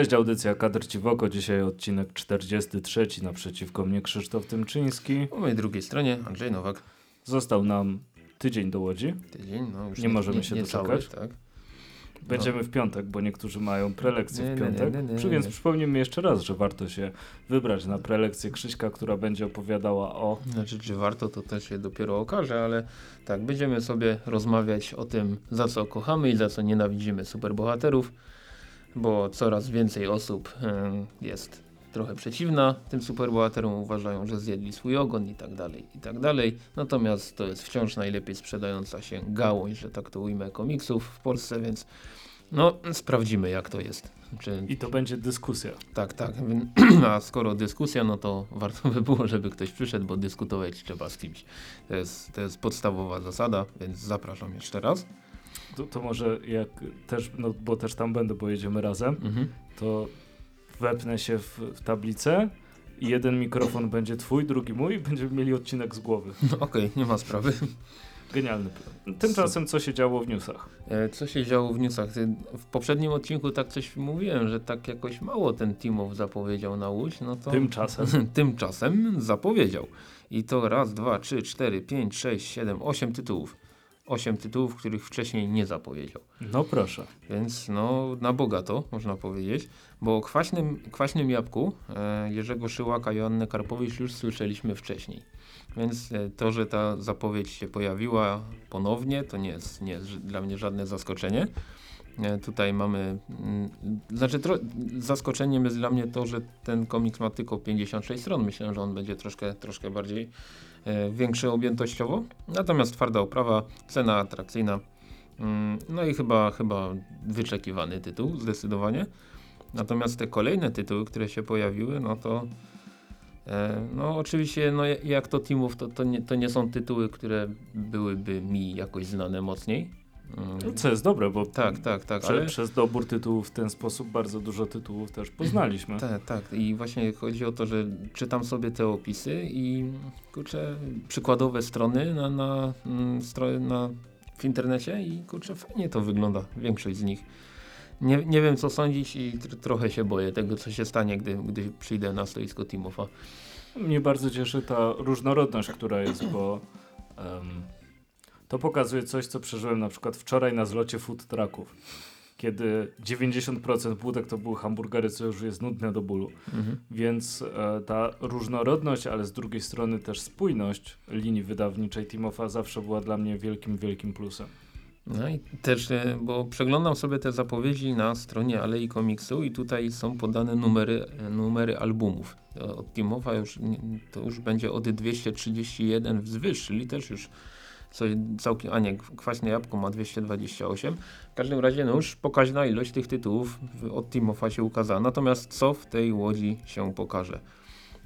Cześć, audycja Kadr Ci w oko. Dzisiaj odcinek 43. Naprzeciwko mnie Krzysztof Tymczyński. Po mojej drugiej stronie Andrzej Nowak. Został nam tydzień do Łodzi. Tydzień, no już Nie możemy się nie doczekać. Cały, tak. Będziemy w piątek, bo niektórzy mają prelekcję Nie, w nie, piątek. nie, nie, nie, Więc nie. przypomnijmy jeszcze raz, że warto się wybrać na prelekcję Krzyśka, która będzie opowiadała o... Znaczy, czy warto, to też się dopiero okaże, ale tak, będziemy sobie rozmawiać o tym, za co kochamy i za co nienawidzimy superbohaterów, bo coraz więcej osób jest trochę przeciwna tym superbohaterom, uważają, że zjedli swój ogon i tak dalej, i tak dalej. Natomiast to jest wciąż najlepiej sprzedająca się gałąź, że tak to ujmę, komiksów w Polsce, więc no, sprawdzimy jak to jest. Czy I to będzie dyskusja. Tak, tak. A skoro dyskusja, no to warto by było, żeby ktoś przyszedł, bo dyskutować trzeba z kimś. To jest, to jest podstawowa zasada, więc zapraszam jeszcze raz. To, to może jak też, no bo też tam będę, bo jedziemy razem, Mhm. to wepnę się w, w tablicę i jeden mikrofon będzie twój, drugi mój i będziemy mieli odcinek z głowy. No, Okej, nie ma sprawy. Genialny plan. Tymczasem co się działo w newsach? E, Co się działo w newsach? Ty- W poprzednim odcinku tak coś mówiłem, że tak jakoś mało ten Timow zapowiedział na Łódź, no to... Tymczasem Tymczasem zapowiedział. I to raz, dwa, trzy, cztery, pięć, sześć, siedem, osiem tytułów. Osiem tytułów, których wcześniej nie zapowiedział. No proszę. Więc no na bogato można powiedzieć, bo o kwaśnym, kwaśnym jabłku e, Jerzego Szyłaka i Annę Karpowicz już słyszeliśmy wcześniej. Więc e, to, że ta zapowiedź się pojawiła ponownie, to nie jest, nie jest dla mnie żadne zaskoczenie. E, tutaj mamy, mm, znaczy tro, zaskoczeniem jest dla mnie to, że ten komiks ma tylko 56 stron. Myślałem, że on będzie troszkę, troszkę bardziej większy objętościowo. Natomiast twarda oprawa, cena atrakcyjna. Mm, No i chyba, chyba wyczekiwany tytuł, zdecydowanie. Natomiast te kolejne tytuły, które się pojawiły, no to e, no oczywiście, no jak to Teamów, to, to, nie, to nie są tytuły, które byłyby mi jakoś znane mocniej. Co jest dobre, bo tak, tak, tak, prze, ale... przez dobór tytułów w ten sposób bardzo dużo tytułów też poznaliśmy. Tak, tak. I właśnie chodzi o to, że czytam sobie te opisy i kurczę, przykładowe strony na, na, mm, stro- na, w internecie i kurczę, fajnie to wygląda, większość z nich. Nie, nie wiem co sądzić i tr trochę się boję tego, co się stanie, gdy, gdy przyjdę na stoisko Timofa. Mnie bardzo cieszy ta różnorodność, która jest, bo em, to pokazuje coś, co przeżyłem na przykład wczoraj na zlocie food trucków. Kiedy 90% budek to były hamburgery, co już jest nudne do bólu. Mhm. Więc e, ta różnorodność, ale z drugiej strony też spójność linii wydawniczej Timofa zawsze była dla mnie wielkim, wielkim plusem. No i też, e, bo przeglądam sobie te zapowiedzi na stronie Alei Komiksu i tutaj są podane numery, e, numery albumów. To Od Timowa już, to już będzie od 231 wzwyż, czyli też już coś całkiem, a nie, Kwaśne Jabłko ma 228. W każdym razie no już pokaźna ilość tych tytułów od Timofa się ukazała. Natomiast co w tej łodzi się pokaże?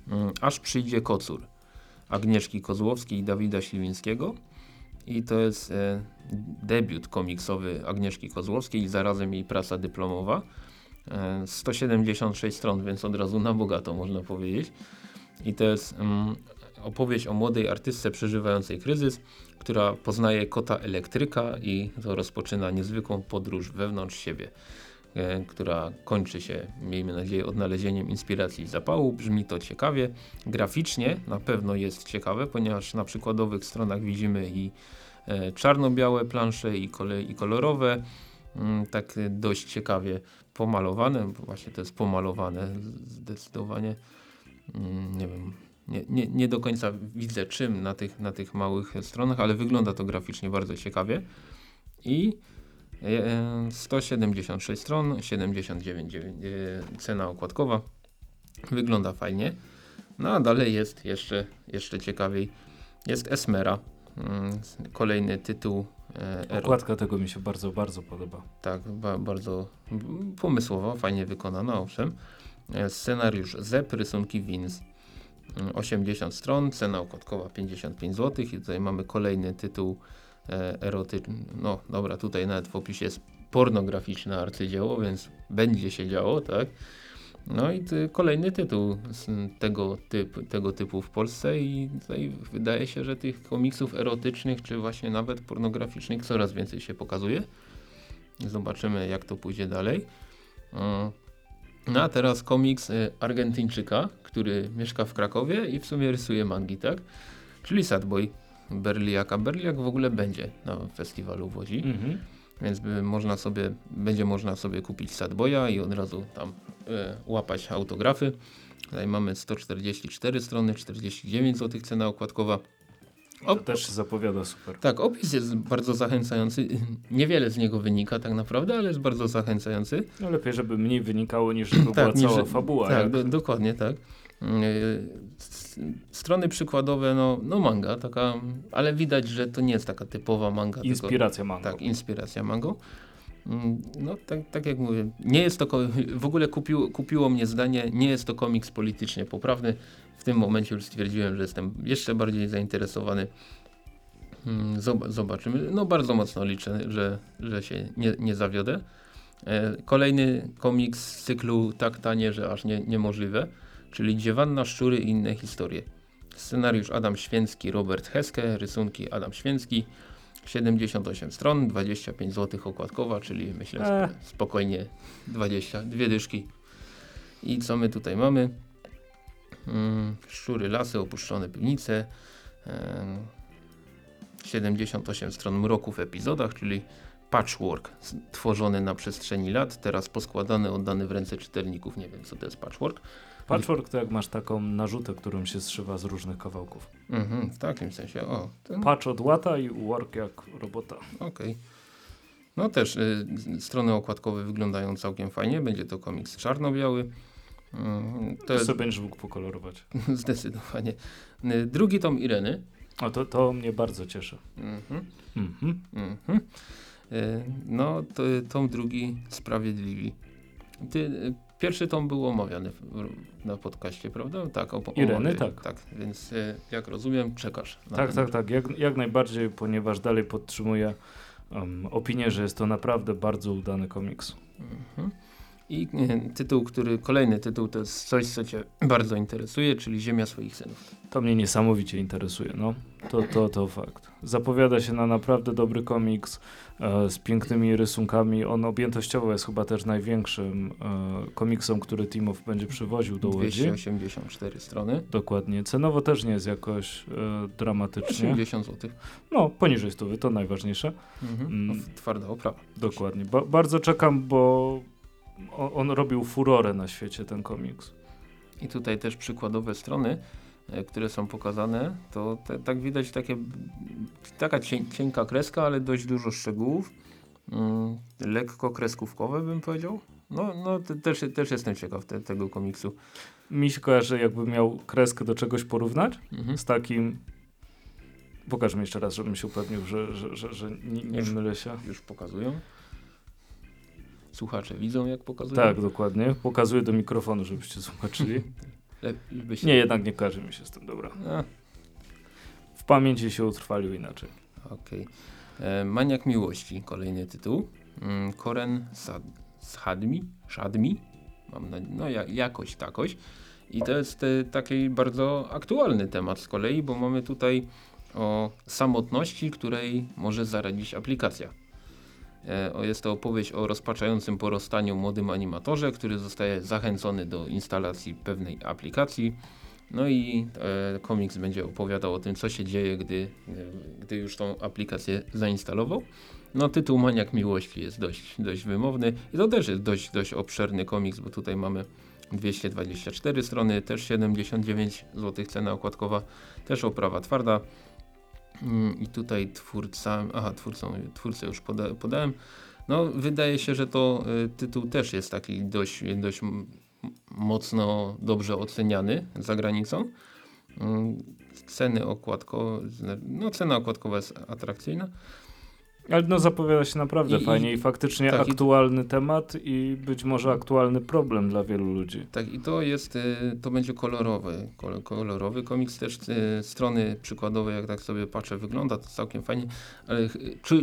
Mm, Aż przyjdzie kocur Agnieszki Kozłowskiej i Dawida Śliwińskiego. I to jest e, debiut komiksowy Agnieszki Kozłowskiej i zarazem jej praca dyplomowa. E, 176 stron, więc od razu na bogato można powiedzieć. I to jest mm, opowieść o młodej artystce przeżywającej kryzys, która poznaje kota elektryka i to rozpoczyna niezwykłą podróż wewnątrz siebie, e, która kończy się, miejmy nadzieję, odnalezieniem inspiracji i zapału. Brzmi to ciekawie. Graficznie na pewno jest ciekawe, ponieważ na przykładowych stronach widzimy i e, czarno-białe plansze i, i kolorowe, mm, tak dość ciekawie pomalowane, właśnie to jest pomalowane zdecydowanie, mm, nie wiem, nie, nie, nie do końca widzę czym na tych, na tych małych stronach, ale wygląda to graficznie bardzo ciekawie i e, 176 stron, 79 e, cena okładkowa, wygląda fajnie, no a dalej jest jeszcze, jeszcze ciekawiej, jest Esmera, Mm, Kolejny tytuł e, Okładka tego mi się bardzo, bardzo podoba. Tak, ba bardzo pomysłowo, fajnie wykonana, owszem. E, Scenariusz ZEP, rysunki Wins. Mm, 80 stron, cena okładkowa 55 zł i tutaj mamy kolejny tytuł e, erotyczny. No dobra, tutaj nawet w opisie jest pornograficzne arcydzieło, więc będzie się działo, tak? No i ty, kolejny tytuł tego, typ, tego typu w Polsce i tutaj wydaje się, że tych komiksów erotycznych, czy właśnie nawet pornograficznych coraz więcej się pokazuje. Zobaczymy jak to pójdzie dalej. No a teraz komiks y, Argentyńczyka, który mieszka w Krakowie i w sumie rysuje mangi, tak? Czyli Sadboy Berliaka. Berliak w ogóle będzie na festiwalu w Łodzi, Mhm. więc by można sobie, będzie można sobie kupić Sadboya i od razu tam y, łapać autografy. Tutaj mamy 144 strony, 49 zł cena okładkowa. To też zapowiada super. Tak, opis jest bardzo zachęcający. Niewiele z niego wynika tak naprawdę, ale jest bardzo zachęcający. No lepiej, żeby mniej wynikało, niż żeby była niż- cała fabuła. Tak, do, dokładnie tak. S- Strony przykładowe, no, no manga, taka, ale widać, że to nie jest taka typowa manga. Inspiracja manga. Tylko, tak, inspiracja mango. Mm, No tak, tak jak mówię, nie jest to, w ogóle kupiło, kupiło mnie zdanie, nie jest to komiks politycznie poprawny. W tym momencie już stwierdziłem, że jestem jeszcze bardziej zainteresowany. Mm, zob- Zobaczymy. No bardzo mocno liczę, że, że się nie, nie zawiodę. E, Kolejny komiks z cyklu tak tanie, że aż nie, niemożliwe, czyli Dziewanna, Szczury i inne historie. Scenariusz Adam Święcki, Robert Heske, rysunki Adam Święcki, 78 stron, 25 zł okładkowa, czyli myślę E. sp- spokojnie 20, dwie dyszki. I co my tutaj mamy? Mm, szczury, lasy, opuszczone piwnice, em, 78 stron mroku w epizodach, czyli patchwork tworzony na przestrzeni lat, teraz poskładany, oddany w ręce czytelników. Nie wiem, co to jest patchwork. Patchwork to jak masz taką narzutę, którą się zszywa z różnych kawałków. Mhm, w takim sensie, o, to, Patch od łata i work jak robota. okej. No też y, strony okładkowe wyglądają całkiem fajnie, będzie to komiks czarno-biały. Mm, to sobie będziesz mógł pokolorować. zdecydowanie. Y, Drugi tom Ireny. O, to, to mnie bardzo cieszy. Mhm. Mhm. Mhm. Y, No, to, tom drugi Sprawiedliwi. Ty, y, pierwszy tom był omawiany w, na podcaście, prawda? Tak, o, Ireny, omawiany. tak. tak. Więc y, jak rozumiem, czekasz. Tak, ten- tak, tak. Jak, jak najbardziej, ponieważ dalej podtrzymuję um, opinię, że jest to naprawdę bardzo udany komiks. Mhm. I y, tytuł, który, kolejny tytuł to jest coś, co cię bardzo interesuje, czyli Ziemia swoich synów. To mnie niesamowicie interesuje, no. To, to, to fakt. Zapowiada się na naprawdę dobry komiks e, z pięknymi rysunkami. On objętościowo jest chyba też największym e, komiksem, który Timow będzie przywoził do Łodzi. 284 strony. Dokładnie. Cenowo też nie jest jakoś e, dramatycznie. 80 zł. No, poniżej stówy, to najważniejsze. Mhm. Mm. No, twarda oprawa. Dokładnie. Ba bardzo czekam, bo on, robił furorę na świecie, ten komiks. I tutaj też przykładowe strony, e, które są pokazane, to te, tak widać takie, taka cień, cienka kreska, ale dość dużo szczegółów. Mm, lekko kreskówkowe bym powiedział. No, no te, też, też jestem ciekaw te, tego komiksu. Mi się kojarzy, jakby miał kreskę do czegoś porównać, Mhm. z takim... Pokaż mi jeszcze raz, żebym się upewnił, że, że, że, że nie, nie Już. mylę się. Już pokazują. Słuchacze widzą jak pokazują? Tak, dokładnie. Pokazuję do mikrofonu, żebyście zobaczyli. Się... Nie, jednak nie kojarzy mi się z tym, dobra. A, W pamięci się utrwalił inaczej. Okej. E, Maniak miłości, kolejny tytuł. Mm, Koren Sad Sadmi? Szadmi? Mam na, no ja, jakoś takoś. I to jest e, taki bardzo aktualny temat z kolei, bo mamy tutaj o samotności, której może zaradzić aplikacja. E, jest to opowieść o rozpaczającym po rozstaniu młodym animatorze, który zostaje zachęcony do instalacji pewnej aplikacji. No i e, komiks będzie opowiadał o tym, co się dzieje, gdy, e, gdy już tą aplikację zainstalował. No tytuł Maniak Miłości jest dość, dość wymowny i to też jest dość, dość obszerny komiks, bo tutaj mamy 224 strony, też 79 zł cena okładkowa, też oprawa twarda. Mm, I tutaj twórca, aha, twórcą, twórcę już poda, podałem. No, wydaje się, że to y, tytuł też jest taki dość, dość mocno dobrze oceniany za granicą. Mm, Ceny okładkowe, no cena okładkowa jest atrakcyjna. Ale no zapowiada się naprawdę I- i- fajnie i faktycznie tak, i- aktualny temat i być może aktualny problem dla wielu ludzi. Tak, i to jest, y, to będzie kolorowy, kol- kolorowy komiks, też y, strony przykładowe, jak tak sobie patrzę, wygląda to całkiem fajnie, ale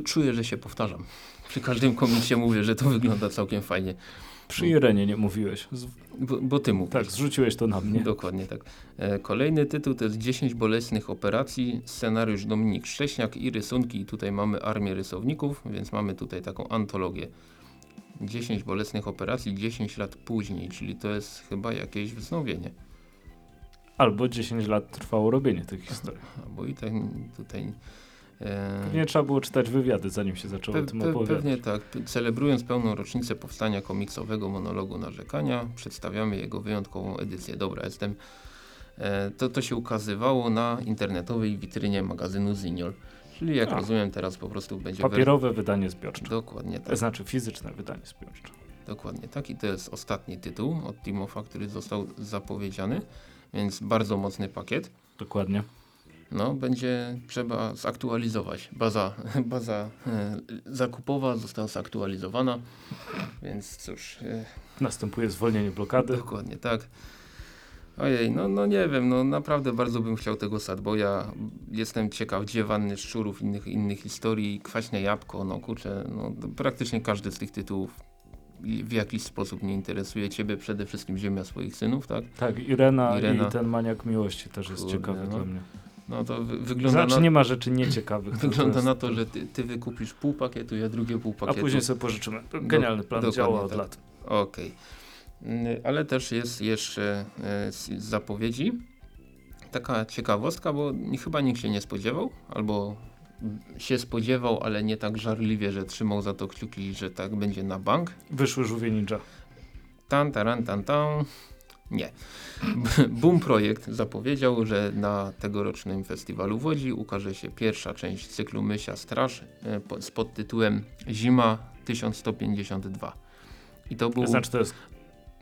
czuję, że się powtarzam. Przy każdym komiksie mówię, że to wygląda całkiem fajnie, Przy Irenie nie mówiłeś. Z, bo, bo ty mówisz. tak, zrzuciłeś to na mnie. Dokładnie tak. E, Kolejny tytuł to jest 10 bolesnych operacji, scenariusz Dominik Szcześniak i rysunki. I tutaj mamy armię rysowników, więc mamy tutaj taką antologię 10 bolesnych operacji 10 lat później, czyli to jest chyba jakieś wznowienie. Albo 10 lat trwało robienie tych historii. Albo i tak tutaj... E, Nie trzeba było czytać wywiady, zanim się zaczęło Pe, o tym opowiadać. pewnie tak. Celebrując pełną rocznicę powstania komiksowego monologu narzekania, przedstawiamy jego wyjątkową edycję. Dobra, jestem. E, to, to się ukazywało na internetowej witrynie magazynu Ziniol. Czyli jak A. rozumiem, teraz po prostu będzie. Papierowe wydanie zbiorcze. Dokładnie tak. To znaczy fizyczne wydanie zbiorcze. Dokładnie tak. I to jest ostatni tytuł od Timofa, który został zapowiedziany. Więc bardzo mocny pakiet. Dokładnie. No, będzie trzeba zaktualizować. Baza, baza e, zakupowa została zaktualizowana, więc cóż, e, Następuje zwolnienie blokady. dokładnie tak. Ojej, no, no nie wiem, no naprawdę bardzo bym chciał tego Sadboya. Jestem ciekaw, gdzie wanny szczurów, innych, innych historii, kwaśne jabłko, no kurczę, no praktycznie każdy z tych tytułów w jakiś sposób nie interesuje ciebie, przede wszystkim Ziemia swoich synów, tak? Tak, Irena, Irena. i ten maniak miłości też jest Kurde, ciekawy no. dla mnie. No to wy, wygląda Znaczy na... nie ma rzeczy nieciekawych. Wygląda na to, że ty, ty wykupisz pół pakietu, ja drugie pół A pakietu. później sobie pożyczymy. Genialny plan działa od tak. lat. Okej. Mm, Ale też jest jeszcze e, z z zapowiedzi taka ciekawostka, bo chyba nikt się nie spodziewał, albo się spodziewał, ale nie tak żarliwie, że trzymał za to kciuki, że tak będzie na bank. Wyszły żółwie ninja. Tan, taran, tan, tan. Nie. Boom Projekt zapowiedział, że na tegorocznym festiwalu w Łodzi ukaże się pierwsza część cyklu Mysia Straż e, z podtytułem Zima 1152. I to był, Znaczy to jest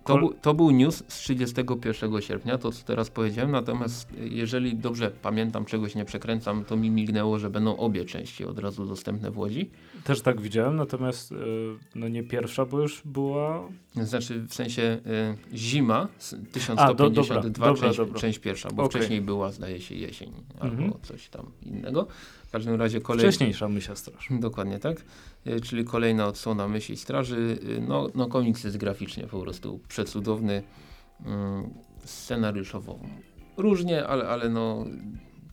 to, to był news z 31 sierpnia, to co teraz powiedziałem, natomiast e, jeżeli dobrze pamiętam, czegoś nie przekręcam, to mi mignęło, że będą obie części od razu dostępne w Łodzi. Też tak widziałem, natomiast y, no nie pierwsza, bo już była. Znaczy w sensie e, zima z A, do- 1152, dobra, dobra, część, dobra. część pierwsza, bo Okej. wcześniej była zdaje się jesień Mhm. albo coś tam innego. W każdym razie kolej... Wcześniejsza Mysia Straż. Dokładnie tak, E, czyli kolejna odsłona Myśli Straży. E, No, no komiks jest graficznie po prostu przecudowny, mm, scenariuszowo różnie, ale, ale no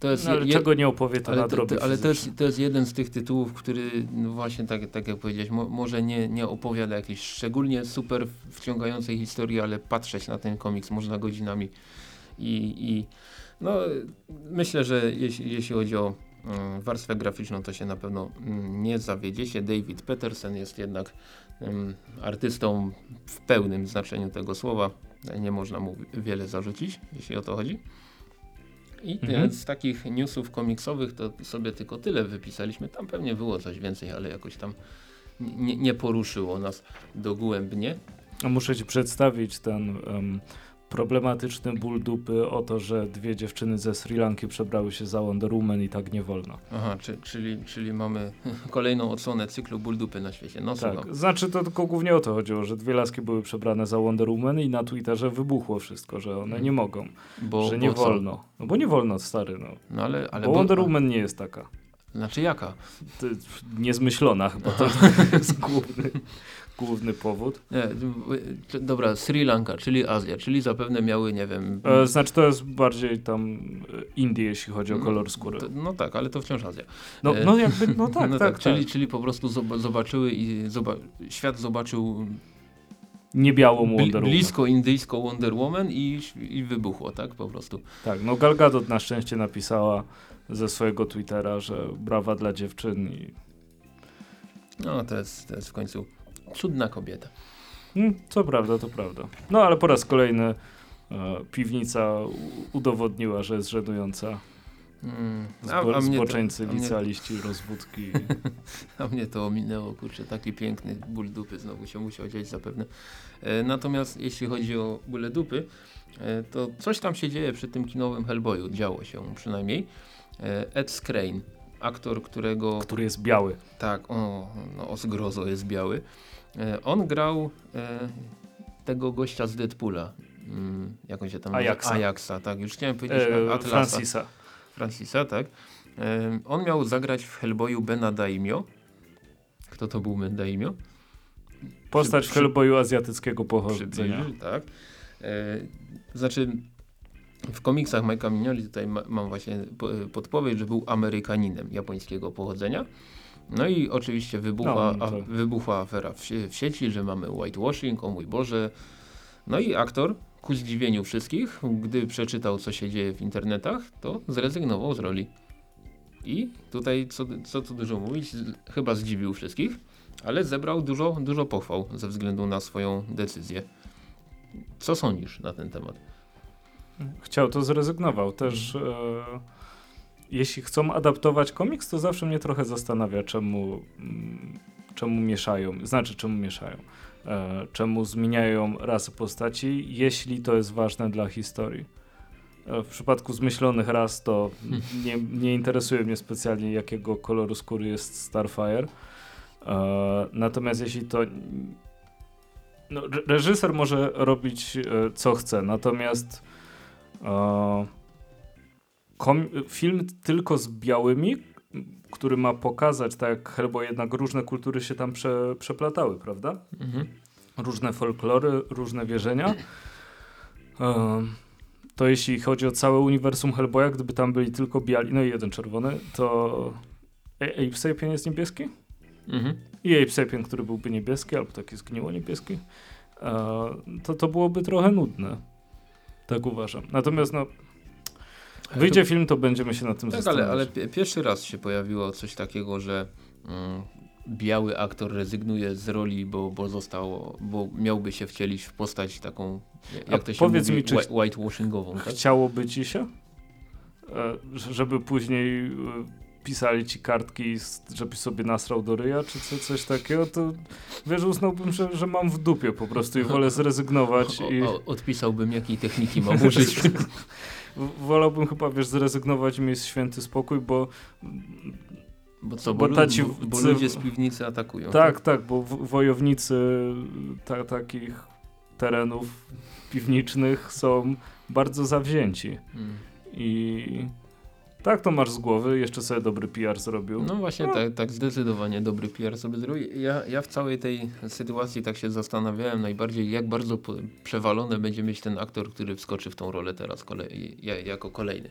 to jest... No, ale je- czego nie opowie, to ale, to, nadrobi to, ale to, jest, to jest jeden z tych tytułów, który no właśnie tak, tak jak powiedziałeś, mo, może nie, nie opowiada jakiejś szczególnie super wciągającej historii, ale patrzeć na ten komiks można godzinami i, i no myślę, że jeśli, jeśli chodzi o mm, warstwę graficzną, to się na pewno mm, nie zawiedziecie. David Peterson jest jednak mm, artystą w pełnym znaczeniu tego słowa. Nie można mu wiele zarzucić, jeśli o to chodzi. I Mhm. e, z takich newsów komiksowych to sobie tylko tyle wypisaliśmy. Tam pewnie było coś więcej, ale jakoś tam nie, nie poruszyło nas dogłębnie. A Muszę ci przedstawić ten em, problematyczny ból dupy o to, że dwie dziewczyny ze Sri Lanki przebrały się za Wonder Woman i tak nie wolno. Aha, czy, czyli, czyli mamy kolejną odsłonę cyklu ból dupy na świecie. No słucham. Tak, znaczy to tylko głównie o to chodziło, że dwie laski były przebrane za Wonder Woman i na Twitterze wybuchło wszystko, że one nie mogą, Bo, że nie bo co? wolno. No bo nie wolno, stary, no. No ale, ale bo bo- Wonder a- Woman nie jest taka. Znaczy jaka? Niezmyślona chyba, to jest główny, główny powód. Nie, dobra, Sri Lanka, czyli Azja, czyli zapewne miały, nie wiem... E, znaczy to jest bardziej tam e, Indie, jeśli chodzi o kolor skóry. To, no tak, ale to wciąż Azja. No, e, no jakby, no tak, no tak, tak. Czyli, czyli po prostu zob- zobaczyły i zoba świat zobaczył Nie białą bli Wonder Woman. blisko indyjską Wonder Woman i, i wybuchło, tak? Po prostu. Tak, no Gal Gadot na szczęście napisała ze swojego Twittera, że brawa dla dziewczyn i No to jest, to jest w końcu cudna kobieta. Co prawda, to prawda. No ale po raz kolejny e, piwnica udowodniła, że jest żenująca. Mm. Zbo mnie to- zboczeńcy, a mnie- licealiści, rozwódki. A mnie to ominęło, kurczę, taki piękny ból dupy znowu się musiał dziać zapewne. E, natomiast jeśli chodzi o bóle dupy, e, to coś tam się dzieje przy tym kinowym Hellboyu, działo się przynajmniej. E, Ed Skrein, aktor, którego który jest biały. tak, o, no, o zgrozo jest biały. E, on grał e, tego gościa z Deadpoola. Mm, jak on się tam? Ajaxa. Ajaxa, tak. Już chciałem powiedzieć E, Atlasa. Francisa. Francisa, tak. E, on miał zagrać w Hellboyu Bena Daimio. Kto to był Ben Daimio? Postać Przy- w Hellboyu azjatyckiego pochodzenia. Tak. Znaczy w komiksach Majka Mignoli tutaj ma, mam właśnie po, podpowiedź, że był Amerykaninem japońskiego pochodzenia. No i oczywiście wybuchła, No, a, wybuchła afera w, w sieci, że mamy whitewashing, o mój Boże. No i aktor, ku zdziwieniu wszystkich, gdy przeczytał, co się dzieje w internetach, to zrezygnował z roli. I tutaj, co, co tu dużo mówić, chyba zdziwił wszystkich, ale zebrał dużo, dużo pochwał ze względu na swoją decyzję. Co sądzisz na ten temat? Chciał, to zrezygnował. Też e, jeśli chcą adaptować komiks, to zawsze mnie trochę zastanawia, czemu, mm, czemu mieszają, znaczy czemu mieszają, e, czemu zmieniają rasy postaci, jeśli to jest ważne dla historii. E, w przypadku zmyślonych ras to nie, nie interesuje mnie specjalnie, jakiego koloru skóry jest Starfire. E, natomiast jeśli to no, re- reżyser może robić e, co chce, natomiast e, film tylko z białymi, który ma pokazać, tak Hellboy, jednak różne kultury się tam prze, przeplatały, prawda? Mhm. Różne folklory, różne wierzenia. E, to jeśli chodzi o całe uniwersum Hellboya, gdyby tam byli tylko biali, no i jeden czerwony, to Ape Sapien jest niebieski? Mhm. i Ape Sapien, który byłby niebieski, albo taki zgniło niebieski, e, to to byłoby trochę nudne. Tak uważam. Natomiast no, wyjdzie film, to będziemy się nad tym Tak, ale, zastanawiać. ale pi- pierwszy raz się pojawiło coś takiego, że mm, biały aktor rezygnuje z roli, bo, bo został, bo miałby się wcielić w postać taką, A jak to się powiedz mówi, mi, czy- whi- whitewashingową, tak? Chciałoby ci się? E, żeby później e, pisali ci kartki, żebyś sobie nasrał do ryja, czy co, coś takiego, to wiesz, uznałbym, że, że mam w dupie po prostu i wolę zrezygnować i... O, o, odpisałbym, jakiej techniki mam użyć. Wolałbym chyba, wiesz, zrezygnować i mieć święty spokój, bo Bo co, Bo bo, ta lu- ci- bo, bo ludzie z piwnicy atakują. Tak, tak, bo w- wojownicy ta, takich terenów piwniczych są bardzo zawzięci. Mm. I tak to masz z głowy, jeszcze sobie dobry PR zrobił. No właśnie, tak, tak zdecydowanie dobry PR sobie zrobił. Ja, ja w całej tej sytuacji tak się zastanawiałem najbardziej, jak bardzo przewalone będzie mieć ten aktor, który wskoczy w tą rolę teraz kolej, jako kolejny.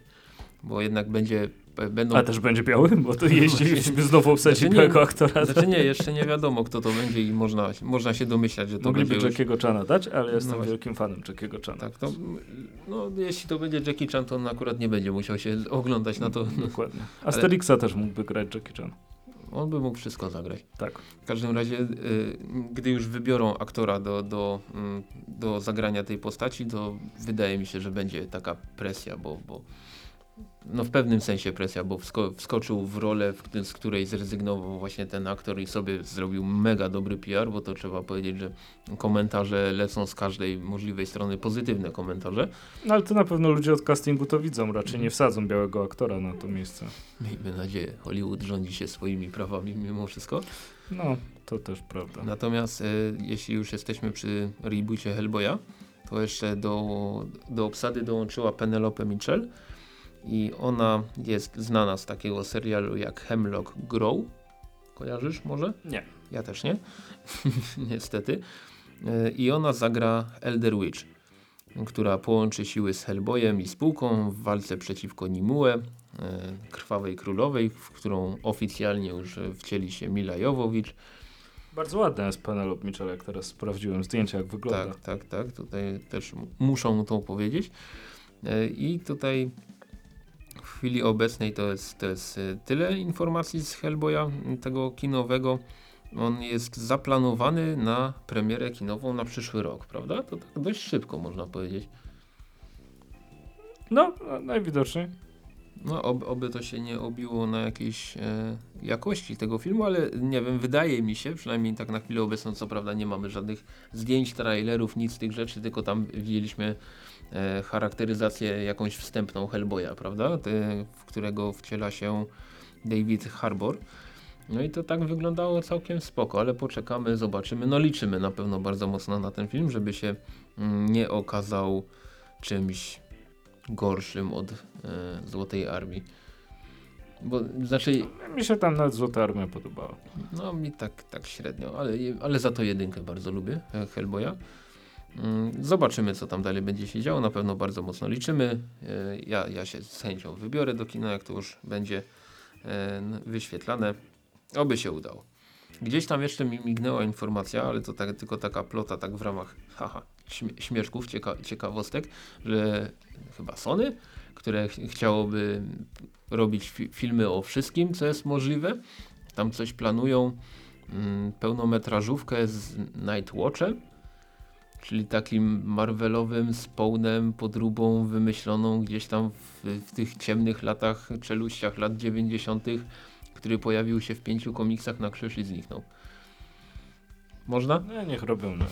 Bo jednak będzie, b- będą... A też będzie biały, bo to jeździ znowu obsadzić Znaczy białego aktora. Znaczy nie, jeszcze nie wiadomo kto to będzie i można, można się domyślać, że to Mogliby będzie już... Jackiego Chana dać, ale ja jestem No wielkim fanem Jackiego Chana. Tak, to, no jeśli to będzie Jackie Chan, to on akurat nie będzie musiał się oglądać na to. Dokładnie. Asterixa też mógłby grać Jackie Chan. On by mógł wszystko zagrać. Tak. W każdym razie, y, gdy już wybiorą aktora do, do, mm, do zagrania tej postaci, to wydaje mi się, że będzie taka presja, bo, bo no w pewnym sensie presja, bo wsko wskoczył w rolę, w, z której zrezygnował właśnie ten aktor i sobie zrobił mega dobry PR, bo to trzeba powiedzieć, że komentarze lecą z każdej możliwej strony, pozytywne komentarze. No ale to na pewno ludzie od castingu to widzą, raczej nie wsadzą białego aktora na to miejsce. Miejmy nadzieję, Hollywood rządzi się swoimi prawami mimo wszystko. No, to też prawda. Natomiast e, jeśli już jesteśmy przy reboocie Hellboya, to jeszcze do, do obsady dołączyła Penelope Mitchell i ona jest znana z takiego serialu jak Hemlock Grow. Kojarzysz może? Nie. Ja też nie. Niestety. E, I ona zagra Elder Witch, która połączy siły z Hellboyem i spółką w walce przeciwko Nimue, e, Krwawej Królowej, w którą oficjalnie już wcieli się Mila Jowowicz. Bardzo ładna jest Penelope Mitchell, jak teraz sprawdziłem zdjęcia, jak wygląda. Tak, tak, tak. Tutaj też muszą to powiedzieć. E, I tutaj chwili obecnej to jest, to jest e, tyle informacji z Hellboya, tego kinowego. On jest zaplanowany na premierę kinową na przyszły rok, prawda? To tak dość szybko można powiedzieć. No, a najwidoczniej. No, ob, oby to się nie obiło na jakiejś e, jakości tego filmu, ale nie wiem, wydaje mi się, przynajmniej tak na chwilę obecną, co prawda nie mamy żadnych zdjęć, trailerów, nic z tych rzeczy, tylko tam widzieliśmy charakteryzację jakąś wstępną Hellboya, prawda? Te, w którego wciela się David Harbour. No i to tak wyglądało całkiem spoko, ale poczekamy, zobaczymy. No liczymy na pewno bardzo mocno na ten film, żeby się mm, nie okazał czymś gorszym od e, Złotej Armii. Bo znaczy, Mi się tam nawet Złota Armia podobała. no mi tak, tak średnio, ale, ale za to jedynkę bardzo lubię, e, Hellboya. Mm, Zobaczymy, co tam dalej będzie się działo. Na pewno bardzo mocno liczymy. E, Ja, ja się z chęcią wybiorę do kina, jak to już będzie e, wyświetlane. Oby się udało. Gdzieś tam jeszcze mi mignęła informacja, ale to tak, tylko taka plota tak w ramach haha, śmie śmieszków, cieka ciekawostek, że chyba Sony, które ch chciałoby robić fi filmy o wszystkim, co jest możliwe, tam coś planują, mm, pełnometrażówkę z Nightwatchem, czyli takim Marvelowym spawnem, podróbą wymyśloną gdzieś tam w, w tych ciemnych latach, czeluściach lat 90., który pojawił się w pięciu komiksach na krzyż i zniknął. Można? No, niech robią. No,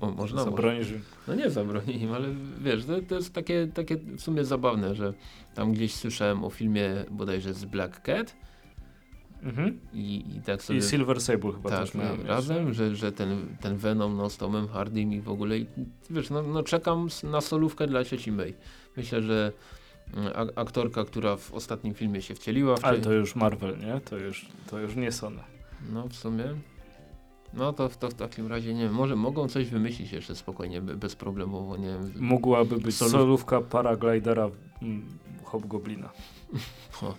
o, można, Zabronisz im? No nie zabroni im, ale wiesz, to, to jest takie, takie w sumie zabawne, że tam gdzieś słyszałem o filmie bodajże z Black Cat, Mhm. I, I tak sobie. I Silver Sable chyba tak, też miałem. razem, że, że ten, ten Venom no, z Tomem Hardym i w ogóle. I, wiesz, no, no czekam na solówkę dla sieci May. Myślę, że mm, aktorka, która w ostatnim filmie się wcieliła. W Ale to już Marvel, nie? To już, to już nie Sony. No w sumie. No to, to w takim razie nie wiem, może mogą coś wymyślić jeszcze spokojnie, bezproblemowo, nie wiem. Mogłaby być Solów... solówka paraglidera mm, Hobgoblina. O,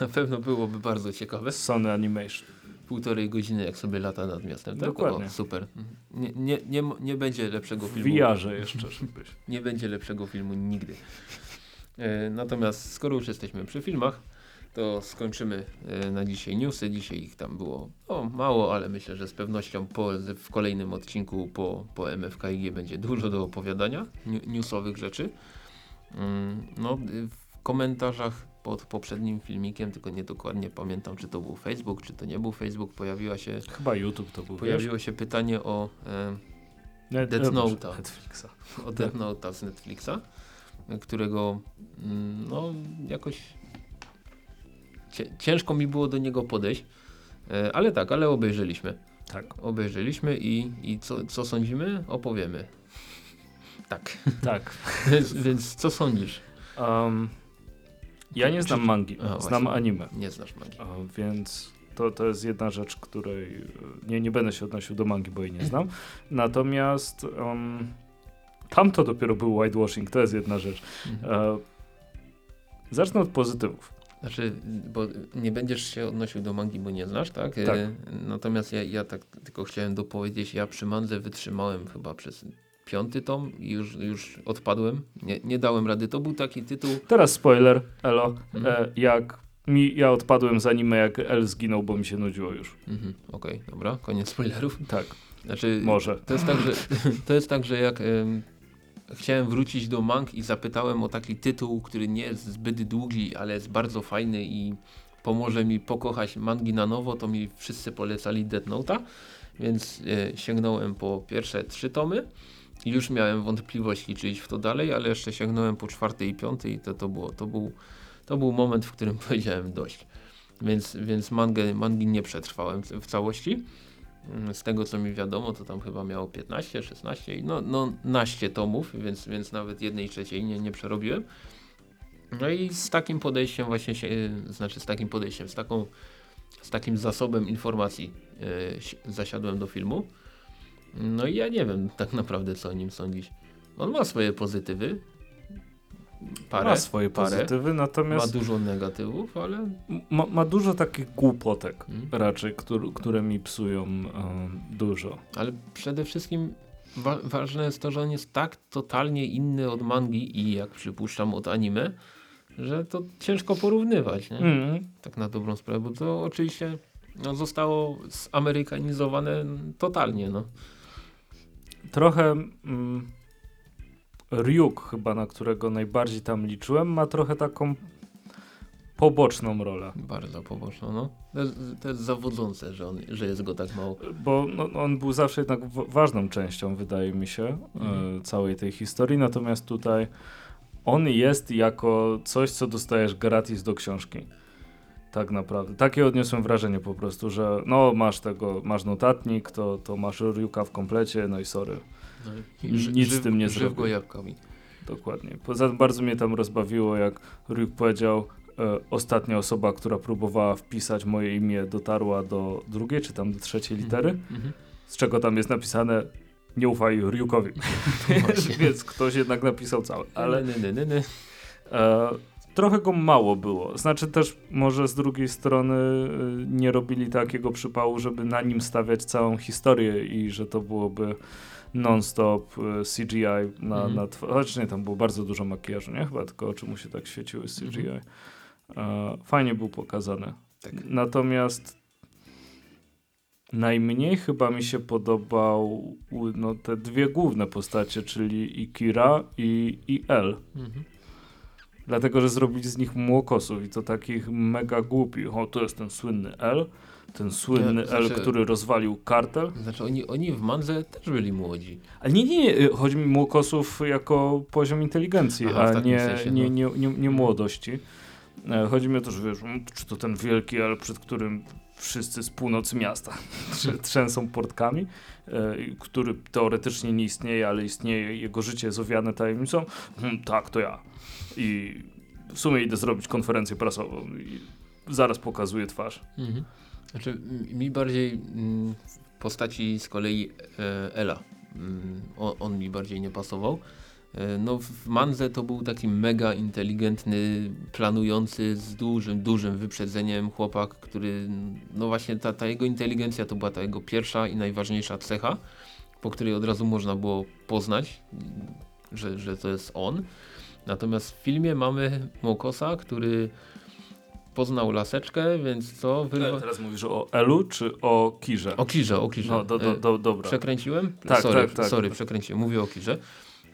na pewno byłoby bardzo ciekawe. Sony Animation. Półtorej godziny, jak sobie lata nad miastem. Tak? Dokładnie. O, super. Nie, nie, nie, nie będzie lepszego w filmu. VR-ze jeszcze, żebyś. nie będzie lepszego filmu nigdy. E, natomiast skoro już jesteśmy przy filmach, to skończymy e, na dzisiaj newsy. Dzisiaj ich tam było o, mało, ale myślę, że z pewnością po, w kolejnym odcinku po, po MFKG będzie dużo do opowiadania newsowych rzeczy. Mm, no, w komentarzach pod poprzednim filmikiem, tylko nie dokładnie pamiętam, czy to był Facebook, czy to nie był Facebook, pojawiła się... Chyba YouTube to był, Pojawiło wiesz? się pytanie o e, Net, Death Note'a. Netflixa. O Death Note'a z Netflixa, którego mm, no jakoś ciężko mi było do niego podejść, e, ale tak, ale obejrzeliśmy. Tak. Obejrzeliśmy i, i co, co sądzimy? Opowiemy. Tak. Tak. więc, więc co sądzisz? Um, ja nie znam mangi, A, znam właśnie. anime. Nie znasz magii. A, więc to, to jest jedna rzecz, której nie, nie będę się odnosił do mangi, bo jej nie znam. Natomiast um, tam to dopiero był whitewashing, to jest jedna rzecz. Mhm. E, zacznę od pozytywów. Znaczy, bo nie będziesz się odnosił do mangi, bo nie znasz, tak? Tak. E, natomiast ja, ja tak tylko chciałem dopowiedzieć, ja przy mandze wytrzymałem chyba przez piąty tom i już, już odpadłem. Nie, nie dałem rady. To był taki tytuł. Teraz spoiler, elo, Mhm. e, jak mi, ja odpadłem z anime, jak L zginął, bo mi się nudziło już. Mhm, Okej, dobra, koniec spoilerów. Tak, Znaczy, może. to jest tak, że, to jest tak, że jak em, chciałem wrócić do mang i zapytałem o taki tytuł, który nie jest zbyt długi, ale jest bardzo fajny i pomoże mi pokochać mangi na nowo, to mi wszyscy polecali Death Note'a, więc e, sięgnąłem po pierwsze trzy tomy już miałem wątpliwości, czy iść w to dalej, ale jeszcze sięgnąłem po czwarty i piąty i to, to, było, to, był, to był moment, w którym powiedziałem dość. Więc, więc mangę, mangi nie przetrwałem w całości. Mm, Z tego co mi wiadomo, to tam chyba miało 15, 16, i no, no naście tomów, więc, więc nawet jednej trzeciej nie, nie przerobiłem. No i z takim podejściem właśnie się, znaczy z takim podejściem, z taką, z takim zasobem informacji y, si- zasiadłem do filmu. No i ja nie wiem tak naprawdę co o nim sądzić. On ma swoje pozytywy. Parę, ma swoje parę. pozytywy, Ma natomiast dużo negatywów, ale ma, ma dużo takich głupotek Mm. raczej, które, które mi psują um, dużo. Ale przede wszystkim wa ważne jest to, że on jest tak totalnie inny od mangi i jak przypuszczam od anime, że to ciężko porównywać, nie? Mm. Tak na dobrą sprawę, bo to oczywiście no, zostało zamerykanizowane totalnie, no. Trochę mm, Ryuk chyba, na którego najbardziej tam liczyłem, ma trochę taką poboczną rolę. Bardzo poboczno, no. To jest, to jest zawodzące, że, on, że jest go tak mało. Bo no, on był zawsze jednak ważną częścią, wydaje mi się, Mhm. e, całej tej historii. Natomiast tutaj on jest jako coś, co dostajesz gratis do książki. Tak naprawdę. Takie odniosłem wrażenie po prostu, że no masz tego, masz notatnik, to, to masz Ryuka w komplecie, no i sorry. No, Nic z tym nie Żyw zrobił. go jabłkami. Dokładnie. Poza tym bardzo mnie tam rozbawiło, jak Ryuk powiedział, e, ostatnia osoba, która próbowała wpisać moje imię, dotarła do drugiej czy tam do trzeciej litery, Mhm. z czego tam jest napisane nie ufaj Ryukowi. Właśnie. Więc ktoś jednak napisał całe. Ale Nie, nie, nie, nie, nie. e, trochę go mało było. Znaczy też może z drugiej strony y, nie robili takiego przypału, żeby na nim stawiać całą historię i że to byłoby non-stop y, CGI na, Mhm. na nie, tam było bardzo dużo makijażu, nie? Chyba tylko oczy mu się tak świeciły CGI. Mhm. Fajnie był pokazany. Tak. Natomiast najmniej chyba mi się podobał no, te dwie główne postacie, czyli i Kira i, i El. Mhm. Dlatego, że zrobili z nich młokosów i to takich mega głupich. O, to jest ten słynny L, ten słynny L, znaczy- który rozwalił kartel. Znaczy oni, oni w Mandze też byli młodzi. Ale nie, nie, nie, chodzi mi młokosów jako poziom inteligencji, Aha, a nie, sensie, nie, no. nie, nie, nie młodości. E, Chodzi mi o to, że wiesz, czy to ten wielki L, przed którym wszyscy z północy miasta trzęsą portkami, e, który teoretycznie nie istnieje, ale istnieje, jego życie jest owiane tajemnicą. Hmm, tak, to ja. I w sumie idę zrobić konferencję prasową i zaraz pokazuję twarz. Mhm. Znaczy mi bardziej mm, w postaci z kolei e, Ela. Mm, on, on mi bardziej nie pasował. E, no w Manze to był taki mega inteligentny, planujący z dużym, dużym wyprzedzeniem chłopak, który no właśnie ta, ta jego inteligencja to była ta jego pierwsza i najważniejsza cecha, po której od razu można było poznać, że, że to jest on. Natomiast w filmie mamy Mokosa, który poznał laseczkę, więc co? Wyrwa... Teraz mówisz o Elu czy o Kirze? O Kirze, o Kirze. No, do, do, E, do, dobra. Przekręciłem? Tak, sorry, tak, tak. sorry, przekręciłem. Mówię o Kirze.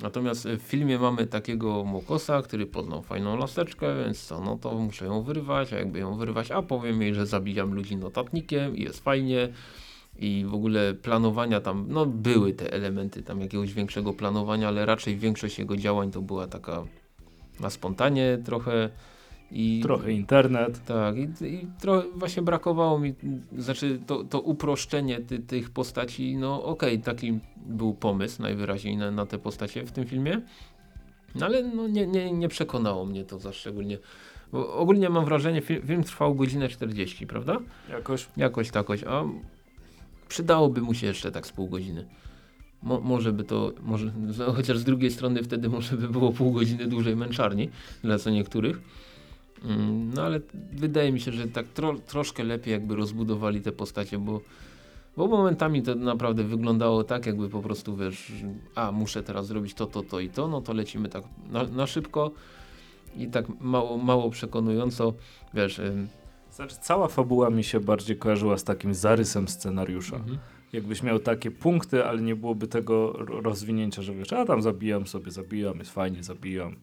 Natomiast w filmie mamy takiego Mokosa, który poznał fajną laseczkę, więc co, no to muszę ją wyrwać, a jakby ją wyrwać, a powiem jej, że zabijam ludzi notatnikiem i jest fajnie i w ogóle planowania tam, no były te elementy tam jakiegoś większego planowania, ale raczej większość jego działań to była taka na spontanie trochę i Trochę internet. tak, i, i trochę właśnie brakowało mi, znaczy to, to uproszczenie ty, tych postaci, no okej, taki był pomysł najwyraźniej na, na te postacie w tym filmie, no ale no, nie, nie, nie przekonało mnie to za szczególnie, bo ogólnie mam wrażenie, film, film trwał godzinę 40, prawda? Jakoś Jakoś takoś, a przydałoby mu się jeszcze tak z pół godziny. Mo, może by to, może, no, chociaż z drugiej strony wtedy może by było pół godziny dłużej męczarni dla co niektórych. Mm, No ale wydaje mi się, że tak tro, troszkę lepiej jakby rozbudowali te postacie, bo, bo momentami to naprawdę wyglądało tak, jakby po prostu wiesz, a muszę teraz zrobić to, to, to i to, no to lecimy tak na, na szybko i tak mało, mało przekonująco, wiesz. Znaczy, cała fabuła mi się bardziej kojarzyła z takim zarysem scenariusza. mhm. Jakbyś miał takie punkty, ale nie byłoby tego ro- rozwinięcia, że wiesz, a tam zabijam sobie, zabijam, jest fajnie, zabijam.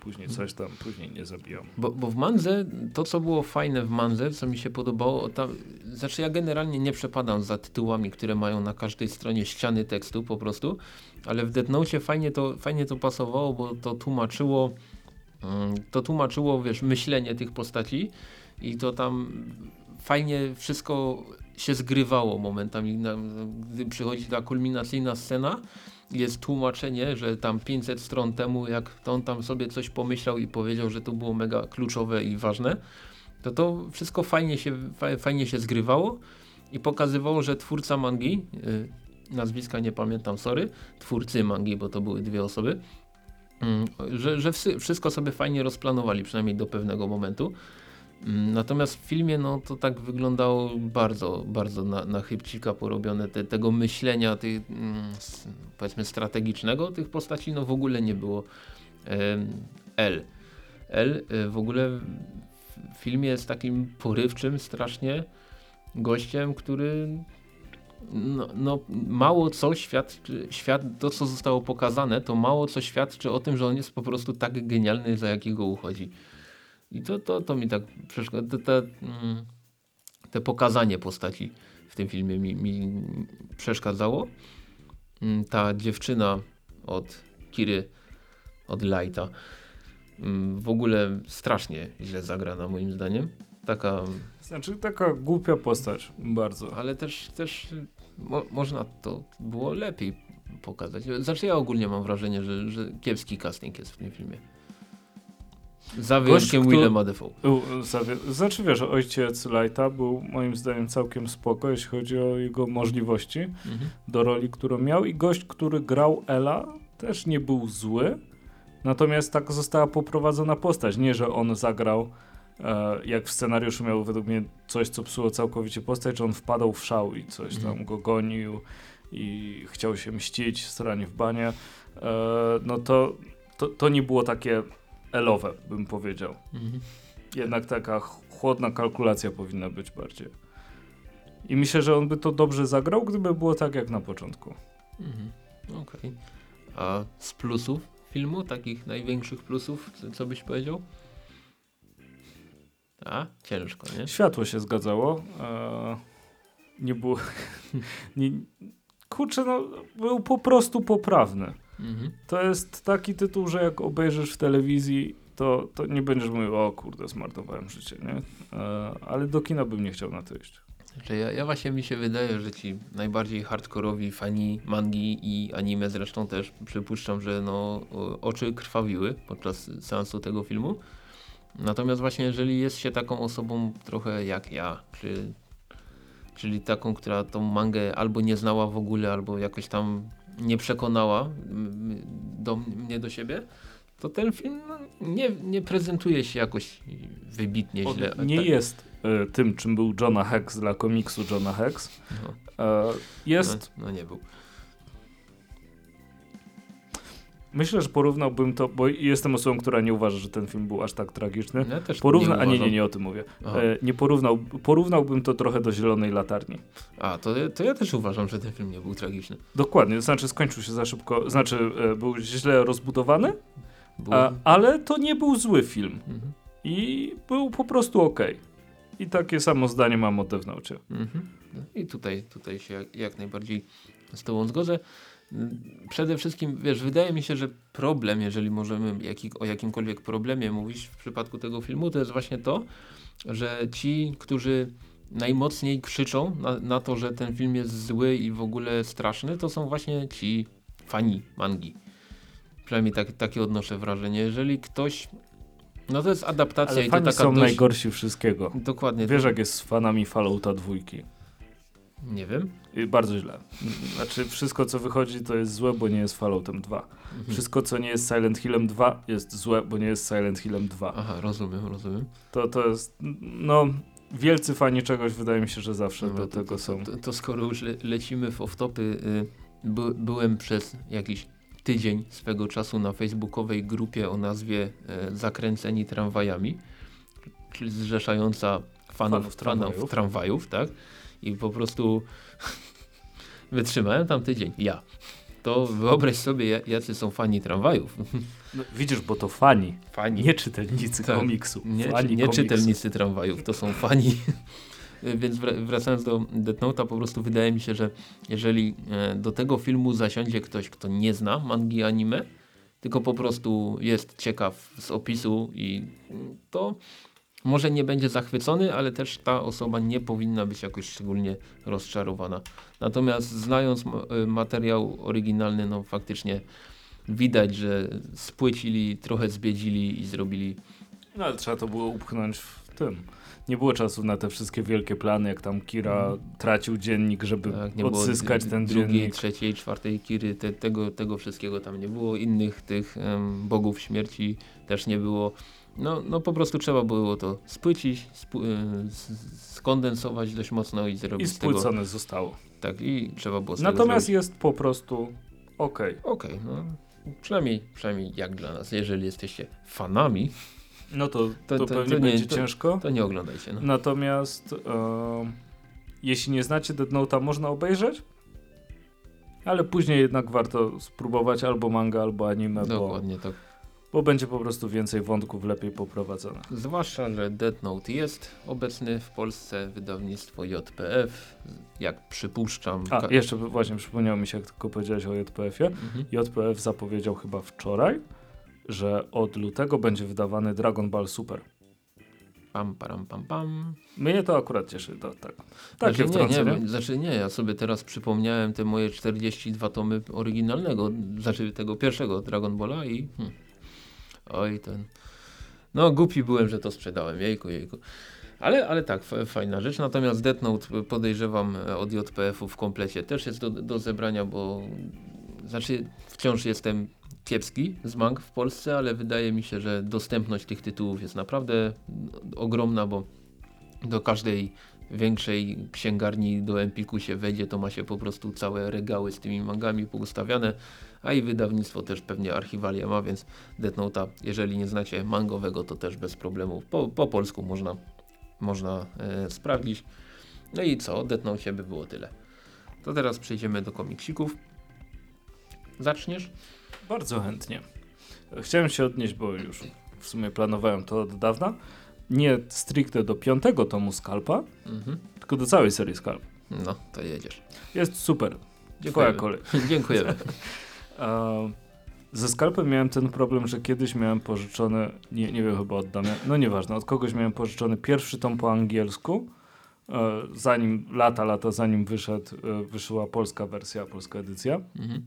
Później coś tam, później nie zabijam. Bo, bo w Mandze, to co było fajne w Mandze, co mi się podobało, tam, znaczy ja generalnie nie przepadam za tytułami, które mają na każdej stronie ściany tekstu po prostu, ale w Death Note fajnie to, fajnie to pasowało, bo to tłumaczyło, mm, to tłumaczyło, wiesz, myślenie tych postaci i to tam fajnie wszystko się zgrywało momentami, gdy przychodzi ta kulminacyjna scena, jest tłumaczenie, że tam 500 stron temu, jak on tam sobie coś pomyślał i powiedział, że to było mega kluczowe i ważne, to to wszystko fajnie się, fa- fajnie się zgrywało i pokazywało, że twórca mangi, y, nazwiska nie pamiętam, sorry, twórcy mangi, bo to były dwie osoby, mm, że, że wszystko sobie fajnie rozplanowali, przynajmniej do pewnego momentu. Mm, Natomiast w filmie no, to tak wyglądało bardzo, bardzo na, na chybcika porobione. Te, tego myślenia, tych, mm, powiedzmy strategicznego tych postaci no w ogóle nie było. L. L y, w ogóle w w filmie jest takim porywczym strasznie gościem, który no, no mało co świadczy, świat, to co zostało pokazane, to mało co świadczy o tym, że on jest po prostu tak genialny, za jakiego uchodzi. I to, to, to mi tak przeszkadza. Te, te, mm, pokazanie postaci w tym filmie mi, mi przeszkadzało. Mm, Ta dziewczyna od Kiry, od Lighta, mm, w ogóle strasznie źle zagrana moim zdaniem. Taka, Znaczy, taka głupia postać, bardzo. ale też, też mo, można to było lepiej pokazać. Znaczy ja ogólnie mam wrażenie, że, że kiepski casting jest w tym filmie. Za Gość, wyjątkiem kto- Willema zawie- Znaczy, wiesz, ojciec Lighta był moim zdaniem całkiem spoko, jeśli chodzi o jego możliwości Mhm. do roli, którą miał i gość, który grał Ela też nie był zły Natomiast tak została poprowadzona postać. Nie, że on zagrał, e, jak w scenariuszu miał według mnie coś, co psuło całkowicie postać, że on wpadał w szał i coś tam Mhm. go gonił i chciał się mścić, stranie w banie. E, no to, to, to nie było takie elowe, bym powiedział. Mhm. Jednak taka ch- chłodna kalkulacja powinna być bardziej. I myślę, że on by to dobrze zagrał, gdyby było tak jak na początku. Mhm. Okej. A z plusów filmu, takich największych plusów, co, co byś powiedział? A, ciężko, nie? Światło się zgadzało. E, nie było. nie, kurczę, no, był po prostu poprawny. Mhm. To jest taki tytuł, że jak obejrzysz w telewizji, to, to nie będziesz mówił, o kurde, zmarnowałem życie, nie? E, ale do kina bym nie chciał na to iść. Że ja, ja właśnie mi się wydaje, że ci najbardziej hardkorowi fani mangi i anime zresztą też przypuszczam, że no, oczy krwawiły podczas seansu tego filmu. Natomiast właśnie jeżeli jest się taką osobą trochę jak ja, czy, czyli taką, która tą mangę albo nie znała w ogóle, albo jakoś tam nie przekonała do, mnie do siebie, to ten film no, nie, nie prezentuje się jakoś wybitnie On źle. nie Tak- jest e, tym, czym był Johna Hex dla komiksu Johna Hex. No, E, jest no, no nie był. Myślę, że porównałbym to, bo jestem osobą, która nie uważa, że ten film był aż tak tragiczny. Ja też Porówna, a nie, nie, nie o tym mówię. Aha. E, nie porównał, porównałbym to trochę do Zielonej Latarni. A, to, to ja też uważam, że ten film nie był tragiczny. Dokładnie, to znaczy skończył się za szybko, znaczy e, był źle rozbudowany, Był... a, ale to nie był zły film Mhm. i był po prostu ok. I takie samo zdanie mam o Note. Mhm. No I tutaj, tutaj się jak, jak najbardziej z tobą zgodzę. Przede wszystkim, wiesz, wydaje mi się, że problem, jeżeli możemy jaki, o jakimkolwiek problemie mówić w przypadku tego filmu, to jest właśnie to, że ci, którzy najmocniej krzyczą na, na to, że ten film jest zły i w ogóle straszny, to są właśnie ci fani mangi. Przynajmniej tak, takie odnoszę wrażenie. Jeżeli ktoś... No to jest adaptacja Ale i to taka są dość... najgorsi wszystkiego. Dokładnie. Wiesz jak jest z fanami Fallouta dwójki. Nie wiem. I bardzo źle. Znaczy wszystko co wychodzi to jest złe, bo nie jest Falloutem 2. Mhm. Wszystko co nie jest Silent Hillem 2 jest złe, bo nie jest Silent Hillem 2. Aha, rozumiem, rozumiem. To, to jest, no, wielcy fani czegoś wydaje mi się, że zawsze Dobra, do to, tego to, są. To, to skoro już le, lecimy w off-topy, y, by, byłem przez jakiś tydzień swego czasu na facebookowej grupie o nazwie y, Zakręceni tramwajami, czyli zrzeszająca fanów, Fanów fanów, tramwajów. tramwajów, tak? I po prostu wytrzymałem tam tydzień. Ja. To wyobraź sobie, ja- jacy są fani tramwajów. No, widzisz, bo to fani, Fani. nie czytelnicy Tak. komiksu. Nie, fani nie komiksu. czytelnicy tramwajów, to są fani. Więc wra- wracając do Death Note'a, po prostu wydaje mi się, że jeżeli e, do tego filmu zasiądzie ktoś, kto nie zna mangi anime, tylko po prostu jest ciekaw z opisu i to może nie będzie zachwycony, ale też ta osoba nie powinna być jakoś szczególnie rozczarowana. Natomiast znając e, materiał oryginalny, no faktycznie widać, że spłycili, trochę zbiedzili i zrobili No ale trzeba to było upchnąć w tym. Nie było czasu na te wszystkie wielkie plany, jak tam Kira tracił dziennik, żeby Mhm. Tak, odzyskać ten drugiej, dziennik. trzeciej, czwartej Kiry, te, tego, tego wszystkiego tam nie było. Innych tych em, bogów śmierci też nie było. No, no po prostu trzeba było to spłycić, s- skondensować dość mocno i I zrobić tego. spłycone zostało. Tak, i trzeba było Natomiast jest po prostu okej. Okej, no przynajmniej, przynajmniej jak dla nas. Jeżeli jesteście fanami, No to, to, To- to- pewnie to nie- będzie ciężko. to nie oglądajcie. No. Natomiast em, jeśli nie znacie Dead Note'a, można obejrzeć. Ale później jednak warto spróbować albo manga, albo anime, bo, Dokładnie tak. Bo będzie po prostu więcej wątków lepiej poprowadzone. Zwłaszcza, że Death Note jest obecny w Polsce, wydawnictwo JPF, jak przypuszczam. A, jeszcze właśnie przypomniało mi się, jak tylko powiedziałeś o JPF-ie. Mhm. JPF zapowiedział chyba wczoraj, że od lutego będzie wydawany Dragon Ball Super. Pam, param, pam, pam. Mnie to akurat cieszy, to, tak. Takie Znaczy, nie, nie, znaczy nie, ja sobie teraz przypomniałem te moje 42 tomy oryginalnego, znaczy tego pierwszego Dragon Balla i hmm, oj ten, no głupi byłem, że to sprzedałem, jejku, jejku. Ale, ale tak, fajna rzecz. Natomiast Death Note podejrzewam e, od JPF-u w komplecie też jest do, do zebrania, bo znaczy wciąż jestem kiepski z mang w Polsce, ale wydaje mi się, że dostępność tych tytułów jest naprawdę ogromna, bo do każdej większej księgarni do Empiku się wejdzie, to ma się po prostu całe regały z tymi mangami poustawiane, a i wydawnictwo też pewnie archiwalia ma, więc Death Note'a, jeżeli nie znacie mangowego, to też bez problemu po, po polsku można, można e, sprawdzić. No i co, Death Note by było tyle. To teraz przejdziemy do komiksików. Zaczniesz? Bardzo chętnie. Chciałem się odnieść, bo już w sumie planowałem to od dawna. Nie stricte do piątego tomu Skalpa, mhm. tylko do całej serii Skalp. No, to jedziesz. Jest super. Twoja kolej. Dziękujemy. ze Skalpem miałem ten problem, że kiedyś miałem pożyczony, nie, nie wiem chyba od Damia, no nieważne, od kogoś miałem pożyczony pierwszy tom po angielsku, e, zanim, lata, lata zanim wyszedł, e, wyszła polska wersja, polska edycja. Mhm.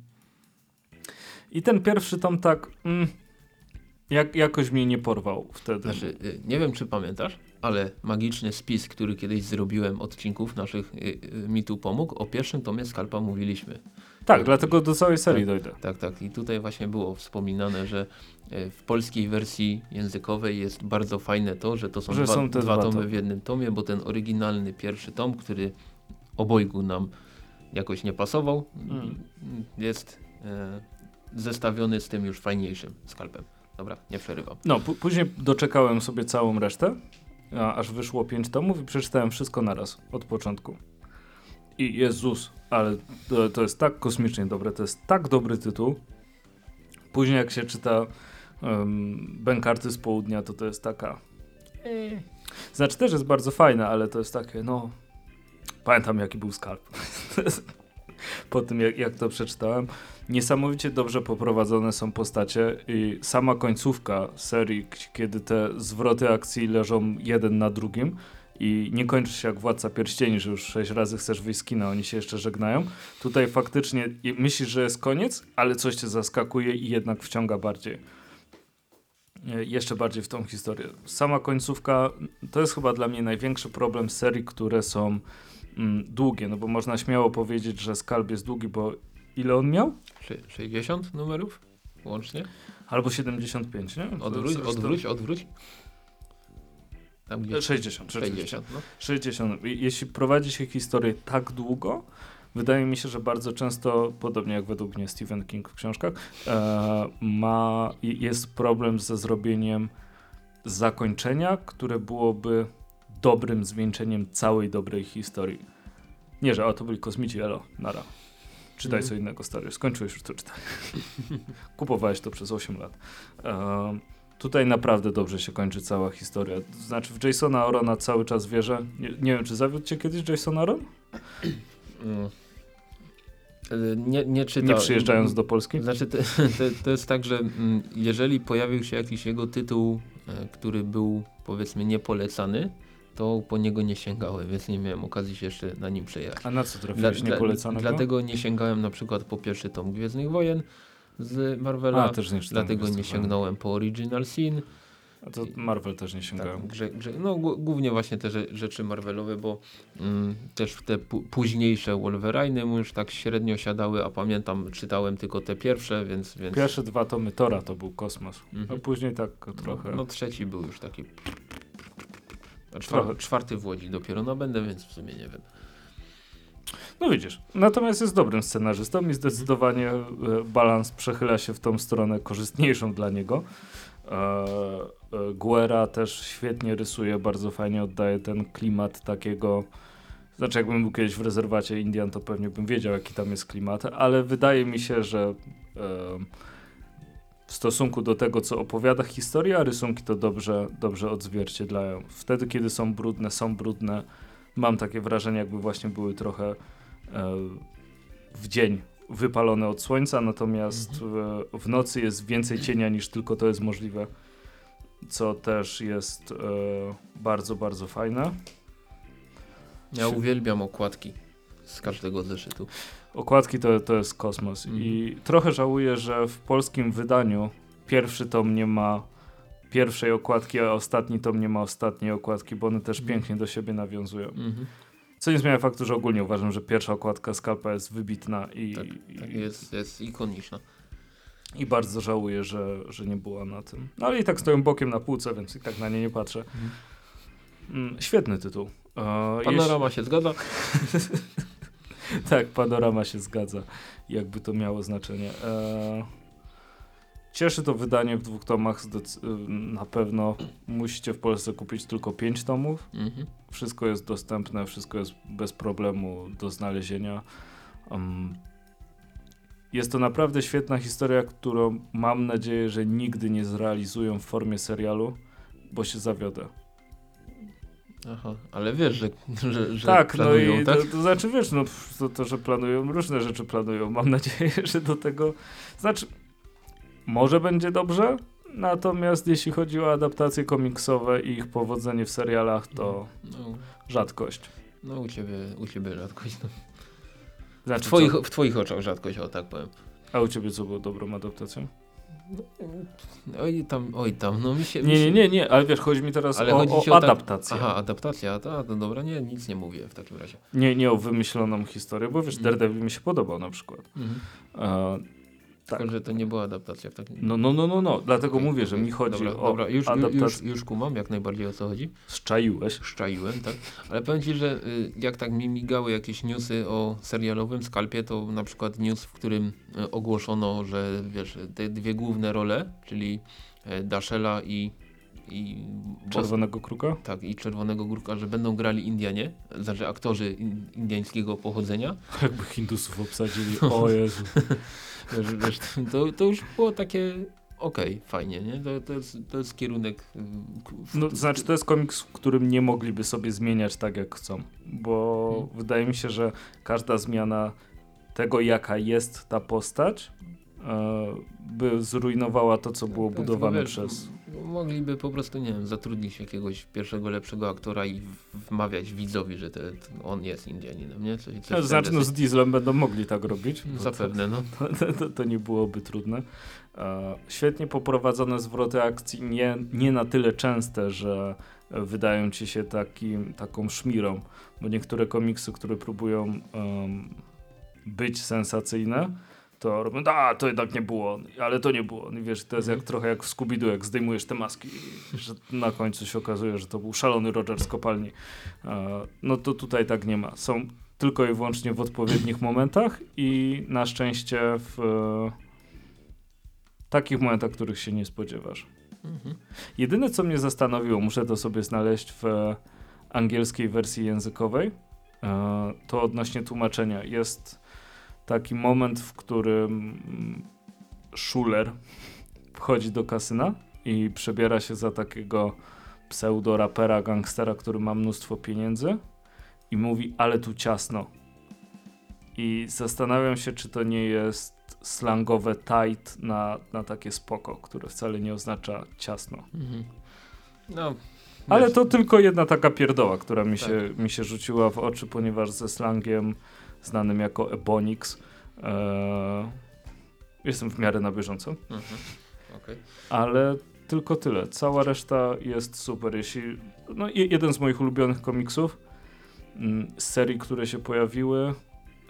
I ten pierwszy tom tak mm, jak, jakoś mnie nie porwał wtedy. Znaczy, y, nie wiem czy pamiętasz, ale magiczny spis, który kiedyś zrobiłem odcinków naszych y, y, mi tu pomógł, o pierwszym tomie Skalpa mówiliśmy. Tak, dlatego do całej serii tak, dojdę. Tak, tak. I tutaj właśnie było wspominane, że w polskiej wersji językowej jest bardzo fajne to, że to są, że dwa, są dwa, tomy to. w jednym tomie, bo ten oryginalny pierwszy tom, który obojgu nam jakoś nie pasował, mm. jest e, zestawiony z tym już fajniejszym skalpem. Dobra, nie przerywam. No, później doczekałem sobie całą resztę, aż wyszło pięć tomów i przeczytałem wszystko naraz, od początku. I Jezus, ale to, to, jest tak kosmicznie dobre, to jest tak dobry tytuł. Później jak się czyta um, Bękarty z południa, to to jest taka... Znaczy też jest bardzo fajne, ale to jest takie, no... Pamiętam jaki był skalp. po tym jak, jak to przeczytałem. Niesamowicie dobrze poprowadzone są postacie i sama końcówka serii, kiedy te zwroty akcji leżą jeden na drugim i nie kończy się jak Władca Pierścieni, że już sześć razy chcesz wyjść z kina, oni się jeszcze żegnają. Tutaj faktycznie myślisz, że jest koniec, ale coś cię zaskakuje i jednak wciąga bardziej. E, jeszcze bardziej w tą historię. Sama końcówka to jest chyba dla mnie największy problem serii, które są mm, długie, no bo można śmiało powiedzieć, że Skalb jest długi, bo ile on miał? 60 numerów łącznie? Albo 75, nie? Odwróć, odwróć, odwróć. Tam gdzie 60. 60, no. 60. Jeśli prowadzi się historię tak długo, wydaje mi się, że bardzo często, podobnie jak według mnie Stephen King w książkach, e, ma, jest problem ze zrobieniem zakończenia, które byłoby dobrym zwieńczeniem całej dobrej historii. Nie, że o, to byli kosmici, elo, nara. Czytaj mm. co innego, stary. Skończyłeś już to czytać. Kupowałeś to przez 8 lat. Um, tutaj naprawdę dobrze się kończy cała historia. Znaczy w Jasona Arona cały czas wierzę. Nie, nie wiem, czy zawiódł cię kiedyś Jason Aron? Mm. Nie, nie, czyta, nie przyjeżdżając do Polski? Znaczy, to, to, to jest tak, że mm, jeżeli pojawił się jakiś jego tytuł, e, który był powiedzmy niepolecany, to po niego nie sięgałem, więc nie miałem okazji się jeszcze na nim przejechać. A na co trafiłeś dla, niepolecanego? Dlatego nie sięgałem na przykład po pierwszy tom Gwiezdnych Wojen z Marvela, A, też nie dlatego nie sięgnąłem po Original Sin. A to Marvel też nie sięgałem. Tak, grze, grze, no głównie właśnie te rzeczy Marvelowe, bo mm, też te późniejsze Wolverine mu już tak średnio siadały, a pamiętam, czytałem tylko te pierwsze, więc... więc... Pierwsze dwa tomy Tora to był kosmos, mhm. a później tak trochę... No, no trzeci był już taki Czwar czwarty w Łodzi dopiero no będę, więc w sumie nie wiem. No widzisz, natomiast jest dobrym scenarzystą i zdecydowanie e, balans przechyla się w tą stronę korzystniejszą dla niego. E, e, Guerra też świetnie rysuje, bardzo fajnie oddaje ten klimat takiego. Znaczy, jakbym był kiedyś w rezerwacie Indian, to pewnie bym wiedział, jaki tam jest klimat, ale wydaje mi się, że w stosunku do tego, co opowiada historia, rysunki to dobrze, dobrze odzwierciedlają. Wtedy, kiedy są brudne, są brudne. Mam takie wrażenie, jakby właśnie były trochę e, w dzień wypalone od słońca, natomiast mhm. w, w, nocy jest więcej cienia niż tylko to jest możliwe, co też jest e, bardzo, bardzo fajne. Ja uwielbiam okładki z każdego zeszytu. Okładki to, to jest kosmos mm. i trochę żałuję, że w polskim wydaniu pierwszy tom nie ma pierwszej okładki, a ostatni tom nie ma ostatniej okładki, bo one też mm. pięknie do siebie nawiązują. -hmm. Co nie zmienia faktu, że ogólnie uważam, że pierwsza okładka Skalpa jest wybitna i... Tak, tak jest, jest ikoniczna. I bardzo żałuję, że, że nie była na tym. No ale i tak stoją bokiem na półce, więc i tak na nie nie patrzę. Mhm. Mm, świetny tytuł. E, Panorama się zgadza? jeśli- tak, panorama się zgadza. Jakby to miało znaczenie. E, cieszy to wydanie w dwóch tomach. y, Na pewno musicie w Polsce kupić tylko pięć tomów. Mhm. Wszystko jest dostępne, wszystko jest bez problemu do znalezienia. Um, jest to naprawdę świetna historia, którą mam nadzieję, że nigdy nie zrealizują w formie serialu, bo się zawiodę. Aha, ale wiesz, że, że, że tak, no planują, i tak? To, to znaczy wiesz, no to, to, że planują, różne rzeczy planują. Mam nadzieję, że do tego, znaczy może będzie dobrze, natomiast jeśli chodzi o adaptacje komiksowe i ich powodzenie w serialach, to No, rzadkość. no u ciebie, u ciebie rzadkość. No. W, Znaczy, twoich, co? w twoich oczach rzadkość, o tak powiem. A u ciebie co było dobrą adaptacją? Oj tam, oj tam, no mi się... mi Nie, nie, się- nie, nie, ale wiesz, chodzi mi teraz Ale o, o o tak- adaptację. Aha, adaptacja, ta, no dobra, nie, nic nie mówię w takim razie. Nie, nie o wymyśloną historię, bo wiesz, Mhm. Daredevil mi się podobał na przykład. Mhm. E, Tak. Tylko, że to nie była adaptacja w takim no, no, no, no, no, dlatego Okej, mówię, że mi chodzi dobra, o dobra, już, adaptację. już, już kumam jak najbardziej o co chodzi. Zczaiłeś. Szczaiłem, tak. Ale powiem ci, że y, jak tak mi migały jakieś newsy o serialowym skalpie, to na przykład news, w którym y, ogłoszono, że wiesz, te dwie główne role, czyli y, Dashela i, i Czerwonego kruka? tak, i Czerwonego Górka, że będą grali Indianie, znaczy aktorzy in, indiańskiego pochodzenia. Jakby Hindusów obsadzili. O Jezu. Wiesz, wiesz, to, to już było takie okej, fajnie, nie? To, to, jest, to jest kierunek... w- No, to znaczy, to jest komiks, w którym nie mogliby sobie zmieniać tak, jak chcą. Bo Hmm. wydaje mi się, że każda zmiana tego, jaka jest ta postać, by zrujnowała to, co było Tak, budowane wiesz, przez... Mogliby po prostu, nie wiem, zatrudnić jakiegoś pierwszego, lepszego aktora i wmawiać widzowi, że te, on jest Indianinem, nie? Coś, coś No, znaczy, no z Dieslem będą mogli tak robić. to- Zapewne, no. To, to, to nie byłoby trudne. E, świetnie poprowadzone zwroty akcji, nie, nie na tyle częste, że e, wydają ci się takim, taką szmirą, bo niektóre komiksy, które próbują em, być sensacyjne, to robią, a to jednak nie było, on, ale to nie było. on. I wiesz, to jest jak Mhm. trochę jak w scooby jak zdejmujesz te maski, że na końcu się okazuje, że to był szalony Roger z kopalni. No to tutaj tak nie ma. Są tylko i wyłącznie w odpowiednich momentach i na szczęście w e, takich momentach, których się nie spodziewasz. Mhm. Jedyne, co mnie zastanowiło, muszę to sobie znaleźć w angielskiej wersji językowej, e, to odnośnie tłumaczenia. Jest taki moment, w którym mm, Schuler wchodzi do kasyna i przebiera się za takiego pseudo-rapera, gangstera, który ma mnóstwo pieniędzy i mówi, ale tu ciasno. I zastanawiam się, czy to nie jest slangowe tight na, na takie spoko, które wcale nie oznacza ciasno. Mhm. No, Ale to tylko jedna taka pierdoła, która mi Tak. się, mi się rzuciła w oczy, ponieważ ze slangiem znanym jako Ebonix e, jestem w miarę na bieżąco, Mhm. Okej. ale tylko tyle. Cała reszta jest super. Jeśli, no, je- jeden z moich ulubionych komiksów mm, z serii, które się pojawiły,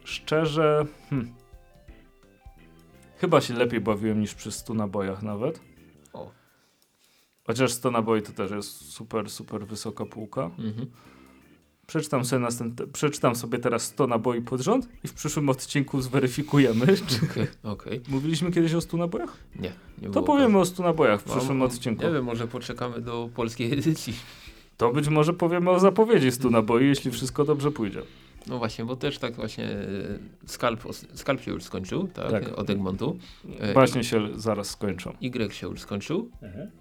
szczerze, hmm, chyba się lepiej bawiłem niż przy 100 nabojach nawet. O. Chociaż 100 naboi to też jest super, super wysoka półka. Mhm. Przeczytam sobie, następne, przeczytam sobie teraz 100 naboi pod rząd i w przyszłym odcinku zweryfikujemy, czy Okej, okej. mówiliśmy kiedyś o 100 nabojach? Nie, nie To powiemy o 100 nabojach w przyszłym odcinku. Nie wiem, może poczekamy do polskiej edycji. To być może powiemy o zapowiedzi 100 naboi, jeśli wszystko dobrze pójdzie. No właśnie, bo też tak właśnie e, Skalp, Skalp się już skończył, tak, Tak. od Egmontu. Właśnie się zaraz skończą. Y się już skończył. E,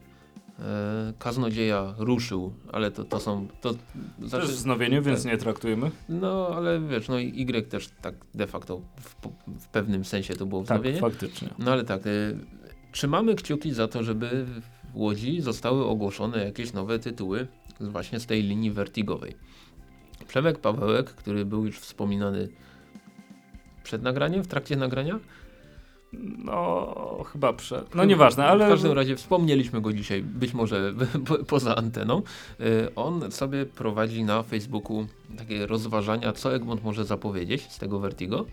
Kaznodzieja ruszył, ale to, to są... To, Też znaczy, wznowienie, więc tak. nie traktujemy. no ale wiesz, no i Y też tak de facto w, w pewnym sensie to było Tak, wznowienie. faktycznie. No ale tak, e, trzymamy kciuki za to, żeby w Łodzi zostały ogłoszone jakieś nowe tytuły właśnie z tej linii vertigowej. Przemek Pawełek, który był już wspominany przed nagraniem, w trakcie nagrania. No, chyba przed. No nieważne, ale. W każdym razie wspomnieliśmy go dzisiaj, być może po- poza anteną. E, On sobie prowadzi na Facebooku takie rozważania, co Egmont może zapowiedzieć z tego Vertigo.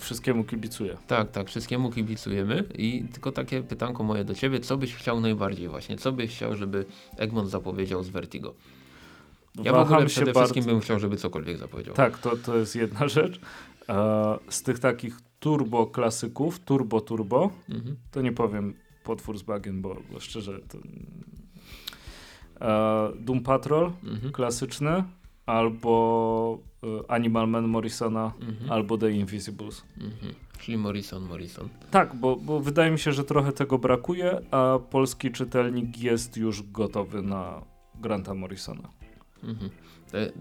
Wszystkiemu kibicuję. Tak, tak, wszystkiemu kibicujemy i tylko takie pytanko moje do ciebie, co byś chciał najbardziej właśnie, co byś chciał, żeby Egmont zapowiedział z Vertigo? Ja w Waham ogóle się przede bardzo- wszystkim bym chciał, żeby cokolwiek zapowiedział. Tak, to, to jest jedna rzecz. E, z tych takich turbo klasyków, turbo turbo, Mhm. to nie powiem potwór z bagien, bo, bo szczerze to... E, Doom Patrol, Mhm. klasyczny, albo e, Animal Man Morrisona, Mhm. albo The Invisibles. Mhm. Czyli Morrison, Morrison. Tak, bo, bo wydaje mi się, że trochę tego brakuje, a polski czytelnik jest już gotowy na Granta Morrisona. Mhm.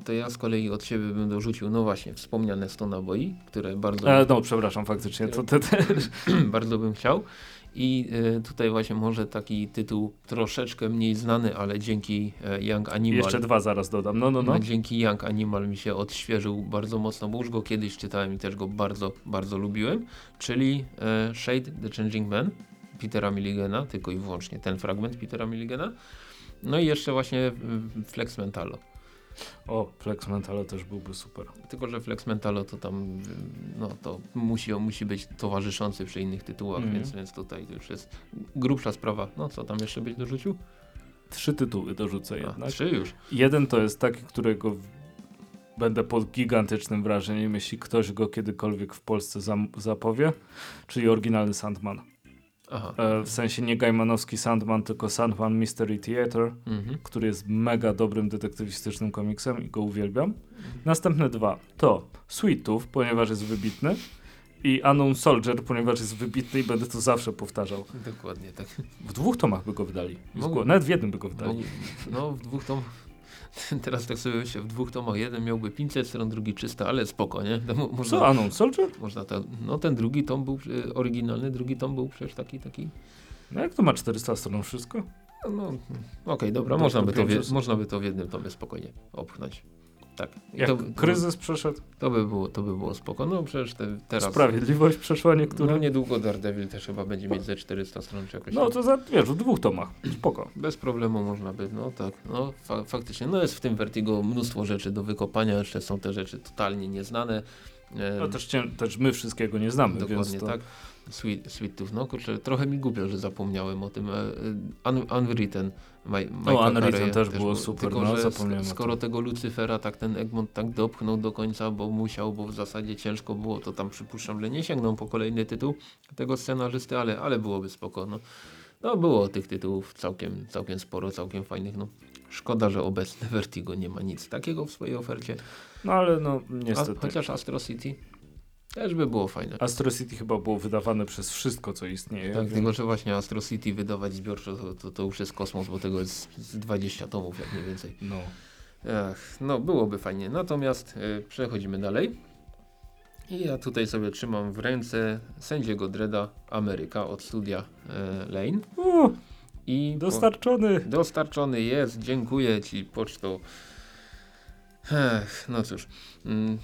To, ja z kolei od siebie bym dorzucił, no właśnie, wspomniane 100 naboi, które bardzo, E, no, przepraszam, faktycznie, to te, te, bardzo bym chciał. I e, tutaj właśnie może taki tytuł troszeczkę mniej znany, ale dzięki e, Young Animal. jeszcze dwa zaraz dodam. No, no, no. No, dzięki Young Animal mi się odświeżył bardzo mocno, bo już go kiedyś czytałem i też go bardzo, bardzo lubiłem, czyli e, Shade the Changing Man Petera Milligana, tylko i wyłącznie ten fragment Petera Milligana. No i jeszcze właśnie mm, Flex Mentalo. O, Flex Mentale też byłby super. Tylko, że Flex Mentalo to tam, mm, no to musi, on musi być towarzyszący przy innych tytułach, Mhm. więc, więc tutaj to już jest grubsza sprawa. No co tam jeszcze byś dorzucił? Trzy tytuły dorzucę A, jednak. trzy już. Jeden to jest taki, którego będę pod gigantycznym wrażeniem, jeśli ktoś go kiedykolwiek w Polsce zapowie, czyli oryginalny Sandman. Aha. E, w sensie nie Gaimanowski Sandman, tylko Sandman Mystery Theater, Mhm. który jest mega dobrym detektywistycznym komiksem i go uwielbiam. Następne dwa to Sweet Tooth, ponieważ jest wybitny i Unknown Soldier, ponieważ jest wybitny i będę to zawsze powtarzał. Dokładnie tak. W dwóch tomach by go wydali. Nawet w jednym by go wydali. No, no w dwóch tom. Teraz tak sobie myślę, w dwóch tomach jeden miałby 500 stron, drugi 300, ale spoko, nie? Można, Co, Unknown Soldier? można to, no ten drugi tom był e, oryginalny, drugi tom był przecież taki, taki. No jak to ma 400 stron wszystko? No, okej, dobra, To- można, by to w, można by to w jednym tomie spokojnie opchnąć. Tak. I Jak to, kryzys przeszedł, To by było, to by było spoko. No przecież te, teraz. sprawiedliwość przeszła niektóre. No niedługo Daredevil też chyba będzie mieć ze 400 stron czy jakoś. No to za, wiesz, w dwóch tomach. Spoko. Bez problemu można by, no tak, no fa faktycznie, no jest w tym Vertigo mnóstwo rzeczy do wykopania, jeszcze są te rzeczy totalnie nieznane. No też, też my wszystkiego nie znamy, Dokładnie więc to... tak. Sweet, Sweet Tooth, no kurczę, trochę mi głupio, że zapomniałem o tym. E, e, Un, Unwritten, Ma, Mike'a Unwritten Carreya też było super, tylko, no, zapomniałem skoro tego Lucyfera tak ten Egmont tak dopchnął do końca, bo musiał, bo w zasadzie ciężko było, to tam przypuszczam, że nie sięgną po kolejny tytuł tego scenarzysty, ale, ale byłoby spoko. No. no było tych tytułów całkiem, całkiem sporo, całkiem fajnych. No. Szkoda, że obecne Vertigo nie ma nic takiego w swojej ofercie. No ale no A, niestety. chociaż Astro City też by było fajne. Astro City chyba było wydawane przez wszystko, co istnieje. Tak, więc- tylko że właśnie Astro City wydawać zbiorczo to, to, to już jest kosmos, bo tego jest z 20 tomów jak mniej więcej. No. Ech, no byłoby fajnie. Natomiast y, przechodzimy dalej. I ja tutaj sobie trzymam w ręce sędziego Dreda Ameryka od studia e, Lane. U, I po- dostarczony. Dostarczony jest, dziękuję Ci pocztą. Ech, no cóż. Mm,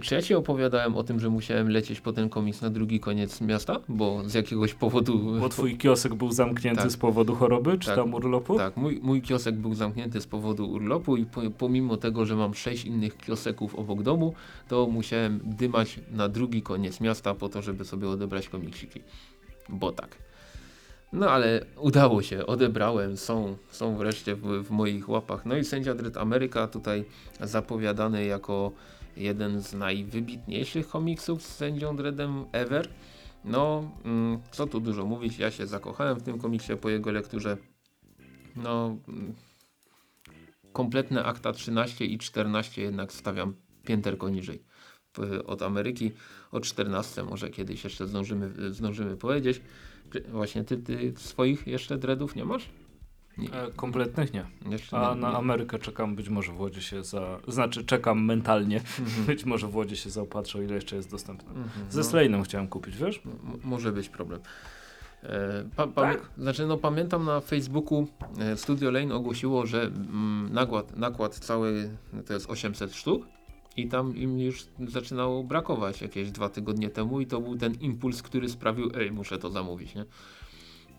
czy ja Ci opowiadałem o tym, że musiałem lecieć po ten komiks na drugi koniec miasta? Bo z jakiegoś powodu... Bo twój kiosek był zamknięty Tak. z powodu choroby, czy Tak. tam urlopu? Tak, mój, mój kiosek był zamknięty z powodu urlopu i po, pomimo tego, że mam sześć innych kioseków obok domu, to musiałem dymać na drugi koniec miasta po to, żeby sobie odebrać komiksiki. Bo tak. No ale udało się, odebrałem, są, są wreszcie w, w moich łapach. No i sędzia Dredd Ameryka tutaj zapowiadany jako jeden z najwybitniejszych komiksów z sędzią Dreddem ever. No, mm, co tu dużo mówić, ja się zakochałem w tym komiksie po jego lekturze. No, mm, kompletne akta 13 i 14 jednak stawiam pięterko niżej od Ameryki. O 14 może kiedyś jeszcze zdążymy, zdążymy powiedzieć. Właśnie ty, ty swoich jeszcze dreadów nie masz? E, kompletnych nie. jeszcze A na. Amerykę czekam, być może w Łodzi się za... Znaczy czekam mentalnie. Mhm. Być może w Łodzi się zaopatrzę, ile jeszcze jest dostępne. Mhm, Ze no. Slane'em chciałem kupić, wiesz? M- może być problem. E, pa, pamię- Tak? Znaczy, no, pamiętam na Facebooku e, Studio Lane ogłosiło, że mm, nakład, nakład cały to jest 800 sztuk i tam im już zaczynało brakować jakieś dwa tygodnie temu i to był ten impuls, który sprawił, ej, muszę to zamówić, nie?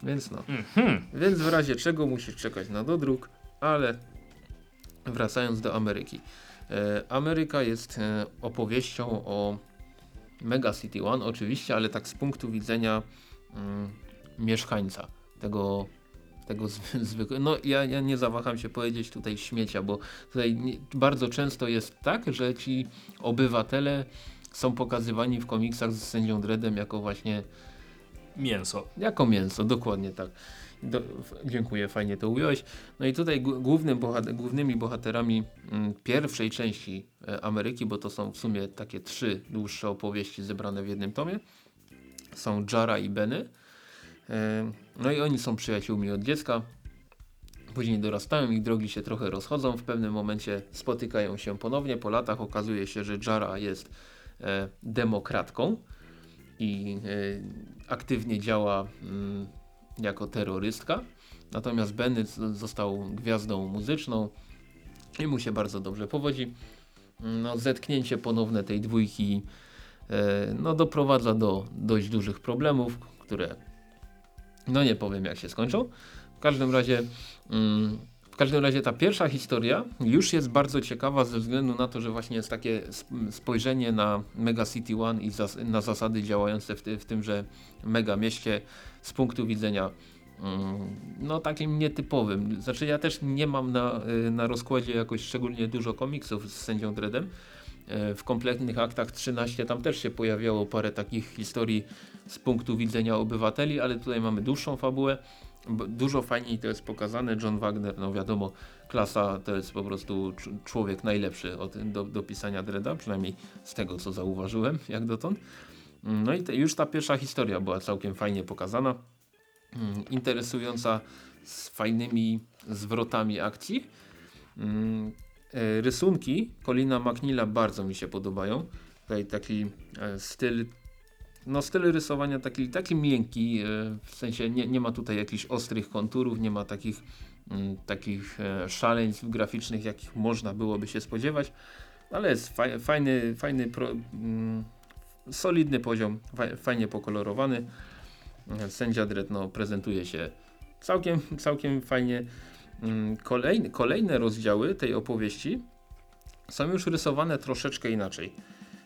Więc no. Mhm. Więc w razie czego musisz czekać na dodruk, ale wracając do Ameryki. E, Ameryka jest e, opowieścią o Mega City One oczywiście, ale tak z punktu widzenia mm, mieszkańca tego tego zwykłego. No ja, ja nie zawaham się powiedzieć tutaj śmiecia, bo tutaj nie, bardzo często jest tak, że ci obywatele są pokazywani w komiksach z sędzią Dreddem jako właśnie mięso. Jako mięso, dokładnie tak. Do, dziękuję, fajnie to ująłeś. No i tutaj głównym bohater, głównymi bohaterami mm, pierwszej części e, Ameryki, bo to są w sumie takie trzy dłuższe opowieści zebrane w jednym tomie, są Jara i Benny. E, no i oni są przyjaciółmi od dziecka. Później dorastają, ich drogi się trochę rozchodzą. W pewnym momencie spotykają się ponownie. Po latach okazuje się, że Jara jest e, demokratką i e, aktywnie działa mm, jako terrorystka. Natomiast Bennett został gwiazdą muzyczną i mu się bardzo dobrze powodzi. No, zetknięcie ponowne tej dwójki e, no, doprowadza do dość dużych problemów, które no nie powiem jak się skończą. W każdym razie mm, w każdym razie ta pierwsza historia już jest bardzo ciekawa ze względu na to, że właśnie jest takie spojrzenie na Mega City One i zas na zasady działające w, ty w tymże mega mieście z punktu widzenia mm, no takim nietypowym. Znaczy ja też nie mam na, y, na rozkładzie jakoś szczególnie dużo komiksów z sędzią Dreddem. E, w kompletnych aktach 13 tam też się pojawiało parę takich historii z punktu widzenia obywateli, ale tutaj mamy dłuższą fabułę. Dużo fajniej to jest pokazane. John Wagner, no wiadomo, klasa to jest po prostu człowiek najlepszy od, do, do pisania Dreda, przynajmniej z tego co zauważyłem jak dotąd. No i te, już ta pierwsza historia była całkiem fajnie pokazana. Mm, interesująca z fajnymi zwrotami akcji. Mm, e, rysunki Colina McNeila bardzo mi się podobają. Tutaj taki e, styl no styl rysowania taki, taki miękki, e, w sensie nie, nie ma tutaj jakichś ostrych konturów, nie ma takich, mm, takich e, szaleństw graficznych, jakich można byłoby się spodziewać, ale jest faj, fajny, fajny pro, mm, solidny poziom, fajnie pokolorowany. Sędzia Dredd no, prezentuje się całkiem, całkiem fajnie. Mm, kolejne, kolejne rozdziały tej opowieści są już rysowane troszeczkę inaczej.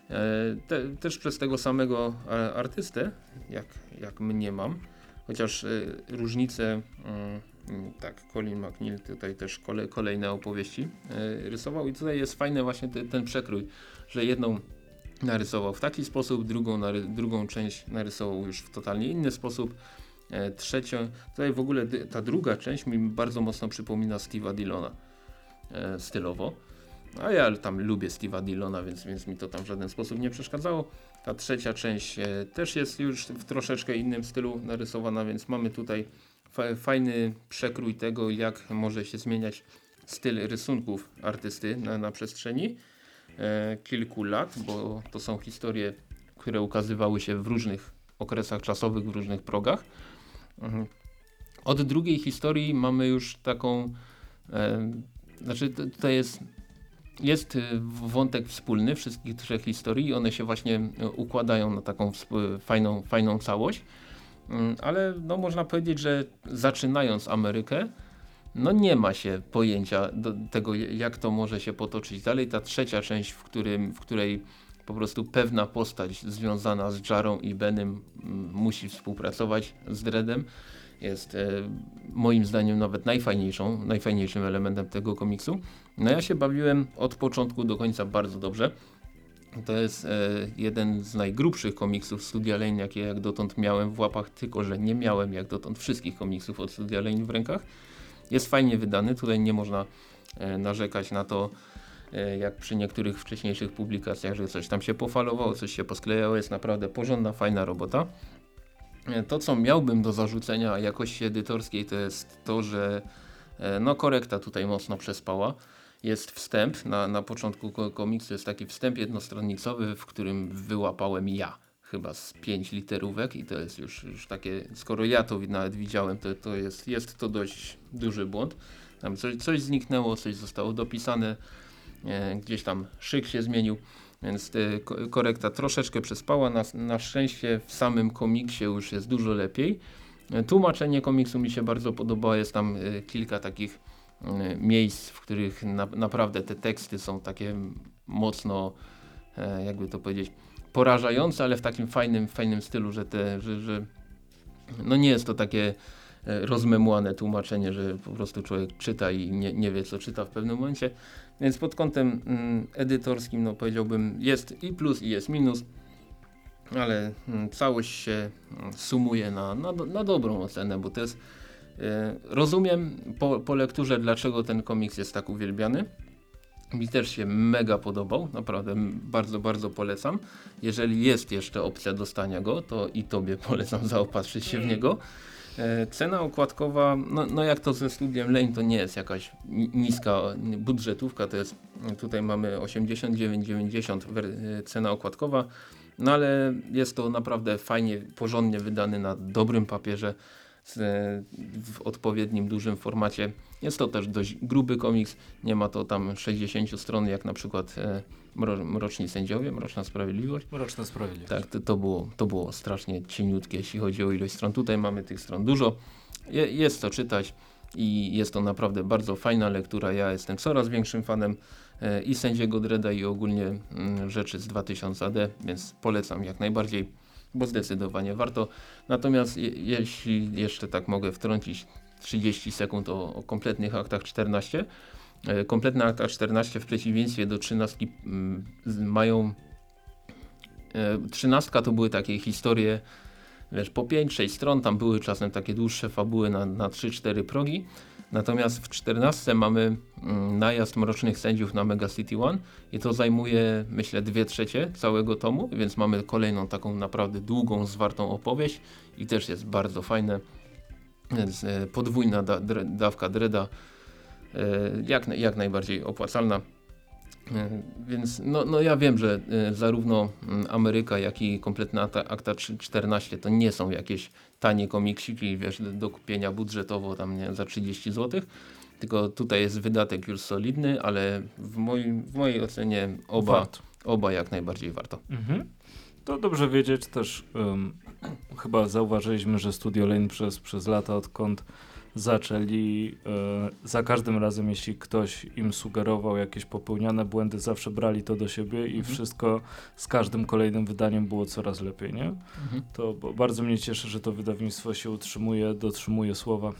E, te, też przez tego samego e, artystę, jak, jak mnie mam, chociaż e, różnice, mm, tak, Colin McNeil tutaj też kole, kolejne opowieści rysował. I tutaj jest fajny właśnie te, ten przekrój, że jedną narysował w taki sposób, drugą, nary, drugą część narysował już w totalnie inny sposób, trzecią, tutaj w ogóle ta druga część mi bardzo mocno przypomina Steve'a Dillona stylowo. A ja tam lubię Steve'a Dillona, więc, więc mi to tam w żaden sposób nie przeszkadzało. Ta trzecia część e, też jest już w troszeczkę innym stylu narysowana, więc mamy tutaj fa fajny przekrój tego, jak może się zmieniać styl rysunków artysty na, na przestrzeni e, kilku lat, bo to są historie, które ukazywały się w różnych okresach czasowych, w różnych progach. Mhm. Od drugiej historii mamy już taką, e, znaczy tutaj jest jest y, wątek wspólny wszystkich trzech historii i one się właśnie y, układają na taką fajną, fajną całość. Mm, ale no, można powiedzieć, że zaczynając Amerykę, no nie ma się pojęcia tego, jak to może się potoczyć dalej. Ta trzecia część, w, którym, w której po prostu pewna postać związana z Jarą i Benem mm, musi współpracować z Dreadem, jest e, moim zdaniem nawet najfajniejszą, najfajniejszym elementem tego komiksu. No ja się bawiłem od początku do końca bardzo dobrze. To jest e, jeden z najgrubszych komiksów Studia Lane, jakie jak dotąd miałem w łapach, tylko że nie miałem jak dotąd wszystkich komiksów od Studia Lane w rękach. Jest fajnie wydany, tutaj nie można e, narzekać na to, e, jak przy niektórych wcześniejszych publikacjach, że coś tam się pofalowało, coś się posklejało, jest naprawdę porządna, fajna robota. To, co miałbym do zarzucenia jakości edytorskiej, to jest to, że e, no korekta tutaj mocno przespała. Jest wstęp, na, na początku komiksu jest taki wstęp jednostronicowy, w którym wyłapałem ja chyba z pięć literówek i to jest już, już takie, skoro ja to nawet widziałem, to, to jest, jest to dość duży błąd. Tam coś, coś zniknęło, coś zostało dopisane, e, gdzieś tam szyk się zmienił. Więc y, korekta troszeczkę przespała. Na, na szczęście w samym komiksie już jest dużo lepiej. Tłumaczenie komiksu mi się bardzo podoba. Jest tam y, kilka takich y, miejsc, w których na, naprawdę te teksty są takie mocno, e, jakby to powiedzieć, porażające, ale w takim fajnym, fajnym stylu, że, te, że, że no nie jest to takie e, rozmemłane tłumaczenie, że po prostu człowiek czyta i nie, nie wie co czyta w pewnym momencie. Więc pod kątem mm, edytorskim no powiedziałbym jest i plus i jest minus, ale mm, całość się mm, sumuje na, na, na dobrą ocenę, bo to jest e, rozumiem po, po lekturze dlaczego ten komiks jest tak uwielbiany. Mi też się mega podobał, naprawdę bardzo, bardzo polecam. Jeżeli jest jeszcze opcja dostania go, to i tobie polecam zaopatrzyć się w niego. E, cena okładkowa, no, no jak to ze studiem Lane, to nie jest jakaś niska budżetówka, to jest, tutaj mamy 89,90 e, cena okładkowa, no ale jest to naprawdę fajnie, porządnie wydany na dobrym papierze, z, w odpowiednim dużym formacie. Jest to też dość gruby komiks, nie ma to tam 60 stron jak na przykład e, Mroczni Sędziowie, Mroczna Sprawiedliwość. Mroczna Sprawiedliwość. Tak, to, to, było, to było strasznie cieniutkie, jeśli chodzi o ilość stron. Tutaj mamy tych stron dużo. Je, jest to czytać i jest to naprawdę bardzo fajna lektura. Ja jestem coraz większym fanem e, i Sędziego Dreda i ogólnie mm, rzeczy z 2000 AD, więc polecam jak najbardziej bo zdecydowanie warto. Natomiast je, jeśli jeszcze tak mogę wtrącić 30 sekund o, o kompletnych aktach 14. E, kompletne akta 14 w przeciwieństwie do 13 mm, mają e, 13 to były takie historie wiesz, po 5-6 stron, tam były czasem takie dłuższe fabuły na, na 3-4 progi. Natomiast w 14 mamy mm, najazd mrocznych sędziów na Mega City One i to zajmuje myślę dwie trzecie całego tomu, więc mamy kolejną taką naprawdę długą, zwartą opowieść i też jest bardzo fajne. E, podwójna da, dawka dreda e, jak, jak najbardziej opłacalna. E, więc no, no ja wiem, że y, zarówno y, Ameryka, jak i kompletna akta, akta 14 to nie są jakieś tanie komiksiki, wiesz, do kupienia budżetowo tam nie, za 30 zł, tylko tutaj jest wydatek już solidny, ale w, moim, w mojej ocenie oba, oba jak najbardziej warto. Mhm. To dobrze wiedzieć też, um, chyba zauważyliśmy, że Studio Lane przez, przez lata odkąd zaczęli e, za każdym razem, jeśli ktoś im sugerował jakieś popełniane błędy, zawsze brali to do siebie i mhm. wszystko z każdym kolejnym wydaniem było coraz lepiej, nie? Mhm. To bardzo mnie cieszy, że to wydawnictwo się utrzymuje, dotrzymuje słowa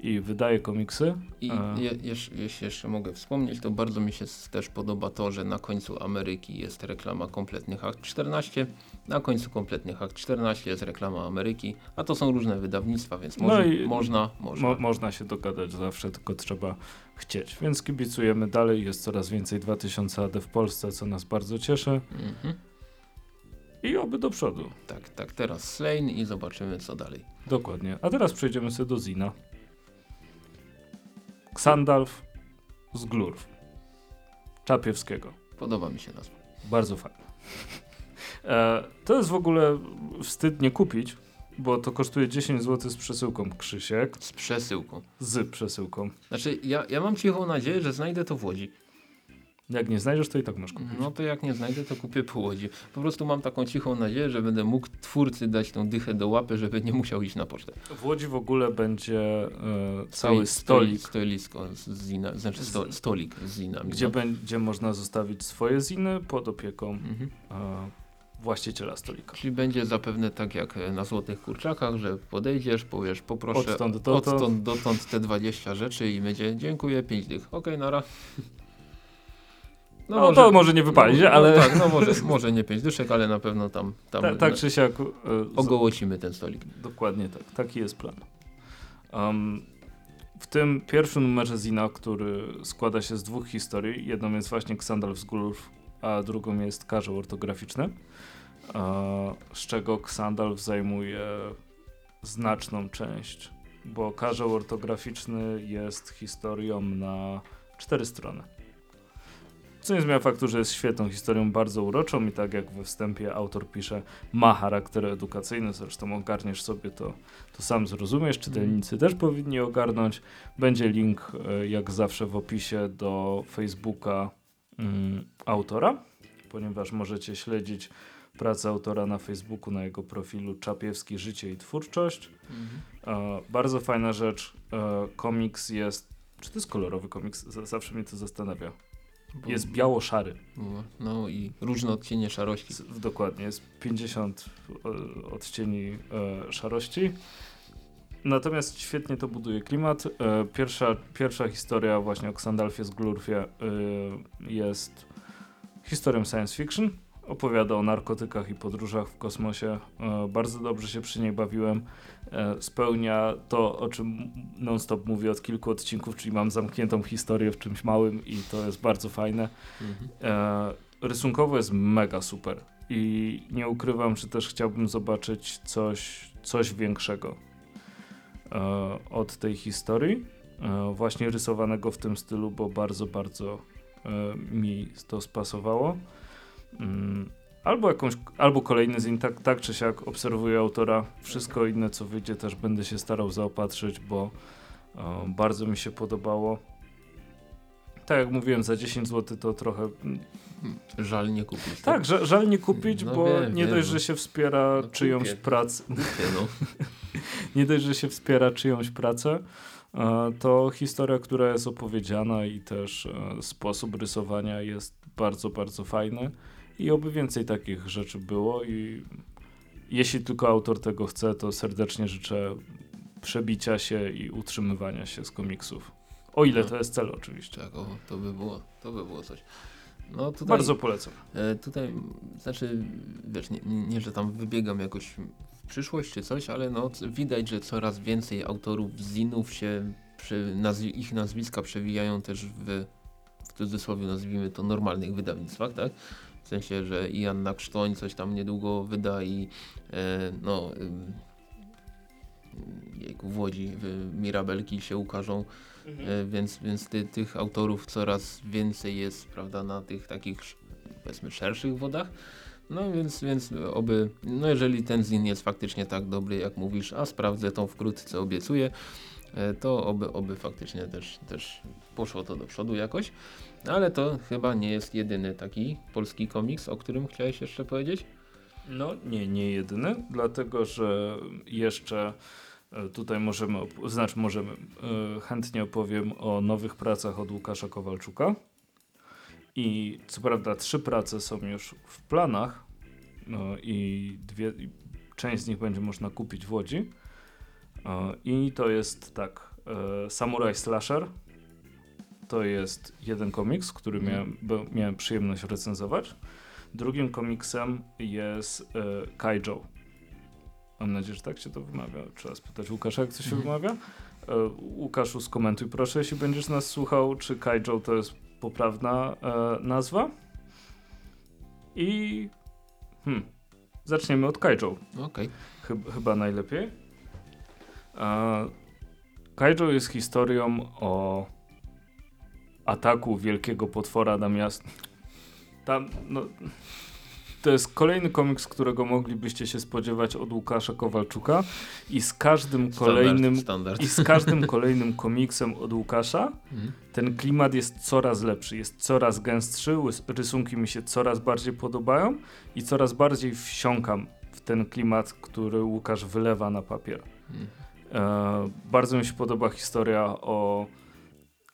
i wydaje komiksy. I je, jeśli jeszcze mogę wspomnieć, to bardzo mi się też podoba to, że na końcu Ameryki jest reklama kompletnych akt 14, na końcu kompletnych akt 14 jest reklama Ameryki, a to są różne wydawnictwa, więc no można, można. Mo można się dogadać zawsze, tylko trzeba chcieć. Więc kibicujemy dalej, jest coraz więcej 2000 AD w Polsce, co nas bardzo cieszy. Mhm. I oby do przodu. Tak, tak, teraz Slane i zobaczymy co dalej. Dokładnie. A teraz przejdziemy sobie do Zina. Ksandalf z Glurw. Czapiewskiego. Podoba mi się nazwa. Bardzo fajne. E, to jest w ogóle wstyd nie kupić, bo to kosztuje 10 zł z przesyłką Krzysiek. Z przesyłką. Z przesyłką. Znaczy, ja, ja mam cichą nadzieję, że znajdę to w Łodzi. Jak nie znajdziesz, to i tak masz kupić. No to jak nie znajdę, to kupię po Łodzi. Po prostu mam taką cichą nadzieję, że będę mógł twórcy dać tą dychę do łapy, żeby nie musiał iść na pocztę. W Łodzi w ogóle będzie e, cały stolik. Stoilisko z zina, znaczy sto, stolik z zinami. Gdzie no. będzie można zostawić swoje ziny pod opieką mhm. e, właściciela stolika. Czyli będzie zapewne tak jak na Złotych Kurczakach, że podejdziesz, powiesz poproszę odtąd dotąd, odtąd dotąd te 20 rzeczy i będzie dziękuję, 5 dych. Okej, okay, nara. No, no może, to może nie wypalić, no, ale... No, tak, no może, może nie pięć dyszek, ale na pewno tam... tam Ta, tak czy siak... E, ogołocimy ten stolik. Dokładnie tak, taki jest plan. Um, w tym pierwszym numerze Zina, który składa się z dwóch historii, jedną jest właśnie Xandalf z Gulf, a drugą jest karzeł ortograficzny, e, z czego Xandalf zajmuje znaczną część, bo karzeł ortograficzny jest historią na cztery strony. Co nie zmienia faktu, że jest świetną historią, bardzo uroczą i tak jak we wstępie autor pisze, ma charakter edukacyjny, zresztą ogarniesz sobie to, to sam zrozumiesz, czytelnicy też powinni ogarnąć. Będzie link e, jak zawsze w opisie do Facebooka mm, autora, ponieważ możecie śledzić pracę autora na Facebooku, na jego profilu Czapiewski Życie i Twórczość. Mhm. E, bardzo fajna rzecz. E, komiks jest. Czy to jest kolorowy komiks? Zawsze mnie to zastanawia. Bo- Jest biało-szary. No, no i różne odcienie szarości. Z- Dokładnie, jest 50 e, odcieni e, szarości. Natomiast świetnie to buduje klimat. E, pierwsza, pierwsza historia właśnie o Xandalfie z Glurfie jest historią science fiction. Opowiada o narkotykach i podróżach w kosmosie. E, bardzo dobrze się przy niej bawiłem. E, spełnia to, o czym non-stop mówię od kilku odcinków, czyli mam zamkniętą historię w czymś małym i to jest bardzo fajne. Mhm. E, rysunkowo jest mega super i nie ukrywam, że też chciałbym zobaczyć coś, coś większego od tej historii, właśnie rysowanego w tym stylu, bo bardzo, bardzo mi to spasowało. Mm, albo, jakąś, albo kolejny zin, tak, tak czy siak obserwuję autora. Wszystko inne, co wyjdzie, też będę się starał zaopatrzyć, bo bardzo mi się podobało. Tak jak mówiłem, za 10 zł to trochę Żal nie kupić. tak, ża- żal nie kupić, No bo wiem, nie wiem, dość, że się wspiera No czyjąś kupię. pracę, Kupię, no. nie dość, że się wspiera czyjąś pracę, e, to historia, która jest opowiedziana i też e, sposób rysowania jest bardzo, bardzo fajny i oby więcej takich rzeczy było i jeśli tylko autor tego chce, to serdecznie życzę przebicia się i utrzymywania się z komiksów. O ile No. to jest cel oczywiście. Tak, o, to by było, to by było coś. No tutaj, Bardzo polecam. e, tutaj, znaczy, wiesz, nie, nie, że tam wybiegam jakoś w przyszłość czy coś, ale no widać, że coraz więcej autorów zinów się, przy, nazwi, ich nazwiska przewijają też w, w cudzysłowie nazwijmy to normalnych wydawnictwach, tak? W sensie, że i Anna Krztoń coś tam niedługo wyda i e, no ym, jejku, w Łodzi Mirabelki się ukażą E, Więc, więc ty, tych autorów coraz więcej jest, prawda, na tych takich, powiedzmy, szerszych wodach. No więc, więc oby, no jeżeli ten zin jest faktycznie tak dobry, jak mówisz, a sprawdzę to wkrótce, obiecuję, e, to oby, oby faktycznie też, też poszło to do przodu jakoś. Ale to chyba nie jest jedyny taki polski komiks, o którym chciałeś jeszcze powiedzieć? No, nie, nie jedyny, dlatego że jeszcze e, tutaj możemy, znaczy możemy, e, chętnie opowiem o nowych pracach od Łukasza Kowalczuka. I co prawda trzy prace są już w planach no, i dwie, część z nich będzie można kupić w Łodzi. I to jest tak, e, Samurai Slasher. To jest jeden komiks, który Mhm. miałem, bo miałem przyjemność recenzować. Drugim komiksem jest e, Kaijo. Mam nadzieję, że tak się to wymawia. Trzeba spytać Łukasza, jak to się Mhm. wymawia. E, Łukaszu, skomentuj proszę, jeśli będziesz nas słuchał, czy Kaijo to jest poprawna e, nazwa. I hmm, zaczniemy od Kaijo. Okej. Chyb, chyba najlepiej. E, Kaijo jest historią o ataku wielkiego potwora na miasto. Tam, no, to jest kolejny komiks, którego moglibyście się spodziewać od Łukasza Kowalczuka i z każdym kolejnym Standard. i z każdym kolejnym komiksem od Łukasza Mhm. ten klimat jest coraz lepszy, jest coraz gęstszy, rysunki mi się coraz bardziej podobają i coraz bardziej wsiąkam w ten klimat, który Łukasz wylewa na papier. Mhm. E, bardzo mi się podoba historia o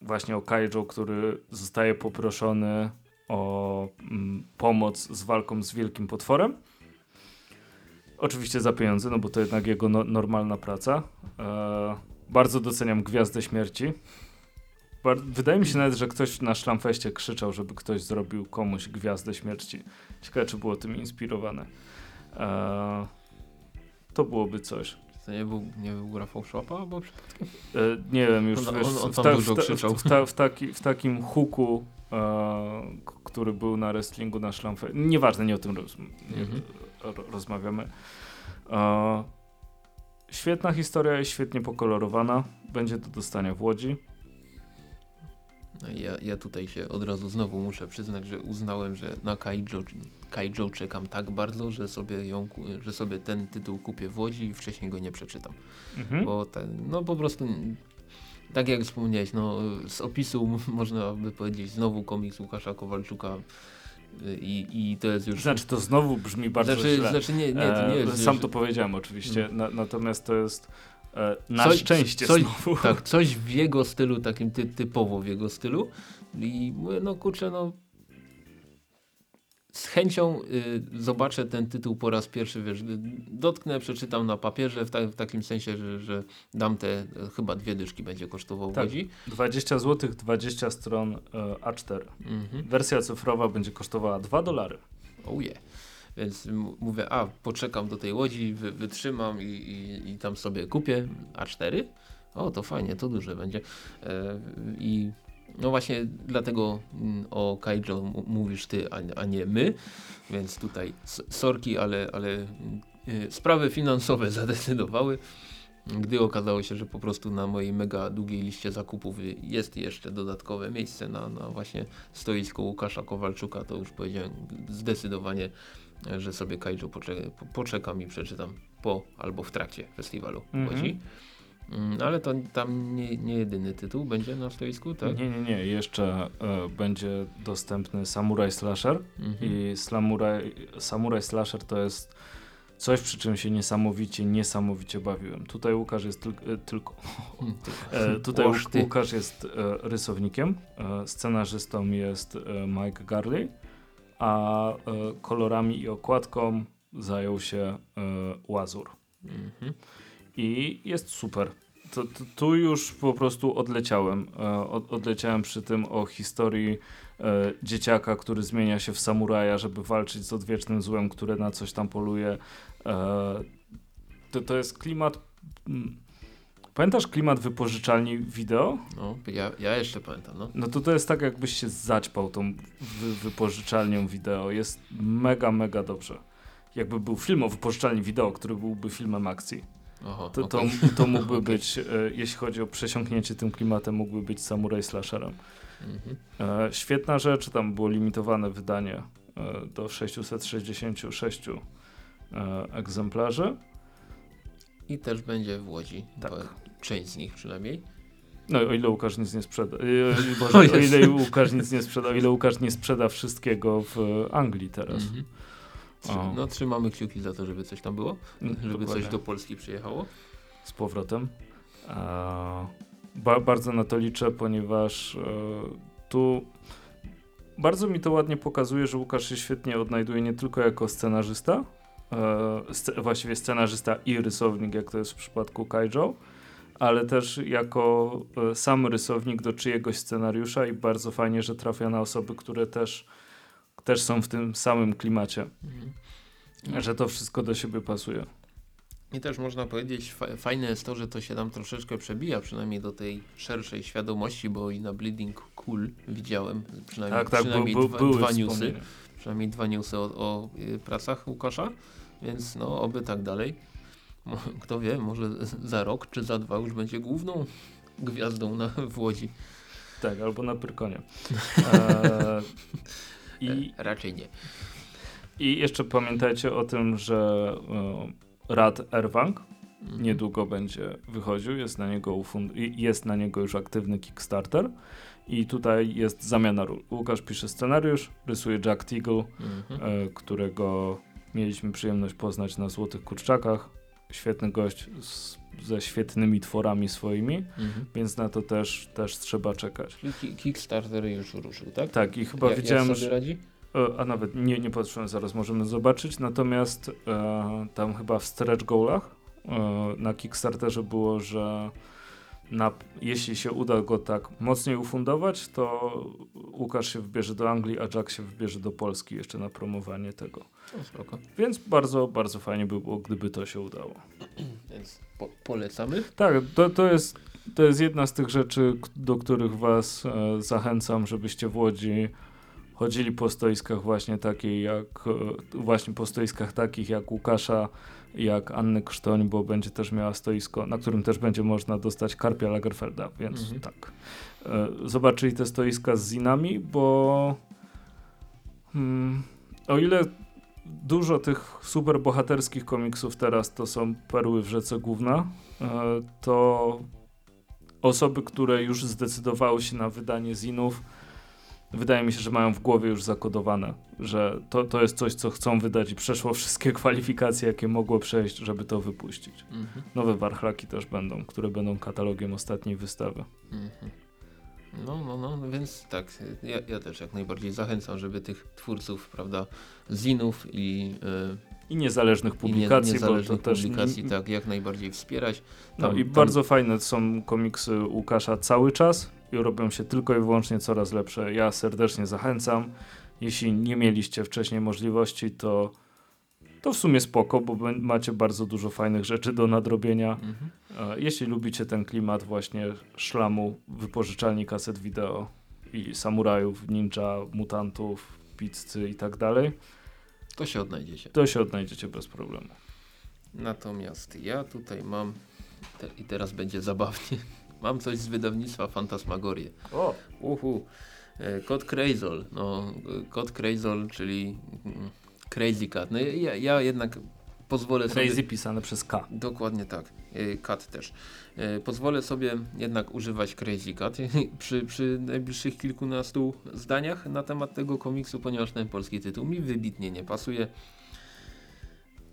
właśnie o Kaijo, który zostaje poproszony o mm, pomoc z walką z wielkim potworem. Oczywiście za pieniądze, no bo to jednak jego no, normalna praca. E, bardzo doceniam Gwiazdę Śmierci. Bar wydaje mi się nawet, że ktoś na Szlamfeście krzyczał, żeby ktoś zrobił komuś Gwiazdę Śmierci. Ciekawe, czy było tym inspirowane. E, to byłoby coś. To nie był, nie był Rafał Szopa, albo przypadkiem? E, nie wiem, już On- wiesz, on- on w, ta, w, ta, w, ta, w, taki, w takim huku, e, który był na wrestlingu na szlamfę. Nieważne, nie o tym roz, nie, Mhm. ro, rozmawiamy. E, świetna historia jest świetnie pokolorowana. Będzie do dostania w Łodzi. No Ja, ja tutaj się od razu znowu muszę przyznać, że uznałem, że na Kaijo, Kaijo czekam tak bardzo, że sobie, ją, że sobie ten tytuł kupię w Łodzi i wcześniej go nie przeczytam. Mhm. Bo ten, no po prostu, tak jak wspomniałeś, no, z opisu można by powiedzieć znowu komiks Łukasza Kowalczuka y, i, i to jest już... Znaczy, to znowu brzmi bardzo znaczy, źle. znaczy nie, nie, to nie E, jest... Sam to powiedziałem oczywiście, na, natomiast to jest na Coś- szczęście coś- znowu. Tak, coś w jego stylu, takim ty, typowo w jego stylu. I mówię, no kurczę, no z chęcią y, zobaczę ten tytuł po raz pierwszy, wiesz, dotknę, przeczytam na papierze w, ta, w takim sensie, że, że dam te e, chyba dwie dyszki będzie kosztował Tak. Łodzi. 20 zł, 20 stron e, A4. Mhm. Wersja cyfrowa będzie kosztowała 2 dolary. Oh yeah. Więc mówię, a poczekam do tej Łodzi, wy, wytrzymam i, i, i tam sobie kupię A4. O, to fajnie, to duże będzie. E, I no właśnie dlatego mm, o Kaijo mówisz ty, a, nie my. Więc tutaj sorki, ale, ale y, sprawy finansowe zadecydowały. Gdy okazało się, że po prostu na mojej mega długiej liście zakupów jest jeszcze dodatkowe miejsce na, na właśnie stoisko Łukasza Kowalczuka, to już powiedziałem zdecydowanie, że sobie Kaijo poczekam, poczekam i przeczytam po albo w trakcie festiwalu Mhm. Łodzi. Mm, Ale to tam nie, nie jedyny tytuł będzie na stoisku, tak? Nie, nie, nie. Jeszcze e, będzie dostępny Samurai Slasher. Mhm. I Samurai, Samurai Slasher to jest coś, przy czym się niesamowicie, niesamowicie bawiłem. Tutaj Łukasz jest tyl, e, tylko. E, tutaj. Łukasz jest e, rysownikiem, scenarzystą jest Mike Garley, a e, kolorami i okładką zajął się e, Łazur. Mhm. I jest super. To, to, tu już po prostu odleciałem. E, od, odleciałem przy tym o historii e, dzieciaka, który zmienia się w samuraja, żeby walczyć z odwiecznym złem, które na coś tam poluje. E, to, to jest klimat. Pamiętasz klimat wypożyczalni wideo? No, ja, ja jeszcze pamiętam, no. No to to jest tak, jakbyś się zaćpał tą wy, wypożyczalnią wideo. Jest mega, mega dobrze. Jakby był film o wypożyczalni wideo, który byłby filmem akcji. Oho, To, to, okej. to mógłby Okej. być, e, jeśli chodzi o przesiąknięcie tym klimatem, mógłby być Samurai Slasherem. Mhm. E, świetna rzecz, tam było limitowane wydanie e, do 666 e, egzemplarzy. I też będzie w Łodzi. Tak. Część z nich przynajmniej. No o ile Łukasz nic nie sprzeda, e, O Boże, o Jezu. ile Łukasz nic nie sprzeda, o ile Łukasz nie sprzeda wszystkiego w Anglii teraz. Mhm. Trzy- O. No trzymamy kciuki za to, żeby coś tam było. Mm, Żeby dokładnie. coś do Polski przyjechało. z powrotem. E, ba, bardzo na to liczę, ponieważ e, tu bardzo mi to ładnie pokazuje, że Łukasz się świetnie odnajduje nie tylko jako scenarzysta, e, właściwie scenarzysta i rysownik, jak to jest w przypadku Kaijo, ale też jako e, sam rysownik do czyjegoś scenariusza i bardzo fajnie, że trafia na osoby, które też, też są w tym samym klimacie, Mhm. że to wszystko do siebie pasuje. I też można powiedzieć, fa- fajne jest to, że to się tam troszeczkę przebija, przynajmniej do tej szerszej świadomości, bo i na Bleeding Cool widziałem przynajmniej, Tak, tak, przynajmniej był, dwa, dwa newsy. Przynajmniej dwa newsy o, o y, pracach Łukasza, więc no oby tak dalej. Kto wie, może za rok czy za dwa już będzie główną gwiazdą na, w Łodzi. Tak, albo na Pyrkonie. E, I, E, raczej nie. I jeszcze pamiętajcie o tym, że e, Rad Erwang Mhm. niedługo będzie wychodził, jest na, niego jest na niego już aktywny Kickstarter i tutaj jest zamiana ról. Łukasz pisze scenariusz, rysuje Jack Teagle, Mhm. e, którego mieliśmy przyjemność poznać na Złotych Kurczakach. Świetny gość z, ze świetnymi tworami swoimi, Mhm. więc na to też, też trzeba czekać. Czyli Kickstarter już ruszył, tak? Tak, i chyba Ja- widziałem, jak sobie radzi? E, A nawet nie, nie patrzyłem, zaraz możemy zobaczyć. Natomiast e, tam chyba w stretch goalach e, na Kickstarterze było, że na, jeśli się uda go tak mocniej ufundować, to Łukasz się wybierze do Anglii, a Jack się wybierze do Polski jeszcze na promowanie tego. O, spoko. Więc bardzo, bardzo fajnie by było, gdyby to się udało. Więc po, polecamy. Tak, to, to, jest, to jest jedna z tych rzeczy, do których was e, zachęcam, żebyście w Łodzi chodzili po stoiskach właśnie takiej jak, e, właśnie po stoiskach takich jak Łukasza, jak Anny Krztoń, bo będzie też miała stoisko, na którym też będzie można dostać Karpia Lagerfelda, więc Mhm. tak. E, zobaczyli te stoiska z zinami, bo hmm, o ile dużo tych super bohaterskich komiksów teraz to są perły w rzece główna, e, to osoby, które już zdecydowały się na wydanie zinów, wydaje mi się, że mają w głowie już zakodowane, że to, to jest coś, co chcą wydać i przeszło wszystkie kwalifikacje, jakie mogło przejść, żeby to wypuścić. Mhm. Nowe warchlaki też będą, które będą katalogiem ostatniej wystawy. Mhm. No, no, no, więc tak, ja, ja też jak najbardziej zachęcam, żeby tych twórców, prawda, zinów i, yy, I niezależnych publikacji, i nie, niezależnych bo to też publikacji, tak, jak najbardziej wspierać. No Tam- i tam- bardzo fajne są komiksy Łukasza cały czas i robią się tylko i wyłącznie coraz lepsze. Ja serdecznie zachęcam. Jeśli nie mieliście wcześniej możliwości, to, to w sumie spoko, bo macie bardzo dużo fajnych rzeczy do nadrobienia. Mhm. Jeśli lubicie ten klimat właśnie szlamu, wypożyczalni kaset wideo i samurajów, ninja, mutantów, pizzy i tak dalej, To się odnajdziecie. to się odnajdziecie bez problemu. Natomiast ja tutaj mam, te, i teraz będzie zabawnie, mam coś z wydawnictwa Fantasmagorie. O! Uhu, e, Kod Crazol, no, e, Kod Crazol, czyli mm, Crazy Cat. No ja, ja jednak pozwolę sobie... Crazy pisane przez K. Dokładnie tak. Y, Cat też. Y, Pozwolę sobie jednak używać Crazy Cat przy, przy najbliższych kilkunastu zdaniach na temat tego komiksu, ponieważ ten polski tytuł mi wybitnie nie pasuje.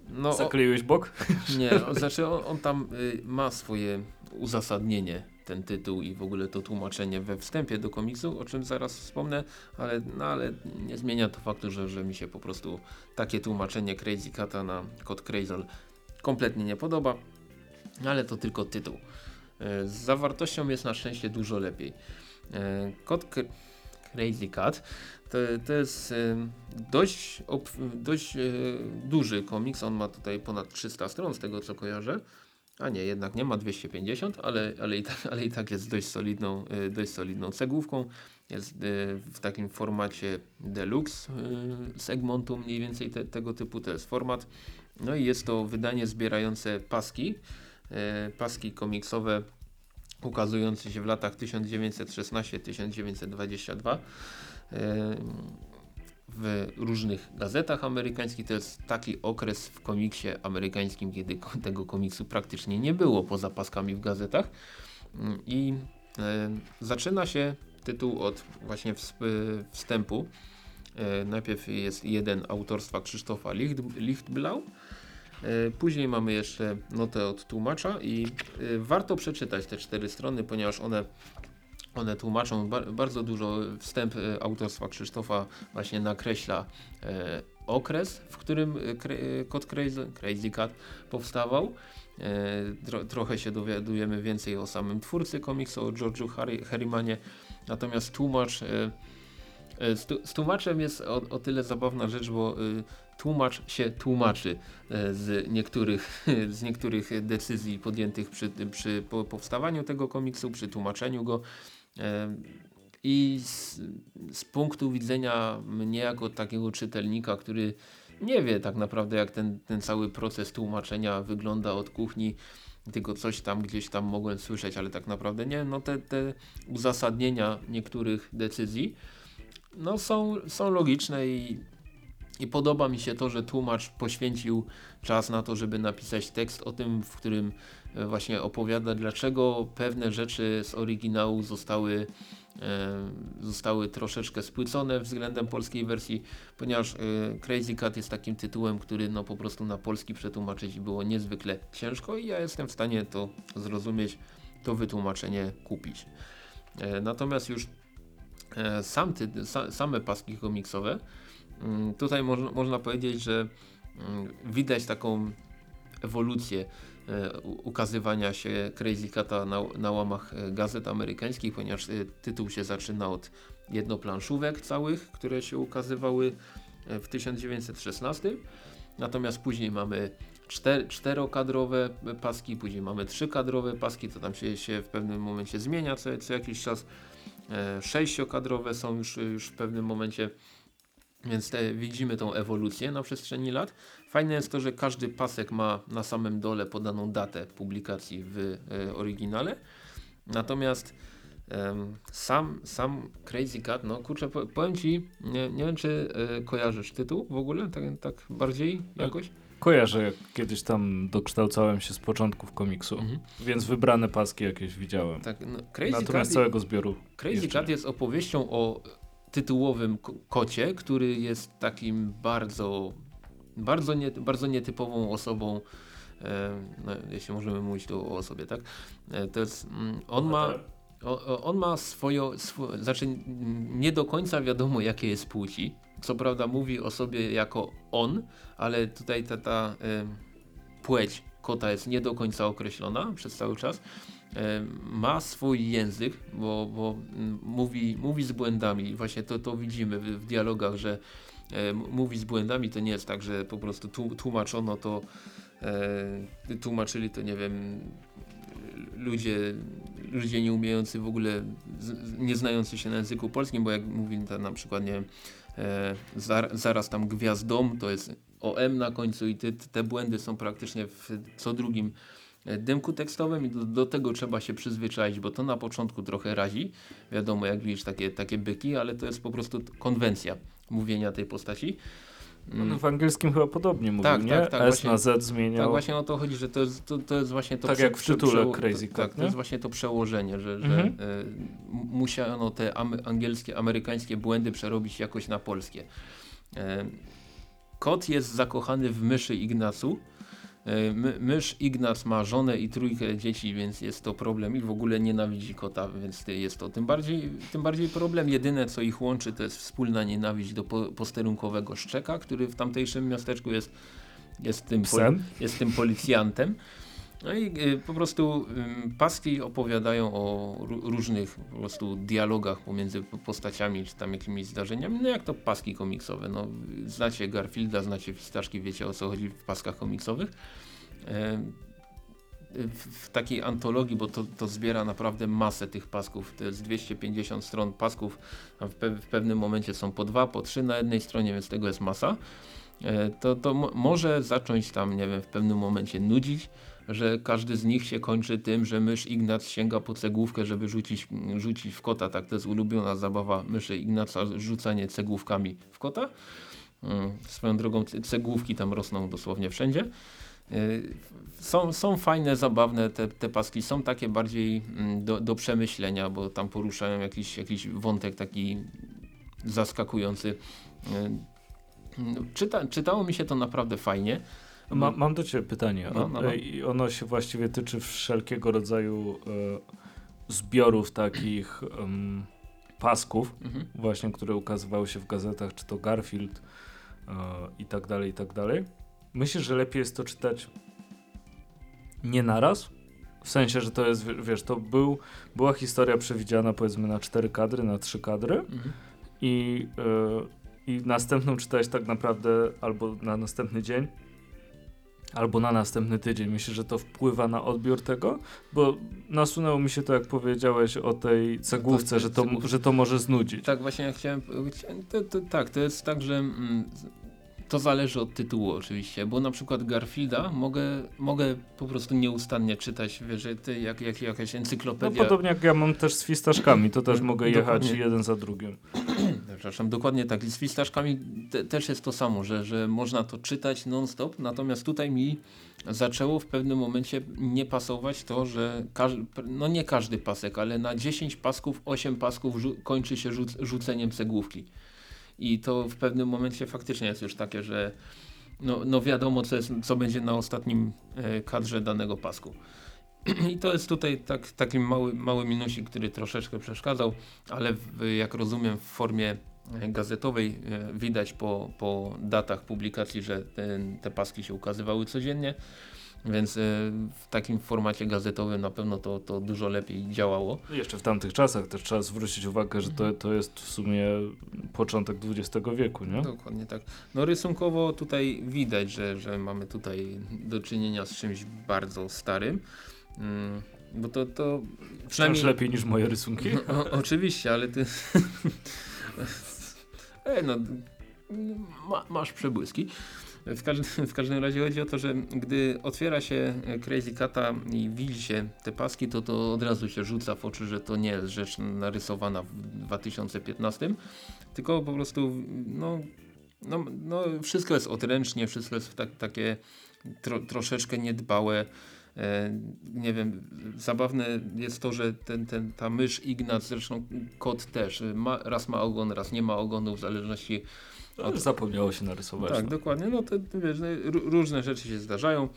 No, Zakleiłeś bok? nie, znaczy on, on tam y, ma swoje uzasadnienie, ten tytuł i w ogóle to tłumaczenie we wstępie do komiksu, o czym zaraz wspomnę, ale, no, ale nie zmienia to faktu, że, że mi się po prostu takie tłumaczenie Crazy Cata na kod Crazol kompletnie nie podoba, ale to tylko tytuł. Y, Z zawartością jest na szczęście dużo lepiej. Kod Cr- Crazy Cat to, to jest y, dość, dość duży komiks, on ma tutaj ponad 300 stron z tego co kojarzę. A nie, jednak nie ma 250, ale, ale, i, tak, ale i tak jest dość solidną, y, dość solidną cegłówką. Jest y, w takim formacie deluxe y, segmentu mniej więcej te, tego typu, to jest format. No i jest to wydanie zbierające paski, paski komiksowe ukazujące się w latach 1916-1922 w różnych gazetach amerykańskich. To jest taki okres w komiksie amerykańskim, kiedy tego komiksu praktycznie nie było poza paskami w gazetach. Mm, I e, zaczyna się tytuł od właśnie wstępu. E, najpierw jest jeden autorstwa Krzysztofa Licht, Lichtblau. E, Później mamy jeszcze notę od tłumacza i warto przeczytać te cztery strony, ponieważ one one tłumaczą bar bardzo dużo. Wstęp e, autorstwa Krzysztofa właśnie nakreśla e, okres, w którym e, kre, e, kod Crazy, Crazy Cat powstawał. Tro, trochę się dowiadujemy więcej o samym twórcy komiksu, o George'u Harrimanie. Natomiast tłumacz z, z tłumaczem jest o, o tyle zabawna rzecz, bo tłumacz się tłumaczy z niektórych, z niektórych decyzji podjętych przy, przy po- powstawaniu tego komiksu, przy tłumaczeniu go. I z, z punktu widzenia mnie jako takiego czytelnika, który nie wie tak naprawdę jak ten, ten cały proces tłumaczenia wygląda od kuchni, tylko coś tam gdzieś tam mogłem słyszeć, ale tak naprawdę nie, no te, te uzasadnienia niektórych decyzji no są, są logiczne i, i podoba mi się to, że tłumacz poświęcił czas na to, żeby napisać tekst o tym, w którym właśnie opowiada, dlaczego pewne rzeczy z oryginału zostały, e, zostały troszeczkę spłycone względem polskiej wersji, ponieważ e, Crazy Cat jest takim tytułem, który no po prostu na polski przetłumaczyć było niezwykle ciężko i ja jestem w stanie to zrozumieć, to wytłumaczenie kupić. E, natomiast już e, sam ty, sa, same paski komiksowe, mm, tutaj moż, można powiedzieć, że mm, widać taką ewolucję e, ukazywania się Crazy Cata na, na łamach e, gazet amerykańskich, ponieważ e, tytuł się zaczyna od jednoplanszówek całych, które się ukazywały e, w 1916. Natomiast później mamy czter, czterokadrowe paski, później mamy trzykadrowe paski, to tam się, się w pewnym momencie zmienia co, co jakiś czas. E, sześciokadrowe są już, już w pewnym momencie, więc te, widzimy tą ewolucję na przestrzeni lat. Fajne jest to, że każdy pasek ma na samym dole podaną datę publikacji w e, oryginale. Natomiast sam, sam Crazy Cat, no kurczę, po- powiem Ci, nie, nie wiem czy e, kojarzysz tytuł w ogóle, tak, tak bardziej jakoś? Kojarzę, jak kiedyś tam dokształcałem się z początków komiksu, Mhm. więc wybrane paski jakieś widziałem. Tak, no, Crazy Cat, Natomiast całego zbioru Crazy jeszcze Cat jest opowieścią o tytułowym ko- kocie, który jest takim bardzo, bardzo, nie, bardzo nietypową osobą. E, no, jeśli możemy mówić tu o osobie, tak? E, to jest, mm, on ma, on ma swoje, swo, znaczy nie do końca wiadomo jakie jest płci. Co prawda mówi o sobie jako on, ale tutaj ta, ta y, płeć kota jest nie do końca określona przez cały czas. E, ma swój język, bo, bo mówi, mówi z błędami. Właśnie to, to widzimy w, w dialogach, że e, mówi z błędami. To nie jest tak, że po prostu tłumaczono to, e, tłumaczyli to, nie wiem, ludzie, ludzie nie umiejący w ogóle, nie znający się na języku polskim, bo jak mówi to na przykład, nie wiem, zar, zaraz tam gwiazdą, to jest OM na końcu i te, te błędy są praktycznie w co drugim dymku tekstowym i do, do, tego trzeba się przyzwyczaić, bo to na początku trochę razi. Wiadomo, jak widzisz takie, takie byki, ale to jest po prostu konwencja mówienia tej postaci. No, w angielskim chyba podobnie mówił, tak, nie? Tak, tak, S właśnie, na Z zmieniał. Tak, właśnie o to chodzi, że to jest, to, to jest właśnie to Tak jak w tytule Crazy Cat, Tak, to jest właśnie to przełożenie, że, mhm. że y, musiano te angielskie, amerykańskie błędy przerobić jakoś na polskie. Y, kot jest zakochany w myszy Ignacu, my, mysz Ignac ma żonę i trójkę dzieci, więc jest to problem i w ogóle nienawidzi kota, więc jest to tym bardziej, tym bardziej problem. Jedyne co ich łączy to jest wspólna nienawiść do po, posterunkowego Szczeka, który w tamtejszym miasteczku jest, jest, tym, jest tym policjantem. No i y, po prostu paski opowiadają o różnych po prostu dialogach pomiędzy postaciami czy tam jakimiś zdarzeniami, no jak to paski komiksowe. No, znacie Garfielda, znacie Fistaszki, wiecie o co chodzi w paskach komiksowych. W, w takiej antologii, bo to, to zbiera naprawdę masę tych pasków, to jest 250 stron pasków, w, pe w pewnym momencie są po dwa, po trzy na jednej stronie, więc tego jest masa. E, to, to może zacząć tam, nie wiem, w pewnym momencie nudzić, że każdy z nich się kończy tym, że mysz Ignac sięga po cegłówkę, żeby rzucić, rzucić w kota. Tak, to jest ulubiona zabawa myszy Ignaca, rzucanie cegłówkami w kota. Mm, swoją drogą cegłówki tam rosną dosłownie wszędzie. Y, są, są fajne, zabawne te, te paski, są takie bardziej mm, do, do przemyślenia, bo tam poruszają jakiś, jakiś wątek taki zaskakujący. Y, czyta, czytało mi się to naprawdę fajnie. Ma, mam do Ciebie pytanie. No, no, no. I ono się właściwie tyczy wszelkiego rodzaju e, zbiorów takich pasków, mhm. właśnie, które ukazywały się w gazetach, czy to Garfield e, i tak dalej, i tak dalej. Myślisz, że lepiej jest to czytać nie naraz? W sensie, że to jest, wiesz, to był, była historia przewidziana powiedzmy na cztery kadry, na trzy kadry mhm. i, e, i następną czytałeś tak naprawdę albo na następny dzień, albo na następny tydzień. Myślę, że to wpływa na odbiór tego, bo nasunęło mi się to, jak powiedziałeś o tej cegłówce, tak, że, to, że to może znudzić. Tak, właśnie ja chciałem, to, to, tak, to jest tak, że mm, to zależy od tytułu oczywiście, bo na przykład Garfielda mogę, mogę po prostu nieustannie czytać, wiesz, jak, jak jakaś encyklopedia. No podobnie jak ja mam też z fistaszkami, to też mogę jechać jeden za drugim. Przepraszam, dokładnie tak. I z fistaszkami te, też jest to samo, że, że można to czytać non-stop, natomiast tutaj mi zaczęło w pewnym momencie nie pasować to, że no nie każdy pasek, ale na 10 pasków 8 pasków kończy się rzuc rzuceniem cegłówki. I to w pewnym momencie faktycznie jest już takie, że no, no wiadomo co, jest, co będzie na ostatnim e, kadrze danego pasku. I to jest tutaj tak, taki mały, mały minusik, który troszeczkę przeszkadzał, ale w, jak rozumiem w formie e, gazetowej e, widać po, po datach publikacji, że te paski się ukazywały codziennie. Więc y, w takim formacie gazetowym na pewno to, to dużo lepiej działało. Jeszcze w tamtych czasach też trzeba zwrócić uwagę, że to, to jest w sumie początek XX wieku, nie? Dokładnie tak. No rysunkowo tutaj widać, że, że mamy tutaj do czynienia z czymś bardzo starym. Mm, bo to, to przynajmniej... Wciąż lepiej niż moje rysunki? No, o, oczywiście, ale ty... e, no, ma, masz przebłyski. W każdym, w każdym razie chodzi o to, że gdy otwiera się Crazy Cata i widzi się te paski, to to od razu się rzuca w oczy, że to nie jest rzecz narysowana w 2015, tylko po prostu no, no, no wszystko jest odręcznie, wszystko jest tak, takie tro, troszeczkę niedbałe. E, nie wiem, zabawne jest to, że ten, ten, ta mysz Ignat, zresztą kot też, ma, raz ma ogon, raz nie ma ogonu, w zależności no, zapomniało się narysować. Tak, no. dokładnie. No to wiesz, no, różne rzeczy się zdarzają.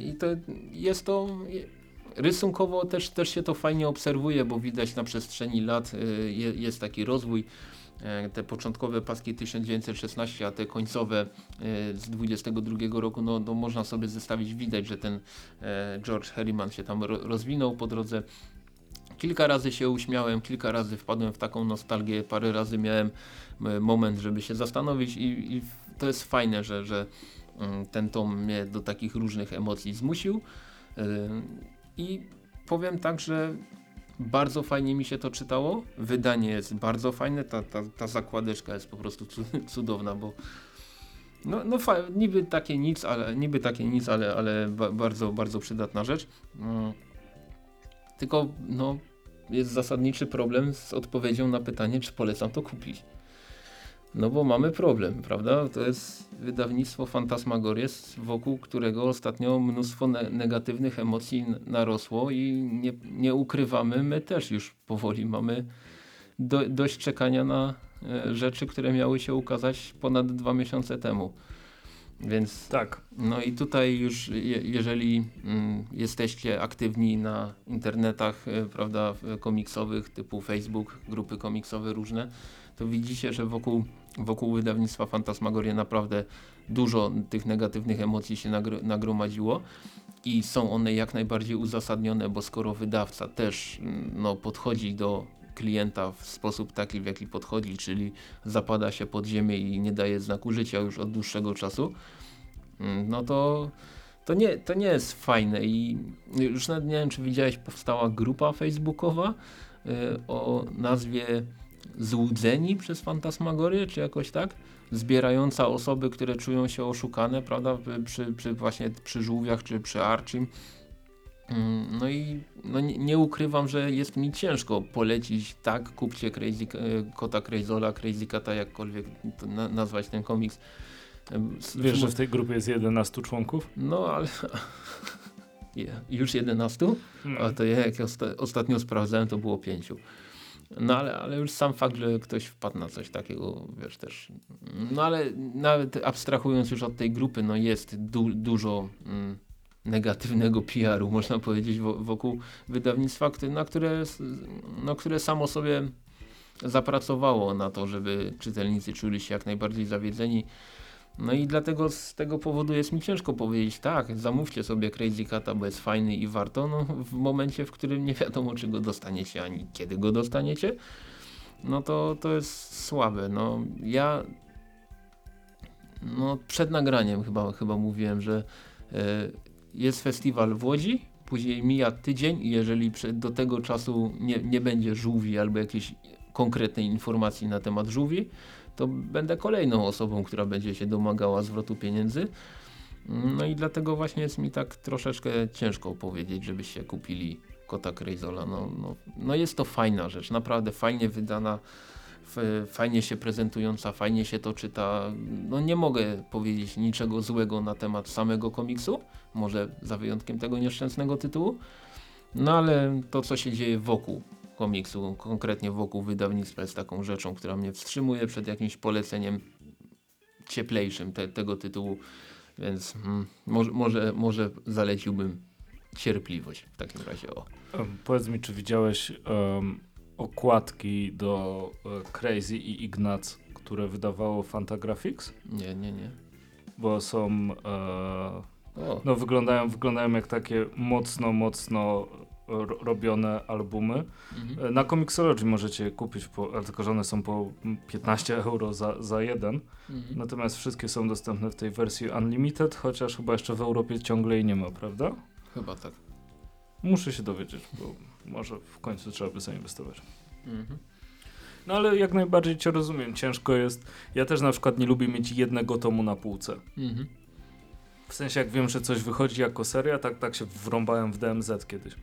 I to jest to rysunkowo też, też się to fajnie obserwuje, bo widać na przestrzeni lat je, jest taki rozwój. E, te początkowe paski 1916, a te końcowe e, z 22 roku, no, no można sobie zestawić, widać, że ten e, George Harriman się tam ro, rozwinął po drodze. Kilka razy się uśmiałem, kilka razy wpadłem w taką nostalgię, parę razy miałem moment, żeby się zastanowić i, i to jest fajne, że, że mm, ten tom mnie do takich różnych emocji zmusił. I powiem tak, że bardzo fajnie mi się to czytało. Wydanie jest bardzo fajne, ta, ta, ta zakładeczka jest po prostu cudowna, bo no, no niby takie nic, ale niby takie nic, ale, ale ba bardzo, bardzo przydatna rzecz. No, tylko no, jest zasadniczy problem z odpowiedzią na pytanie, czy polecam to kupić. No bo mamy problem, prawda? To jest wydawnictwo Fantasmagories, wokół którego ostatnio mnóstwo ne negatywnych emocji narosło i nie, nie, ukrywamy, my też już powoli mamy do, dość czekania na e, rzeczy, które miały się ukazać ponad dwa miesiące temu. Więc tak. No i tutaj już je, jeżeli mm, jesteście aktywni na internetach, y, prawda, komiksowych typu Facebook, grupy komiksowe różne, to widzicie, że wokół, wokół wydawnictwa Fantasmagoria naprawdę dużo tych negatywnych emocji się nagr nagromadziło i są one jak najbardziej uzasadnione, bo skoro wydawca też mm, no, podchodzi do klienta w sposób taki, w jaki podchodzi, czyli zapada się pod ziemię i nie daje znaku życia już od dłuższego czasu, mm, no to, to, nie, to nie jest fajne i już nawet nie wiem, czy widziałeś, powstała grupa facebookowa y, o nazwie Złudzeni przez Fantasmagorię, czy jakoś tak? Zbierająca osoby, które czują się oszukane, prawda, przy, przy właśnie przy żółwiach czy przy Archim no i no nie, nie, ukrywam, że jest mi ciężko polecić tak, kupcie Crazy, e, Kota Crazola, Crazy Kata, jakkolwiek na, nazwać ten komiks. Wiesz, że w tej grupie jest 11 członków? No, ale... Już 11? Hmm. A to ja jak osta ostatnio sprawdzałem, to było 5. No ale, ale już sam fakt, że ktoś wpadł na coś takiego, wiesz też. No ale nawet abstrahując już od tej grupy, no jest du dużo... Mm, negatywnego PR-u, można powiedzieć, wokół wydawnictwa, na które, no, które samo sobie zapracowało na to, żeby czytelnicy czuli się jak najbardziej zawiedzeni. No i dlatego z tego powodu jest mi ciężko powiedzieć, tak, zamówcie sobie Crazy Cata, bo jest fajny i warto, no w momencie, w którym nie wiadomo, czy go dostaniecie, ani kiedy go dostaniecie, no to, to jest słabe. No ja no przed nagraniem chyba, chyba mówiłem, że e, jest festiwal w Łodzi, później mija tydzień i jeżeli do tego czasu nie, nie będzie żółwi albo jakiejś konkretnej informacji na temat żółwi, to będę kolejną osobą, która będzie się domagała zwrotu pieniędzy. No i dlatego właśnie jest mi tak troszeczkę ciężko powiedzieć, żebyście kupili kota Krejzola. No, no, no jest to fajna rzecz, naprawdę fajnie wydana fajnie się prezentująca, fajnie się to czyta. No nie mogę powiedzieć niczego złego na temat samego komiksu, może za wyjątkiem tego nieszczęsnego tytułu, no ale to co się dzieje wokół komiksu, konkretnie wokół wydawnictwa jest taką rzeczą, która mnie wstrzymuje przed jakimś poleceniem cieplejszym te, tego tytułu, więc mm, może, może, może zaleciłbym cierpliwość w takim razie. O. Um, powiedz mi, czy widziałeś um, okładki do e, Crazy i Ignac, które wydawało Fantagraphics? Nie, nie, nie. Bo są, e, no wyglądają, wyglądają jak takie mocno, mocno robione albumy. Mhm. E, na Comixology możecie kupić, po, tylko że one są po 15 euro za, za jeden. Mhm. Natomiast wszystkie są dostępne w tej wersji Unlimited, chociaż chyba jeszcze w Europie ciągle jej nie ma, prawda? Chyba tak. Muszę się dowiedzieć, bo może w końcu trzeba by zainwestować. Mhm. No ale jak najbardziej cię rozumiem, ciężko jest. Ja też na przykład nie lubię mieć jednego tomu na półce. Mhm. W sensie jak wiem, że coś wychodzi jako seria, tak, tak się wrąbałem w DMZ kiedyś.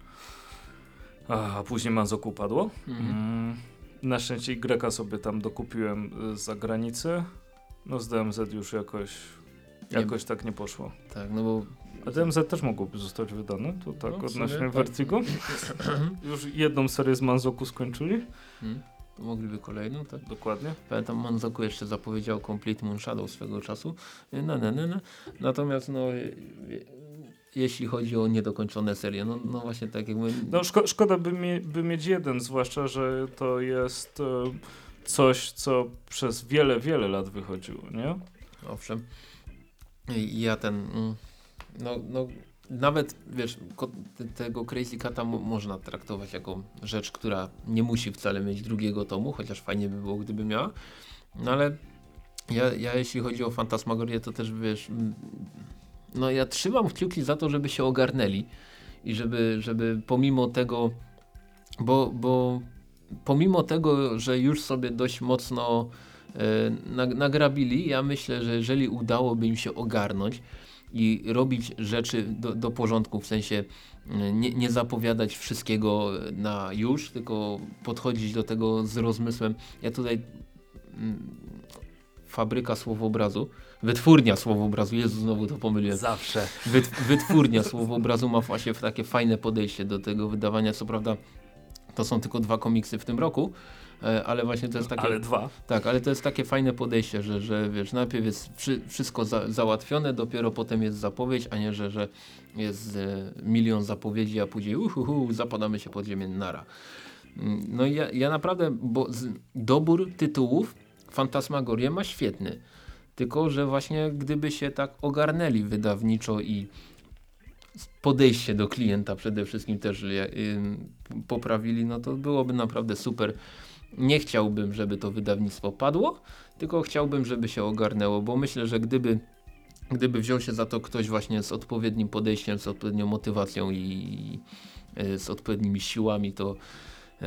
A, później Manzoku padło. Mhm. Mm, na szczęście Greka sobie tam dokupiłem z zagranicy. No z DMZ już jakoś jakoś nie, tak nie poszło. Tak, no bo a DMZ też mogłoby zostać wydane, to tak no, odnośnie tak. Vertigo. Już jedną serię z Manzoku skończyli. Hmm. Mogliby kolejną, tak? Dokładnie. Pamiętam, Manzoku jeszcze zapowiedział Complete Moon Shadow swego czasu. No, no, no, no. Natomiast no, jeśli chodzi o niedokończone serie. No, no właśnie tak jakby... No szko szkoda by, mie by mieć jeden, zwłaszcza, że to jest e, coś, co przez wiele, wiele lat wychodziło, nie? Owszem. I ja ten... mm, No, no nawet, wiesz, tego Crazy Cata mo- można traktować jako rzecz, która nie musi wcale mieć drugiego tomu, chociaż fajnie by było, gdyby miała. No ale ja, ja jeśli chodzi o Fantasmagorię, to też, wiesz, no ja trzymam kciuki za to, żeby się ogarnęli i żeby, żeby pomimo tego, bo, bo pomimo tego, że już sobie dość mocno e, nag- nagrabili, ja myślę, że jeżeli udałoby im się ogarnąć i robić rzeczy do, do porządku, w sensie e, nie, nie zapowiadać wszystkiego na już, tylko podchodzić do tego z rozmysłem. Ja tutaj mm, fabryka słowobrazu, wytwórnia słowobrazu, Jezu znowu to pomyliłem. Zawsze. Wyt, wytwórnia słowobrazu ma właśnie takie fajne podejście do tego wydawania. Co prawda to są tylko dwa komiksy w tym roku, ale właśnie to jest takie... Ale dwa. Tak, ale to jest takie fajne podejście, że, że wiesz, najpierw jest wszy, wszystko za, załatwione, dopiero potem jest zapowiedź, a nie, że, że jest e, milion zapowiedzi, a później uhuhu, zapadamy się pod ziemię, nara. Mm, No i ja, ja naprawdę, bo z, dobór tytułów Fantasmagorie ma świetny. Tylko, że właśnie gdyby się tak ogarnęli wydawniczo i podejście do klienta przede wszystkim też poprawili, no to byłoby naprawdę super. Nie chciałbym, żeby to wydawnictwo padło, tylko chciałbym, żeby się ogarnęło, bo myślę, że gdyby, gdyby wziął się za to ktoś właśnie z odpowiednim podejściem, z odpowiednią motywacją i y, z odpowiednimi siłami, to y,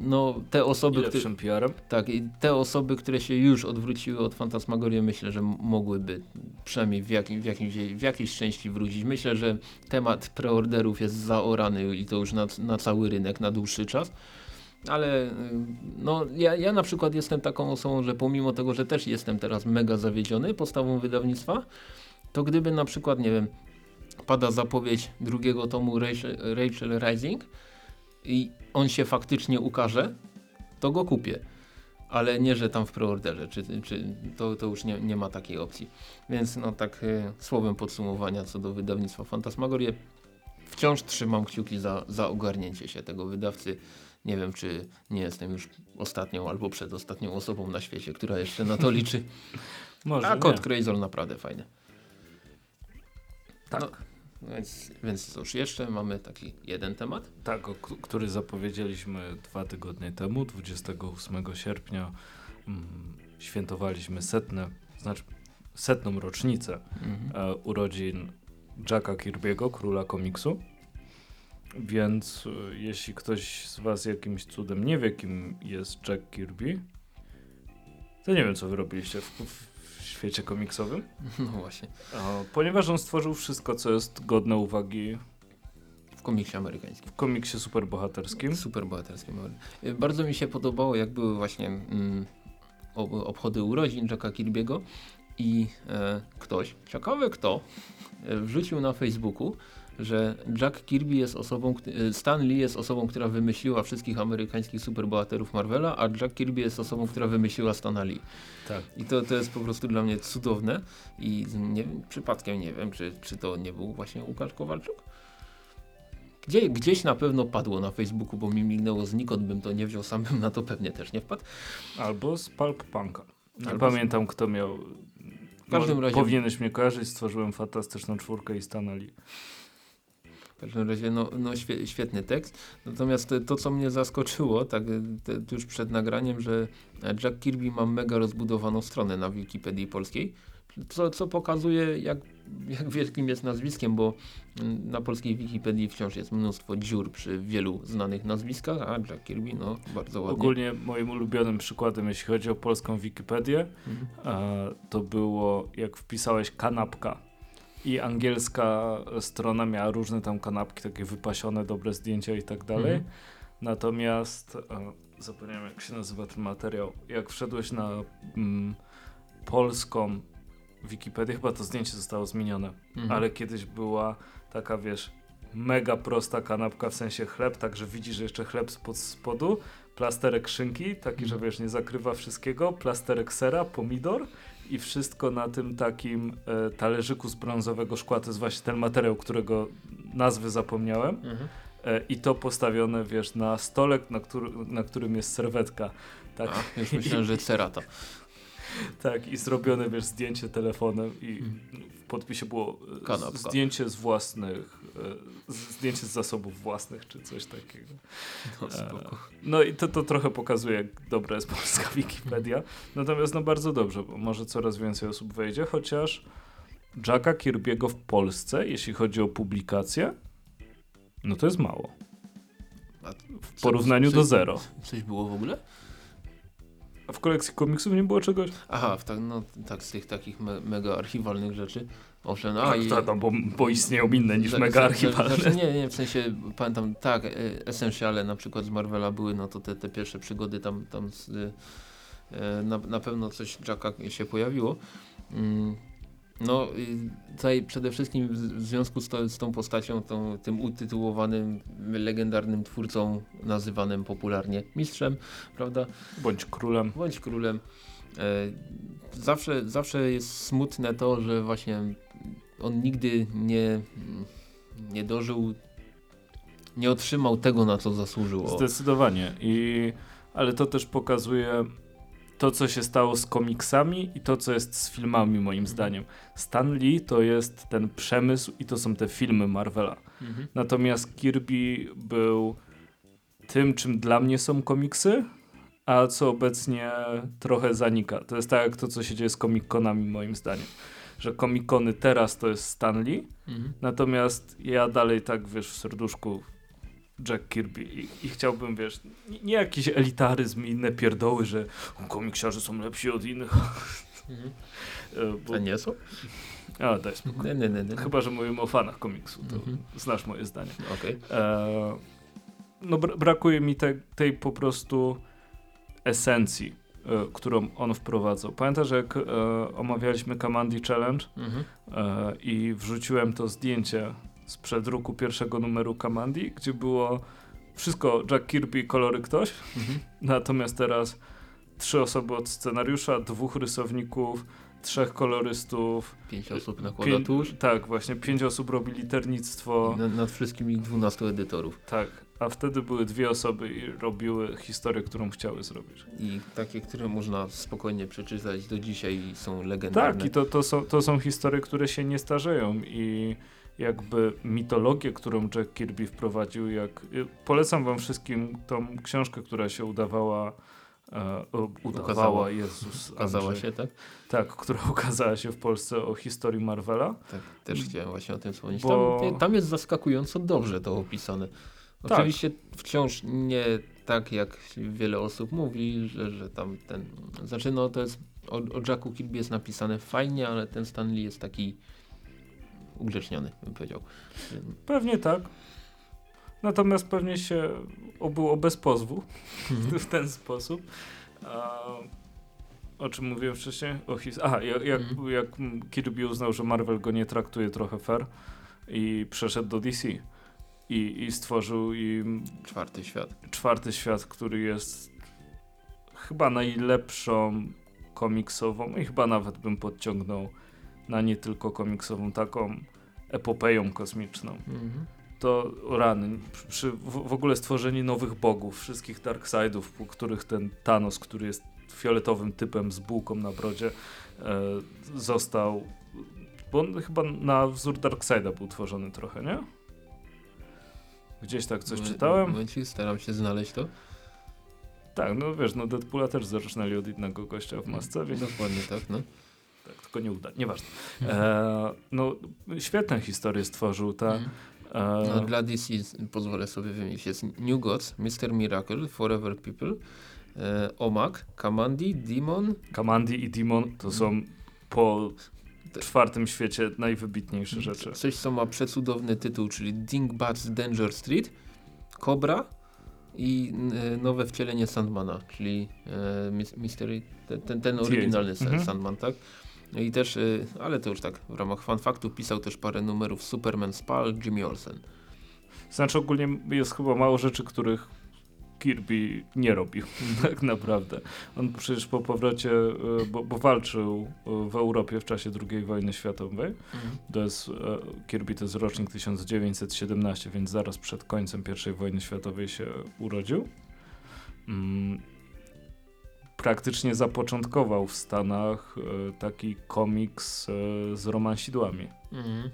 no te osoby, które, PR-em. tak, i te osoby, które się już odwróciły od Fantasmagorii, myślę, że mogłyby przynajmniej w, jakim, w, jakimś, w jakiejś części wrócić. Myślę, że temat preorderów jest zaorany i to już na, na cały rynek, na dłuższy czas. Ale y, no, ja, ja na przykład jestem taką osobą, że pomimo tego, że też jestem teraz mega zawiedziony postawą wydawnictwa, to gdyby na przykład, nie wiem, pada zapowiedź drugiego tomu Rachel, Rachel Rising i on się faktycznie ukaże, to go kupię. Ale nie, że tam w preorderze, czy, czy to, to już nie, nie ma takiej opcji. Więc no tak e, słowem podsumowania co do wydawnictwa Fantasmagorie, wciąż trzymam kciuki za, za ogarnięcie się tego wydawcy. Nie wiem, czy nie jestem już ostatnią albo przedostatnią osobą na świecie, która jeszcze na to liczy. Może A kod Crazor naprawdę fajny. Tak. No, więc, więc cóż, jeszcze mamy taki jeden temat. Tak, o, który zapowiedzieliśmy dwa tygodnie temu, 28 sierpnia. Mm, świętowaliśmy setne, znaczy setną rocznicę Mhm. e, urodzin Jacka Kirby'ego, króla komiksu. Więc e, jeśli ktoś z Was jakimś cudem nie wie, kim jest Jack Kirby, to nie wiem, co wy robiliście w, w świecie komiksowym. No właśnie, E, ponieważ on stworzył wszystko, co jest godne uwagi w komiksie amerykańskim. w komiksie superbohaterskim. Super bohaterskie. Y, Bardzo mi się podobało, jak były właśnie mm, ob obchody urodzin Jacka Kirby'ego i e, ktoś, ciekawe kto, e, wrzucił na Facebooku, że Jack Kirby jest osobą, e, Stan Lee jest osobą, która wymyśliła wszystkich amerykańskich superbohaterów Marvela, a Jack Kirby jest osobą, która wymyśliła Stana Lee. Tak. I to, to jest po prostu dla mnie cudowne i z- nie, przypadkiem nie wiem, czy, czy to nie był właśnie Łukasz Kowalczuk? Gdzie, gdzieś na pewno padło na Facebooku, bo mi mignęło znikąd, bym to nie wziął, sam bym na to pewnie też nie wpadł. Albo z Pulp Punka. Nie Albo z- pamiętam, kto miał. W każdym razie- Powinieneś mnie kojarzyć, stworzyłem fantastyczną czwórkę i stanęli. W każdym razie no, no świe, świetny tekst. Natomiast to, co mnie zaskoczyło, tak te, tuż przed nagraniem, że Jack Kirby ma mega rozbudowaną stronę na Wikipedii polskiej, co, co pokazuje jak, jak wielkim jest nazwiskiem, bo na polskiej Wikipedii wciąż jest mnóstwo dziur przy wielu znanych nazwiskach, a Jack Kirby no bardzo ładnie. Ogólnie moim ulubionym przykładem, jeśli chodzi o polską Wikipedię, Mhm. e, to było jak wpisałeś kanapka. I angielska strona miała różne tam kanapki, takie wypasione, dobre zdjęcia i tak dalej. Mhm. Natomiast e, zapomniałem jak się nazywa ten materiał. Jak wszedłeś na mm, polską Wikipedię, chyba to zdjęcie zostało zmienione. Mhm. ale kiedyś była taka, wiesz, mega prosta kanapka, w sensie chleb, tak, że widzisz jeszcze chleb spod spodu, plasterek szynki, taki, że Mhm. wiesz, nie zakrywa wszystkiego, plasterek sera, pomidor i wszystko na tym takim e, talerzyku z brązowego szkła. To jest właśnie ten materiał, którego nazwy zapomniałem. Mhm. E, I to postawione, wiesz, na stole, na, który, na którym jest serwetka. Tak, A, już myślałem, że cerata. tak, i zrobione, wiesz, zdjęcie telefonem i Mhm. w podpisie było e, Kanapka. zdjęcie z własnych, zdjęcie z zasobów własnych, czy coś takiego. No, E, spoko. No i to, to trochę pokazuje, jak dobra jest polska Wikipedia. Natomiast no bardzo dobrze, bo może coraz więcej osób wejdzie, chociaż Jacka Kirby'ego w Polsce, jeśli chodzi o publikację, no to jest mało. W porównaniu do zero. Coś było w ogóle? A w kolekcji komiksów nie było czegoś? Aha, w tak, no, tak z tych takich me, mega archiwalnych rzeczy. Owszem, a Tak, i... to, no, bo, bo istnieją inne niż mega archiwalne. Znaczy, nie, nie, w sensie pamiętam, tak, e, Essentiale na przykład z Marvela były, no to te, te pierwsze przygody tam, tam z, e, na, na pewno coś Jacka się pojawiło. Mm, no i tutaj przede wszystkim w, w związku z, to, z tą postacią, tą, tym utytułowanym, legendarnym twórcą, nazywanym popularnie mistrzem, prawda? Bądź królem. bądź królem. E, zawsze, zawsze jest smutne to, że właśnie on nigdy nie, nie dożył, nie otrzymał tego, na co zasłużył. Zdecydowanie. I, ale to też pokazuje to, co się stało z komiksami i to, co jest z filmami, moim zdaniem. Stan Lee to jest ten przemysł i to są te filmy Marvela. Mhm. Natomiast Kirby był tym, czym dla mnie są komiksy, a co obecnie trochę zanika. To jest tak jak to, co się dzieje z Comic-Conami, moim zdaniem. Że Comic-Cony teraz to jest Stan Lee, Mhm. Natomiast ja dalej tak, wiesz, w serduszku Jack Kirby i, i chciałbym, wiesz, nie, nie jakiś elitaryzm i inne pierdoły, że komiksiarze są lepsi od innych. Mhm. E, Bo, A nie są? a, daj spokój. Nie, nie, nie. nie. Chyba, że mówimy o fanach komiksu, to Mhm. znasz moje zdanie. Okej. E, no br- brakuje mi te, tej po prostu esencji, którą on wprowadzał. Pamiętasz, jak e, omawialiśmy Kamandi Challenge? Mhm. e, i wrzuciłem to zdjęcie z przedruku pierwszego numeru Kamandi, gdzie było wszystko Jack Kirby i kolory ktoś, Mhm. natomiast teraz trzy osoby od scenariusza, dwóch rysowników, trzech kolorystów. Pięć osób pię- tuż. Tak, właśnie pięć osób robi liternictwo. I na- Nad wszystkimi 12 edytorów. Tak, a wtedy były dwie osoby i robiły historię, którą chciały zrobić. I takie, które można spokojnie przeczytać do dzisiaj i są legendarne. Tak, i to, to, są, to są historie, które się nie starzeją i jakby mitologię, którą Jack Kirby wprowadził, jak y, polecam wam wszystkim tą książkę, która się udawała e, udawała, Ukazała. Jezus Okazała Andrzej. się, tak? Tak, która ukazała się w Polsce o historii Marvela. Tak, też chciałem właśnie o tym wspomnieć. Bo- Tam, tam jest zaskakująco dobrze to opisane. Tak. Oczywiście wciąż nie tak, jak wiele osób mówi, że, że tam ten... Znaczy, no to jest... O, o Jacku Kirby jest napisane fajnie, ale ten Stanley jest taki ugrzeczniony, bym powiedział. Pewnie tak. Natomiast pewnie się obyło bez pozwu Mhm. w ten sposób. A, o czym mówiłem wcześniej? O his- Aha, jak, jak, Mhm. jak Kirby uznał, że Marvel go nie traktuje trochę fair i przeszedł do DC. I, i stworzył im Czwarty świat. czwarty świat, który jest chyba najlepszą komiksową i chyba nawet bym podciągnął na nie tylko komiksową, taką epopeją kosmiczną Mhm. to rany, przy, przy w, w ogóle stworzenie nowych bogów, wszystkich Darkseidów, po których ten Thanos, który jest fioletowym typem z bułką na brodzie, e, został, bo on chyba na wzór Darkseida był tworzony trochę, nie? Gdzieś tak coś czytałem? Momencik, staram się znaleźć to. Tak, no wiesz, no Deadpoola też zaczynali od jednego gościa w masce, więc Dokładnie tak, no. tak, tylko nie uda, nieważne. E, no, świetne historie stworzył, ta. Mhm. E, No, dla DC pozwolę sobie wymienić. Jest New Gods, Mr. Miracle, Forever People, e, Omak, Kamandi, Demon. Kamandi i Demon to są po czwartym świecie najwybitniejsze rzeczy. Coś, co ma przecudowny tytuł, czyli Dingbats Danger Street, Cobra i e, nowe wcielenie Sandmana, czyli e, Mystery, ten, ten, oryginalny Mhm. Sandman, tak? I też, e, ale to już tak w ramach fan faktu pisał też parę numerów Superman Spal, Jimmy Olsen. Znaczy ogólnie jest chyba mało rzeczy, których Kirby nie robił tak naprawdę. On przecież po powrocie, e, bo, bo walczył e, w Europie w czasie II wojny światowej. Mhm. To jest, e, Kirby to jest rocznik 1917, więc zaraz przed końcem I wojny światowej się urodził. Mm, praktycznie zapoczątkował w Stanach taki komiks z romansidłami, Mhm.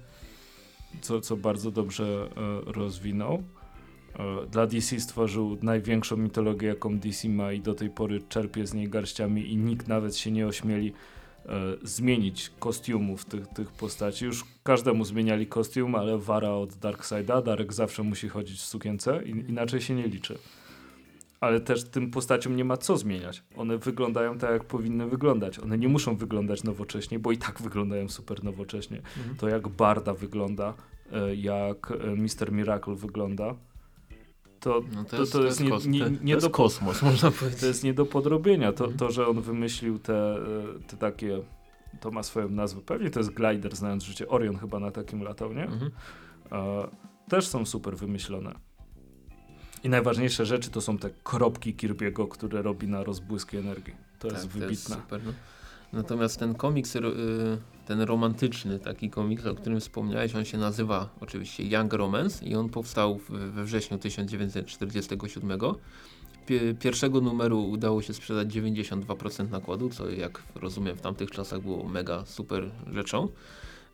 co, co bardzo dobrze rozwinął. E, Dla DC stworzył największą mitologię, jaką DC ma i do tej pory czerpie z niej garściami i nikt nawet się nie ośmieli e, zmienić kostiumów tych, tych postaci. Już każdemu zmieniali kostium, ale Wara od Darkseida, Darek zawsze musi chodzić w sukience, in, inaczej się nie liczy. Ale też tym postaciom nie ma co zmieniać. One wyglądają tak, jak powinny wyglądać. One nie muszą wyglądać nowocześnie, bo i tak wyglądają super nowocześnie Mhm. to jak Barda wygląda, e, jak Mr. Miracle wygląda, to, No to, to, jest, nie, kos- nie, to- nie to jest do, kosmos, można powiedzieć. to jest nie do podrobienia. To, Mhm. to, że on wymyślił te, e, te takie, to ma swoją nazwę, pewnie to jest glider, znając życie. Orion chyba na takim latał, nie? Mhm. E, też są super wymyślone. I najważniejsze rzeczy to są te kropki Kirby'ego, które robi na rozbłyski energii. To jest Tak, wybitne. super, no. Natomiast ten komiks, y, ten romantyczny taki komiks, o którym wspomniałeś, on się nazywa oczywiście Young Romance i on powstał we wrześniu 1947. Pie- Pierwszego numeru udało się sprzedać 92% nakładu, co jak rozumiem w tamtych czasach było mega super rzeczą.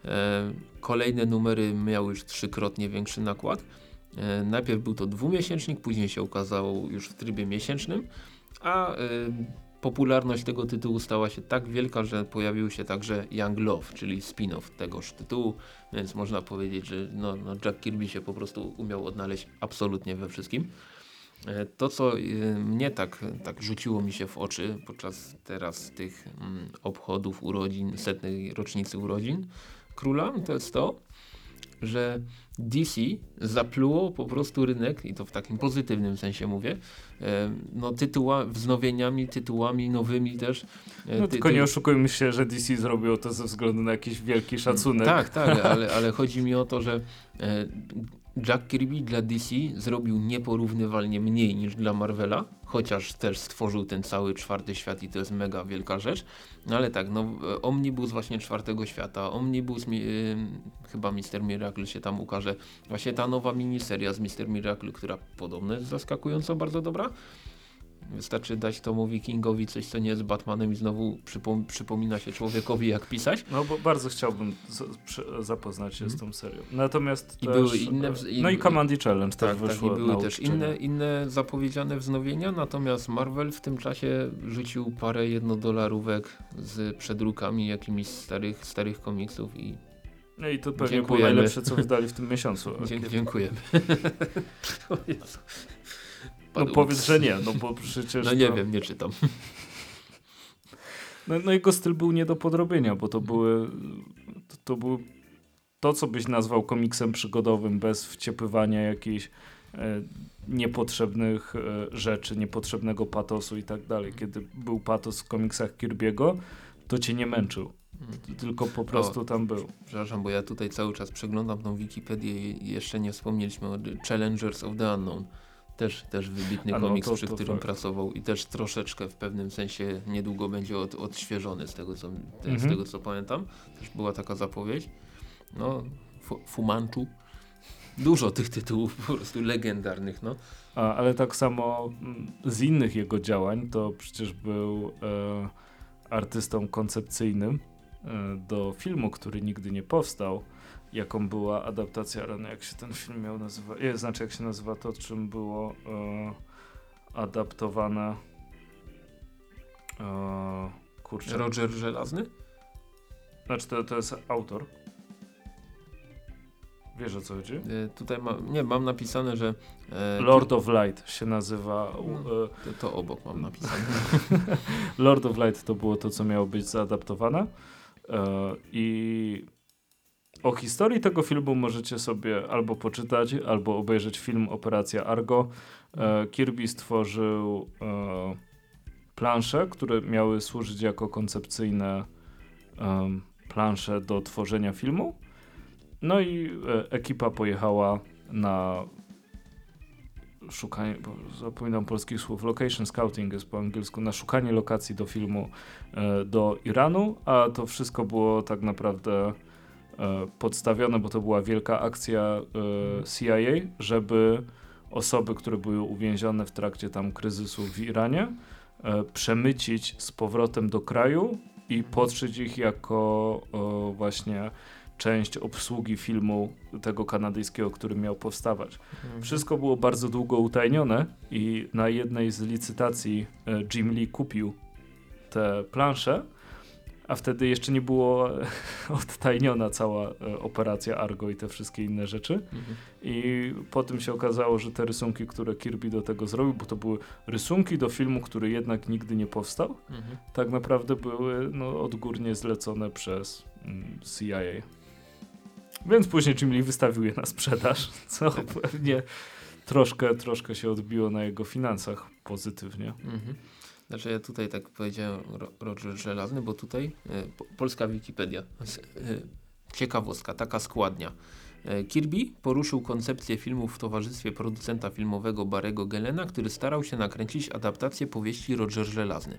E, kolejne numery miały już trzykrotnie większy nakład. E, najpierw był to dwumiesięcznik, później się ukazało już w trybie miesięcznym, a e, popularność tego tytułu stała się tak wielka, że pojawił się także Young Love, czyli spin-off tegoż tytułu, więc można powiedzieć, że no, no Jack Kirby się po prostu umiał odnaleźć absolutnie we wszystkim. E, To, co e, mnie tak, tak rzuciło mi się w oczy podczas teraz tych mm, obchodów urodzin, setnej rocznicy urodzin króla, to jest to, że DC zapluło po prostu rynek, i to w takim pozytywnym sensie mówię, e, no tytuła, wznowieniami, tytułami nowymi też. E, No ty- tylko ty- nie oszukujmy się, że DC zrobiło to ze względu na jakiś wielki szacunek. Tak, tak, ale, ale chodzi mi o to, że e, Jack Kirby dla DC zrobił nieporównywalnie mniej niż dla Marvela, chociaż też stworzył ten cały czwarty świat i to jest mega wielka rzecz. No ale tak, no e, Omnibus właśnie czwartego świata, Omnibus mi, y, chyba Mister Miracle się tam ukaże. Właśnie ta nowa miniseria z Mister Miracle, która podobno jest zaskakująco bardzo dobra. Wystarczy dać Tomowi Kingowi coś, co nie jest Batmanem i znowu przypom przypomina się człowiekowi jak pisać. No bo bardzo chciałbym zapoznać się z tą serią. Natomiast Mhm. I też, były inne i- No i Commandy Challenge Tak, też tak, i wyszło były też inne, inne zapowiedziane wznowienia, natomiast Marvel w tym czasie rzucił parę jednodolarówek z przedrukami jakimiś starych, starych komiksów i No i to pewnie było Dziękujemy. najlepsze, co wydali w tym miesiącu. dziękujemy. O. No powiedz, ups. że nie, no bo przecież No nie to, wiem, nie czytam. No, no jego styl był nie do podrobienia, bo to były to, to był to, co byś nazwał komiksem przygodowym, bez wciepywania jakichś e, niepotrzebnych e, rzeczy, niepotrzebnego patosu i tak dalej. Kiedy był patos w komiksach Kirby'ego, to cię nie męczył, t- tylko po prostu tam był. Przepraszam, bo ja tutaj cały czas przeglądam tą Wikipedię i jeszcze nie wspomnieliśmy o Challengers of the Unknown. Też, też wybitny A no komiks, to- przy to którym fakt. pracował i też troszeczkę w pewnym sensie niedługo będzie od, odświeżony z tego, co, te, z Mhm. tego co pamiętam. Też była taka zapowiedź. No, Fu- Fumanchu. Dużo tych tytułów po prostu legendarnych, no. A, ale tak samo mm, z innych jego działań, to przecież był e, artystą koncepcyjnym e, do filmu, który nigdy nie powstał, jaką była adaptacja, ale no jak się ten film miał nazywać, nie, znaczy jak się nazywa to, czym było e, adaptowane e, kurczę, Roger Żelazny? znaczy to, to jest autor. Wiesz o co chodzi? E, tutaj mam, nie, mam napisane, że e, Lord of Light się nazywa. No. e, to, to obok mam napisane. Lord of Light to było to, co miało być zaadaptowane. E, I o historii tego filmu możecie sobie albo poczytać, albo obejrzeć film Operacja Argo. E, Kirby stworzył e, plansze, które miały służyć jako koncepcyjne plansze do tworzenia filmu. No i e, ekipa pojechała na szukanie, zapominam polskich słów, location scouting jest po angielsku, na szukanie lokacji do filmu do Iranu, a to wszystko było tak naprawdę podstawione, bo to była wielka akcja e, CIA, żeby osoby, które były uwięzione w trakcie tam kryzysu w Iranie, e, przemycić z powrotem do kraju i podszyć ich jako właśnie część obsługi filmu tego kanadyjskiego, który miał powstawać. Mhm. Wszystko było bardzo długo utajnione i na jednej z licytacji e, Jim Lee kupił te plansze, a wtedy jeszcze nie było odtajniona cała e, operacja Argo i te wszystkie inne rzeczy. Mhm. I potem się okazało, że te rysunki, które Kirby do tego zrobił, bo to były rysunki do filmu, który jednak nigdy nie powstał, Mhm. tak naprawdę były no, odgórnie zlecone przez mm, CIA. Więc później Jim Lee wystawił je na sprzedaż, co pewnie troszkę, troszkę się odbiło na jego finansach pozytywnie. Mhm. Znaczy ja tutaj tak powiedziałem Ro- Roger Żelazny, bo tutaj e, po, polska Wikipedia. E, ciekawostka, taka składnia. E, Kirby poruszył koncepcję filmów w towarzystwie producenta filmowego Barego Gelena, który starał się nakręcić adaptację powieści Roger Żelazny.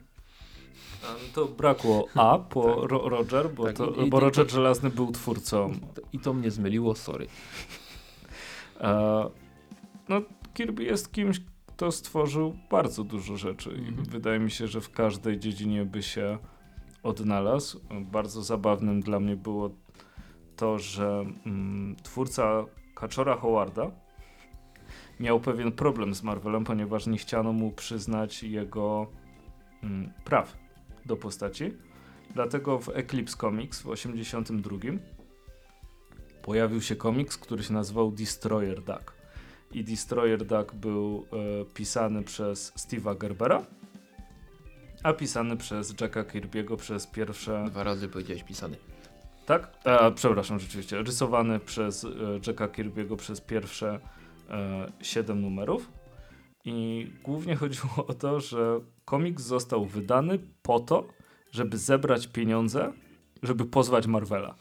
To brakło A po Tak. Ro Roger, bo, Tak, to, i- bo i- Roger Żelazny był twórcą. To- I to mnie zmyliło, sorry. E, no, Kirby jest kimś, kto stworzył bardzo dużo rzeczy i Mhm. wydaje mi się, że w każdej dziedzinie by się odnalazł. Bardzo zabawnym dla mnie było to, że mm, twórca Kaczora Howarda miał pewien problem z Marvelem, ponieważ nie chciano mu przyznać jego mm, praw do postaci. Dlatego w Eclipse Comics w 82 pojawił się komiks, który się nazywał Destroyer Duck. I Destroyer Duck był e, pisany przez Steve'a Gerbera, a pisany przez Jacka Kirby'ego przez pierwsze Dwa razy powiedziałeś pisany. tak? A, przepraszam, rzeczywiście. Rysowany przez e, Jacka Kirby'ego przez pierwsze e, 7 numerów. I głównie chodziło o to, że komiks został wydany po to, żeby zebrać pieniądze, żeby pozwać Marvela.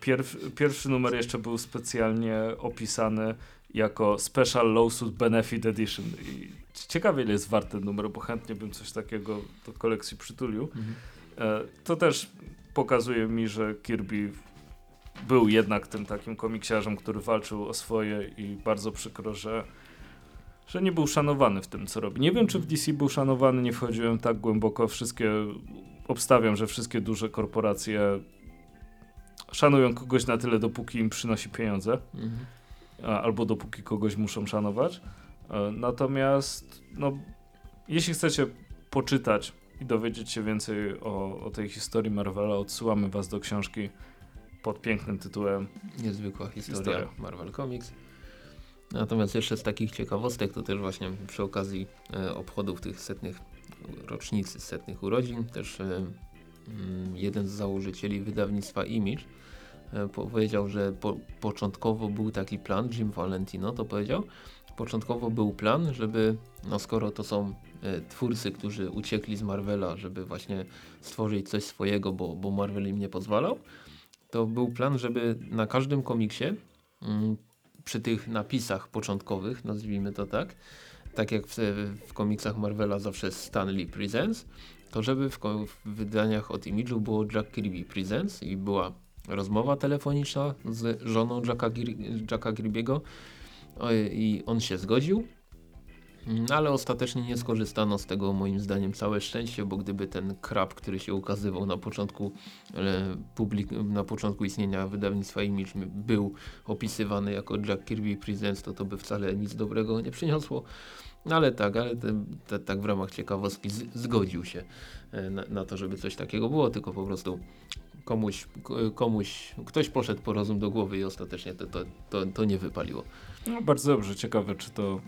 Pierw, pierwszy numer jeszcze był specjalnie opisany jako Special Lawsuit Benefit Edition. I ciekawie ile jest wart ten numer, bo chętnie bym coś takiego do kolekcji przytulił. E, To też pokazuje mi, że Kirby był jednak tym takim komiksiarzem, który walczył o swoje i bardzo przykro, że, że nie był szanowany w tym, co robi. Nie wiem, czy w DC był szanowany, nie wchodziłem tak głęboko. Wszystkie, obstawiam, że wszystkie duże korporacje szanują kogoś na tyle, dopóki im przynosi pieniądze Mhm. Albo dopóki kogoś muszą szanować. E, Natomiast, no, jeśli chcecie poczytać i dowiedzieć się więcej o, o tej historii Marvela, odsyłamy was do książki pod pięknym tytułem. Niezwykła historia Historia. Marvel Comics. Natomiast jeszcze z takich ciekawostek, to też właśnie przy okazji e, obchodów tych setnych rocznicy, setnych urodzin, też e, mm, jeden z założycieli wydawnictwa Image powiedział, że po, początkowo był taki plan, Jim Valentino to powiedział, początkowo był plan, żeby, no skoro to są e, twórcy, którzy uciekli z Marvela, żeby właśnie stworzyć coś swojego, bo, bo Marvel im nie pozwalał, to był plan, żeby na każdym komiksie mm, przy tych napisach początkowych, nazwijmy to tak, tak jak w, w komiksach Marvela zawsze jest Stan Lee Presents, to żeby w, w wydaniach od Image'u było Jack Kirby Presents i była rozmowa telefoniczna z żoną Jacka, Gir- Jacka Kirby'ego O, i on się zgodził. Mm, Ale ostatecznie nie skorzystano z tego moim zdaniem całe szczęście, bo gdyby ten krab, który się ukazywał na początku e, na początku istnienia wydawnictwa Image był opisywany jako Jack Kirby Presents, to to by wcale nic dobrego nie przyniosło. No ale tak, ale te, te, tak w ramach ciekawostki z, zgodził się e, na, na to, żeby coś takiego było, tylko po prostu komuś, komuś, ktoś poszedł po rozum do głowy i ostatecznie to, to, to, to nie wypaliło. No, bardzo dobrze, ciekawe, czy to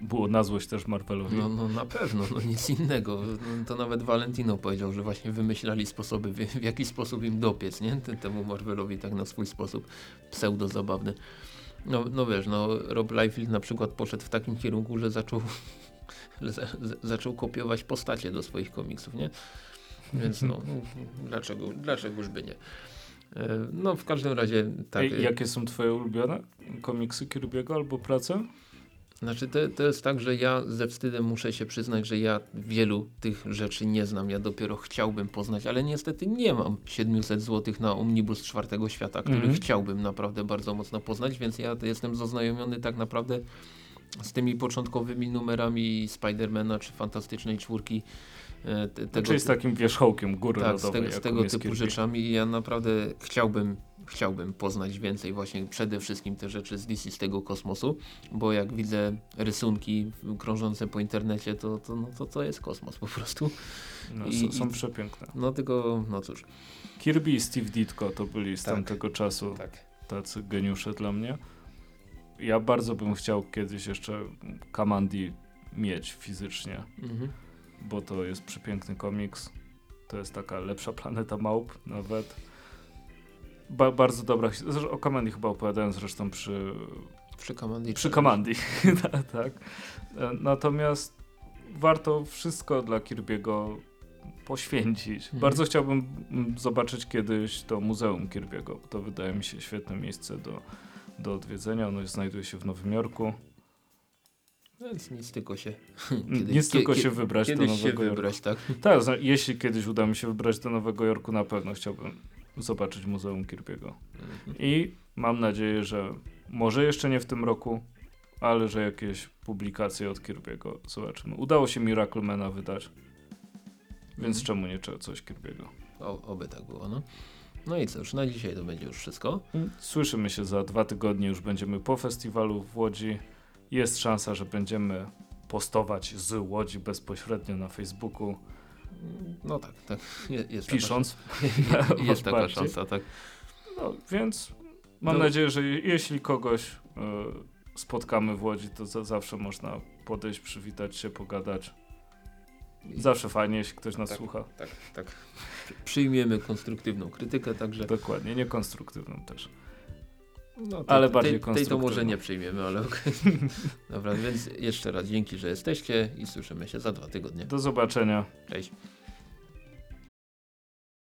było na złość też Marvelowi. No, no na pewno, no nic innego. To nawet Valentino powiedział, że właśnie wymyślali sposoby, w, w jaki sposób im dopiec, nie? Te- Temu Marvelowi tak na swój sposób pseudo zabawny. No, no wiesz, no Rob Liefeld na przykład poszedł w takim kierunku, że zaczął, że za- zaczął kopiować postacie do swoich komiksów, nie? Więc no, dlaczego, dlaczegoż by nie? E, No w każdym razie tak. Ej, jakie są twoje ulubione komiksy Kirby'ego albo prace? Znaczy to, to jest tak, że ja ze wstydem muszę się przyznać, że ja wielu tych rzeczy nie znam. Ja dopiero chciałbym poznać, ale niestety nie mam 700 zł na Omnibus Czwartego Świata, który Mhm. chciałbym naprawdę bardzo mocno poznać, więc ja jestem zaznajomiony tak naprawdę z tymi początkowymi numerami Spidermana czy Fantastycznej Czwórki. E, te- tego Czyli z takim wierzchołkiem góry tak, z, lodowej, tego, z jaką tego jest typu Kirby. rzeczami i ja naprawdę chciałbym, chciałbym poznać więcej właśnie przede wszystkim te rzeczy z DC z tego kosmosu, bo jak widzę rysunki krążące po internecie, to to, no, to, to jest kosmos po prostu. No, I- są, są i- przepiękne. No tylko, no cóż. Kirby i Steve Ditko to byli z Tak. tamtego czasu Tak. tacy geniusze dla mnie. Ja bardzo bym chciał kiedyś jeszcze Kamandi mieć fizycznie, Mhm. Bo to jest przepiękny komiks. To jest taka lepsza planeta małp nawet. Ba bardzo dobra. O Kamandi chyba opowiadałem zresztą przy, Przy Kamandi. przy Kamandi. tak, tak. E, Natomiast warto wszystko dla Kirby'ego poświęcić. Mhm. Bardzo chciałbym mm, zobaczyć kiedyś to Muzeum Kirby'ego. To wydaje mi się świetne miejsce do, do odwiedzenia. Ono znajduje się w Nowym Jorku. Więc nic tylko się. Nic tylko się wybrać do Kiedyś się Nowego Jorku. wybrać, tak? Tak, jeśli kiedyś uda mi się wybrać do Nowego Jorku, na pewno chciałbym zobaczyć Muzeum Kirby'ego. Mhm. I mam nadzieję, że może jeszcze nie w tym roku, ale że jakieś publikacje od Kirby'ego zobaczymy. Udało się Miraclemana wydać, więc Mhm. czemu nie coś Kirby'ego? O, oby tak było, no. No i cóż, na dzisiaj to będzie już wszystko. Słyszymy się za dwa tygodnie, już będziemy po festiwalu w Łodzi. Jest szansa, że będziemy postować z Łodzi bezpośrednio na Facebooku, No tak, tak. Je- Jest pisząc. Taka, jest taka szansa, tak. No, więc mam No. nadzieję, że je- jeśli kogoś e, spotkamy w Łodzi, to za, zawsze można podejść, przywitać się, pogadać. Zawsze fajnie, jeśli ktoś nas Tak. słucha. Tak, tak. Przyjmiemy konstruktywną krytykę, także. Dokładnie, niekonstruktywną też. No, Ale bardziej tej, tej to może nie przyjmiemy, ale okej. Dobra, więc jeszcze raz dzięki, że jesteście i słyszymy się za dwa tygodnie. Do zobaczenia. Cześć.